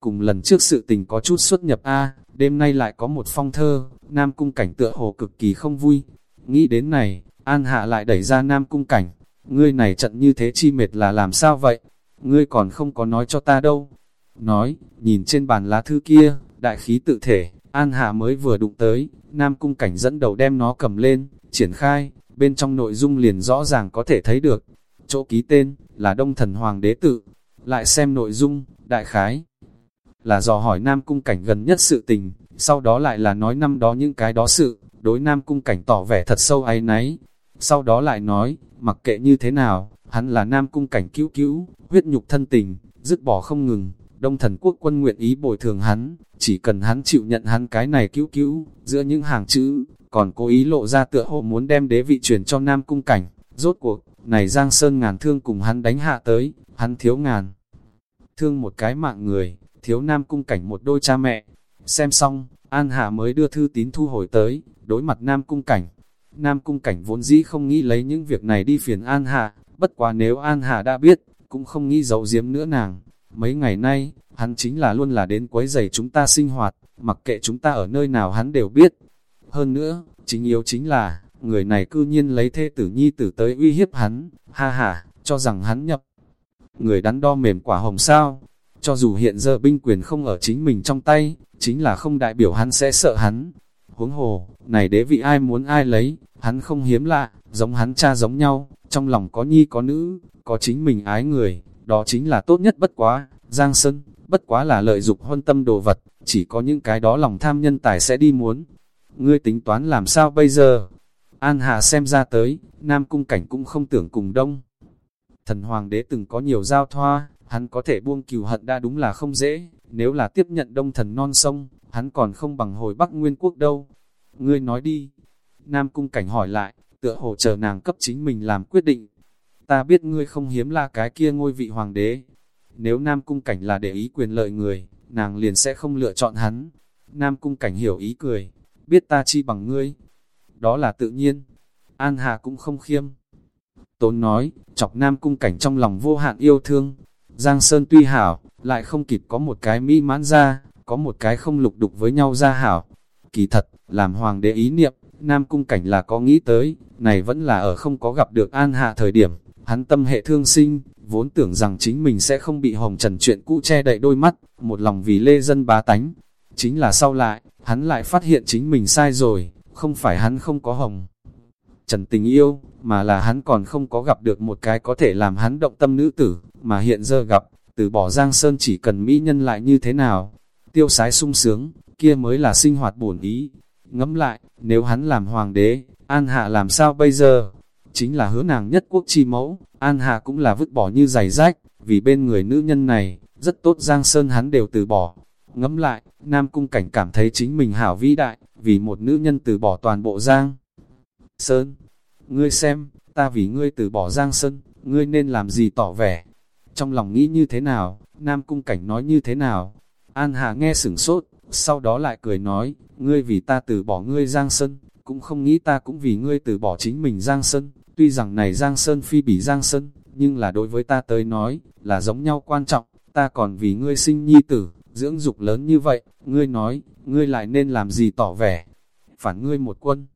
cùng lần trước sự tình có chút xuất nhập A, đêm nay lại có một phong thơ, Nam Cung Cảnh tựa hồ cực kỳ không vui. Nghĩ đến này, An Hạ lại đẩy ra Nam Cung Cảnh, ngươi này trận như thế chi mệt là làm sao vậy? Ngươi còn không có nói cho ta đâu. Nói, nhìn trên bàn lá thư kia, đại khí tự thể, An Hạ mới vừa đụng tới, Nam Cung Cảnh dẫn đầu đem nó cầm lên, triển khai, bên trong nội dung liền rõ ràng có thể thấy được. Chỗ ký tên, là Đông Thần Hoàng đế tự. Lại xem nội dung, đại khái, là dò hỏi Nam Cung Cảnh gần nhất sự tình, sau đó lại là nói năm đó những cái đó sự, đối Nam Cung Cảnh tỏ vẻ thật sâu ái náy. Sau đó lại nói, mặc kệ như thế nào, hắn là Nam Cung Cảnh cứu cứu, huyết nhục thân tình, dứt bỏ không ngừng, Đông Thần Quốc quân nguyện ý bồi thường hắn, chỉ cần hắn chịu nhận hắn cái này cứu cứu, giữa những hàng chữ, còn cố ý lộ ra tựa hồ muốn đem đế vị truyền cho Nam Cung Cảnh, rốt cuộc, này Giang Sơn ngàn thương cùng hắn đánh hạ tới, hắn thiếu ngàn. Thương một cái mạng người, thiếu Nam Cung Cảnh một đôi cha mẹ. Xem xong, An Hạ mới đưa thư tín thu hồi tới, đối mặt Nam Cung Cảnh. Nam Cung Cảnh vốn dĩ không nghĩ lấy những việc này đi phiền An Hạ, bất quá nếu An Hạ đã biết, cũng không nghĩ giấu giếm nữa nàng. Mấy ngày nay, hắn chính là luôn là đến quấy giày chúng ta sinh hoạt, mặc kệ chúng ta ở nơi nào hắn đều biết. Hơn nữa, chính yếu chính là, người này cư nhiên lấy thê tử nhi tử tới uy hiếp hắn, ha ha, cho rằng hắn nhập. Người đắn đo mềm quả hồng sao, cho dù hiện giờ binh quyền không ở chính mình trong tay, chính là không đại biểu hắn sẽ sợ hắn. Huống hồ, này đế vị ai muốn ai lấy, hắn không hiếm lạ, giống hắn cha giống nhau, trong lòng có nhi có nữ, có chính mình ái người, đó chính là tốt nhất bất quá, Giang Sơn, bất quá là lợi dục huân tâm đồ vật, chỉ có những cái đó lòng tham nhân tài sẽ đi muốn. Ngươi tính toán làm sao bây giờ? An Hà xem ra tới, Nam Cung Cảnh cũng không tưởng cùng đông. Thần Hoàng đế từng có nhiều giao thoa, hắn có thể buông cừu hận đã đúng là không dễ, nếu là tiếp nhận đông thần non sông, hắn còn không bằng hồi Bắc Nguyên Quốc đâu. Ngươi nói đi. Nam Cung Cảnh hỏi lại, tựa hồ chờ nàng cấp chính mình làm quyết định. Ta biết ngươi không hiếm là cái kia ngôi vị hoàng đế. Nếu Nam Cung Cảnh là để ý quyền lợi người, nàng liền sẽ không lựa chọn hắn. Nam Cung Cảnh hiểu ý cười, biết ta chi bằng ngươi. Đó là tự nhiên. An Hà cũng không khiêm. Tốn nói, chọc Nam Cung Cảnh trong lòng vô hạn yêu thương, Giang Sơn tuy hảo, lại không kịp có một cái mỹ mãn ra, có một cái không lục đục với nhau ra hảo. Kỳ thật, làm hoàng đế ý niệm, Nam Cung Cảnh là có nghĩ tới, này vẫn là ở không có gặp được An Hạ thời điểm, hắn tâm hệ thương sinh, vốn tưởng rằng chính mình sẽ không bị hồng trần chuyện cũ che đậy đôi mắt, một lòng vì lê dân bá tánh. Chính là sau lại, hắn lại phát hiện chính mình sai rồi, không phải hắn không có hồng. Trần tình yêu, mà là hắn còn không có gặp được một cái có thể làm hắn động tâm nữ tử, mà hiện giờ gặp, từ bỏ Giang Sơn chỉ cần mỹ nhân lại như thế nào. Tiêu sái sung sướng, kia mới là sinh hoạt bổn ý. Ngẫm lại, nếu hắn làm hoàng đế, An Hạ làm sao bây giờ? Chính là hứa nàng nhất quốc chi mẫu, An Hạ cũng là vứt bỏ như giày rách, vì bên người nữ nhân này, rất tốt Giang Sơn hắn đều từ bỏ. Ngẫm lại, Nam Cung Cảnh cảm thấy chính mình hảo vĩ đại, vì một nữ nhân từ bỏ toàn bộ Giang. Sơn, ngươi xem, ta vì ngươi từ bỏ Giang Sơn, ngươi nên làm gì tỏ vẻ, trong lòng nghĩ như thế nào, Nam Cung Cảnh nói như thế nào. An Hà nghe sửng sốt, sau đó lại cười nói, ngươi vì ta từ bỏ ngươi Giang Sơn, cũng không nghĩ ta cũng vì ngươi từ bỏ chính mình Giang Sơn. Tuy rằng này Giang Sơn phi bỉ Giang Sơn, nhưng là đối với ta tới nói, là giống nhau quan trọng, ta còn vì ngươi sinh nhi tử, dưỡng dục lớn như vậy, ngươi nói, ngươi lại nên làm gì tỏ vẻ. Phản ngươi một quân,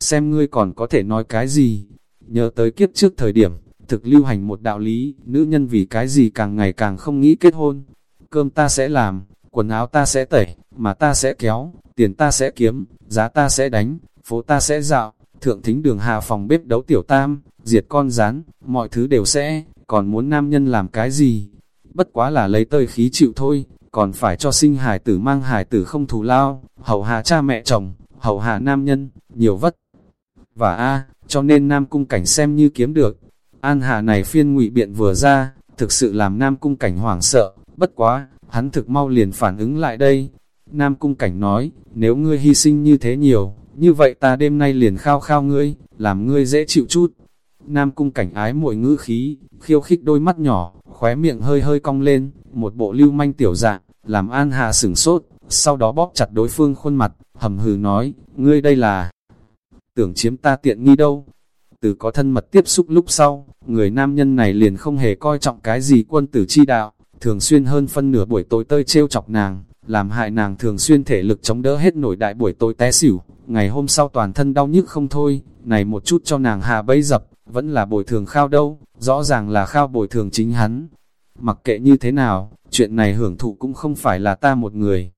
xem ngươi còn có thể nói cái gì, nhớ tới kiếp trước thời điểm, thực lưu hành một đạo lý, nữ nhân vì cái gì càng ngày càng không nghĩ kết hôn. Cơm ta sẽ làm, quần áo ta sẽ tẩy, mà ta sẽ kéo, tiền ta sẽ kiếm, giá ta sẽ đánh, phố ta sẽ dạo, thượng thính đường hạ phòng bếp đấu tiểu tam, diệt con rán, mọi thứ đều sẽ, còn muốn nam nhân làm cái gì? Bất quá là lấy tơi khí chịu thôi, còn phải cho sinh hài tử mang hài tử không thù lao, hậu hạ cha mẹ chồng, hậu hạ nam nhân, nhiều vất. Và a cho nên nam cung cảnh xem như kiếm được, An Hà này phiên ngụy biện vừa ra, thực sự làm Nam Cung Cảnh hoảng sợ, bất quá, hắn thực mau liền phản ứng lại đây. Nam Cung Cảnh nói, nếu ngươi hy sinh như thế nhiều, như vậy ta đêm nay liền khao khao ngươi, làm ngươi dễ chịu chút. Nam Cung Cảnh ái muội ngữ khí, khiêu khích đôi mắt nhỏ, khóe miệng hơi hơi cong lên, một bộ lưu manh tiểu dạng, làm An Hà sửng sốt, sau đó bóp chặt đối phương khuôn mặt, hầm hừ nói, ngươi đây là tưởng chiếm ta tiện nghi đâu, Từ có thân mật tiếp xúc lúc sau, người nam nhân này liền không hề coi trọng cái gì quân tử chi đạo, thường xuyên hơn phân nửa buổi tối tơi trêu chọc nàng, làm hại nàng thường xuyên thể lực chống đỡ hết nổi đại buổi tối té xỉu, ngày hôm sau toàn thân đau nhức không thôi, này một chút cho nàng hạ bấy dập, vẫn là bồi thường khao đâu, rõ ràng là khao bồi thường chính hắn. Mặc kệ như thế nào, chuyện này hưởng thụ cũng không phải là ta một người.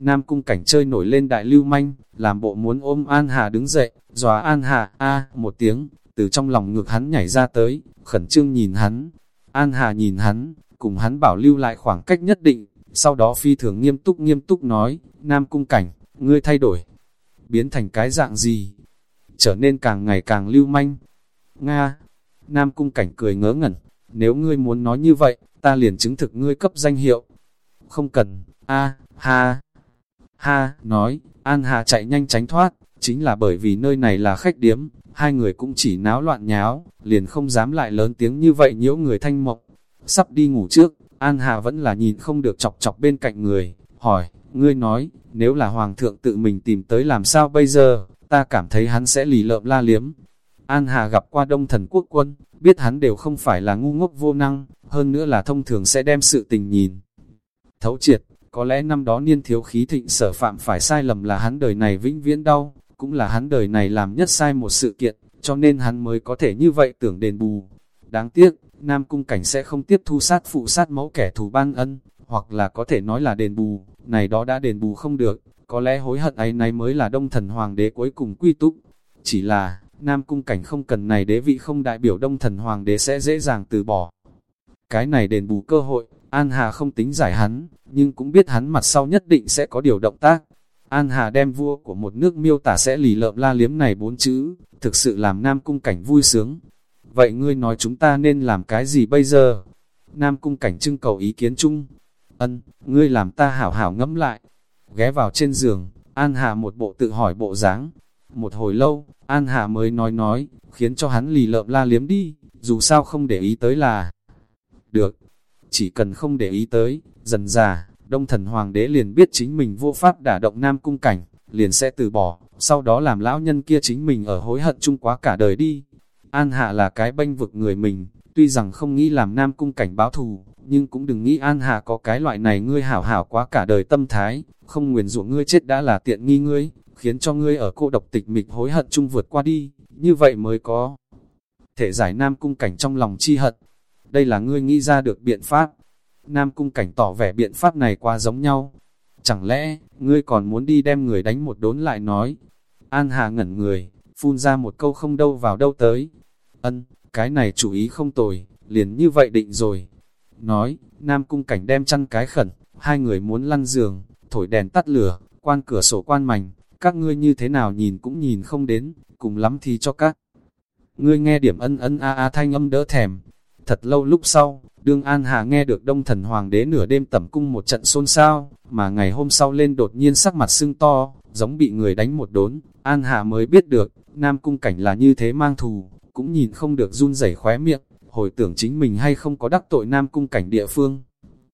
Nam cung cảnh chơi nổi lên đại lưu manh, làm bộ muốn ôm An Hà đứng dậy, dòa An Hà, a một tiếng, từ trong lòng ngược hắn nhảy ra tới, khẩn trương nhìn hắn. An Hà nhìn hắn, cùng hắn bảo lưu lại khoảng cách nhất định, sau đó phi thường nghiêm túc nghiêm túc nói, Nam cung cảnh, ngươi thay đổi, biến thành cái dạng gì? Trở nên càng ngày càng lưu manh. Nga, Nam cung cảnh cười ngớ ngẩn, nếu ngươi muốn nói như vậy, ta liền chứng thực ngươi cấp danh hiệu. Không cần, a ha, ha, nói, An Hà chạy nhanh tránh thoát, chính là bởi vì nơi này là khách điếm, hai người cũng chỉ náo loạn nháo, liền không dám lại lớn tiếng như vậy nhiễu người thanh mộng. Sắp đi ngủ trước, An Hà vẫn là nhìn không được chọc chọc bên cạnh người, hỏi, ngươi nói, nếu là Hoàng thượng tự mình tìm tới làm sao bây giờ, ta cảm thấy hắn sẽ lì lợm la liếm. An Hà gặp qua đông thần quốc quân, biết hắn đều không phải là ngu ngốc vô năng, hơn nữa là thông thường sẽ đem sự tình nhìn. Thấu triệt, có lẽ năm đó niên thiếu khí thịnh sở phạm phải sai lầm là hắn đời này vĩnh viễn đau, cũng là hắn đời này làm nhất sai một sự kiện, cho nên hắn mới có thể như vậy tưởng đền bù. Đáng tiếc, Nam Cung Cảnh sẽ không tiếp thu sát phụ sát mẫu kẻ thù ban ân, hoặc là có thể nói là đền bù, này đó đã đền bù không được, có lẽ hối hận ấy này mới là đông thần hoàng đế cuối cùng quy túc. Chỉ là, Nam Cung Cảnh không cần này đế vị không đại biểu đông thần hoàng đế sẽ dễ dàng từ bỏ. Cái này đền bù cơ hội, An Hà không tính giải hắn, nhưng cũng biết hắn mặt sau nhất định sẽ có điều động tác. An Hà đem vua của một nước miêu tả sẽ lì lợm la liếm này bốn chữ, thực sự làm Nam Cung Cảnh vui sướng. Vậy ngươi nói chúng ta nên làm cái gì bây giờ? Nam Cung Cảnh trưng cầu ý kiến chung. Ân, ngươi làm ta hảo hảo ngẫm lại. Ghé vào trên giường, An Hà một bộ tự hỏi bộ dáng. Một hồi lâu, An Hà mới nói nói, khiến cho hắn lì lợm la liếm đi, dù sao không để ý tới là. Được, chỉ cần không để ý tới, dần già, đông thần hoàng đế liền biết chính mình vô pháp đả động nam cung cảnh, liền sẽ từ bỏ, sau đó làm lão nhân kia chính mình ở hối hận chung quá cả đời đi. An Hạ là cái bênh vực người mình, tuy rằng không nghĩ làm nam cung cảnh báo thù, nhưng cũng đừng nghĩ An Hạ có cái loại này ngươi hảo hảo quá cả đời tâm thái, không nguyền rủa ngươi chết đã là tiện nghi ngươi, khiến cho ngươi ở cô độc tịch mịch hối hận chung vượt qua đi, như vậy mới có thể giải nam cung cảnh trong lòng chi hận. Đây là ngươi nghĩ ra được biện pháp. Nam cung cảnh tỏ vẻ biện pháp này qua giống nhau. Chẳng lẽ, ngươi còn muốn đi đem người đánh một đốn lại nói. An Hà ngẩn người, phun ra một câu không đâu vào đâu tới. Ân, cái này chủ ý không tồi, liền như vậy định rồi. Nói, Nam cung cảnh đem chăn cái khẩn, hai người muốn lăn giường, thổi đèn tắt lửa, quan cửa sổ quan mảnh, các ngươi như thế nào nhìn cũng nhìn không đến, cùng lắm thì cho các. Ngươi nghe điểm ân ân a a thanh âm đỡ thèm. Thật lâu lúc sau, đương An Hà nghe được đông thần hoàng đế nửa đêm tẩm cung một trận xôn xao, mà ngày hôm sau lên đột nhiên sắc mặt sưng to, giống bị người đánh một đốn, An Hà mới biết được, Nam cung cảnh là như thế mang thù, cũng nhìn không được run rẩy khóe miệng, hồi tưởng chính mình hay không có đắc tội Nam cung cảnh địa phương.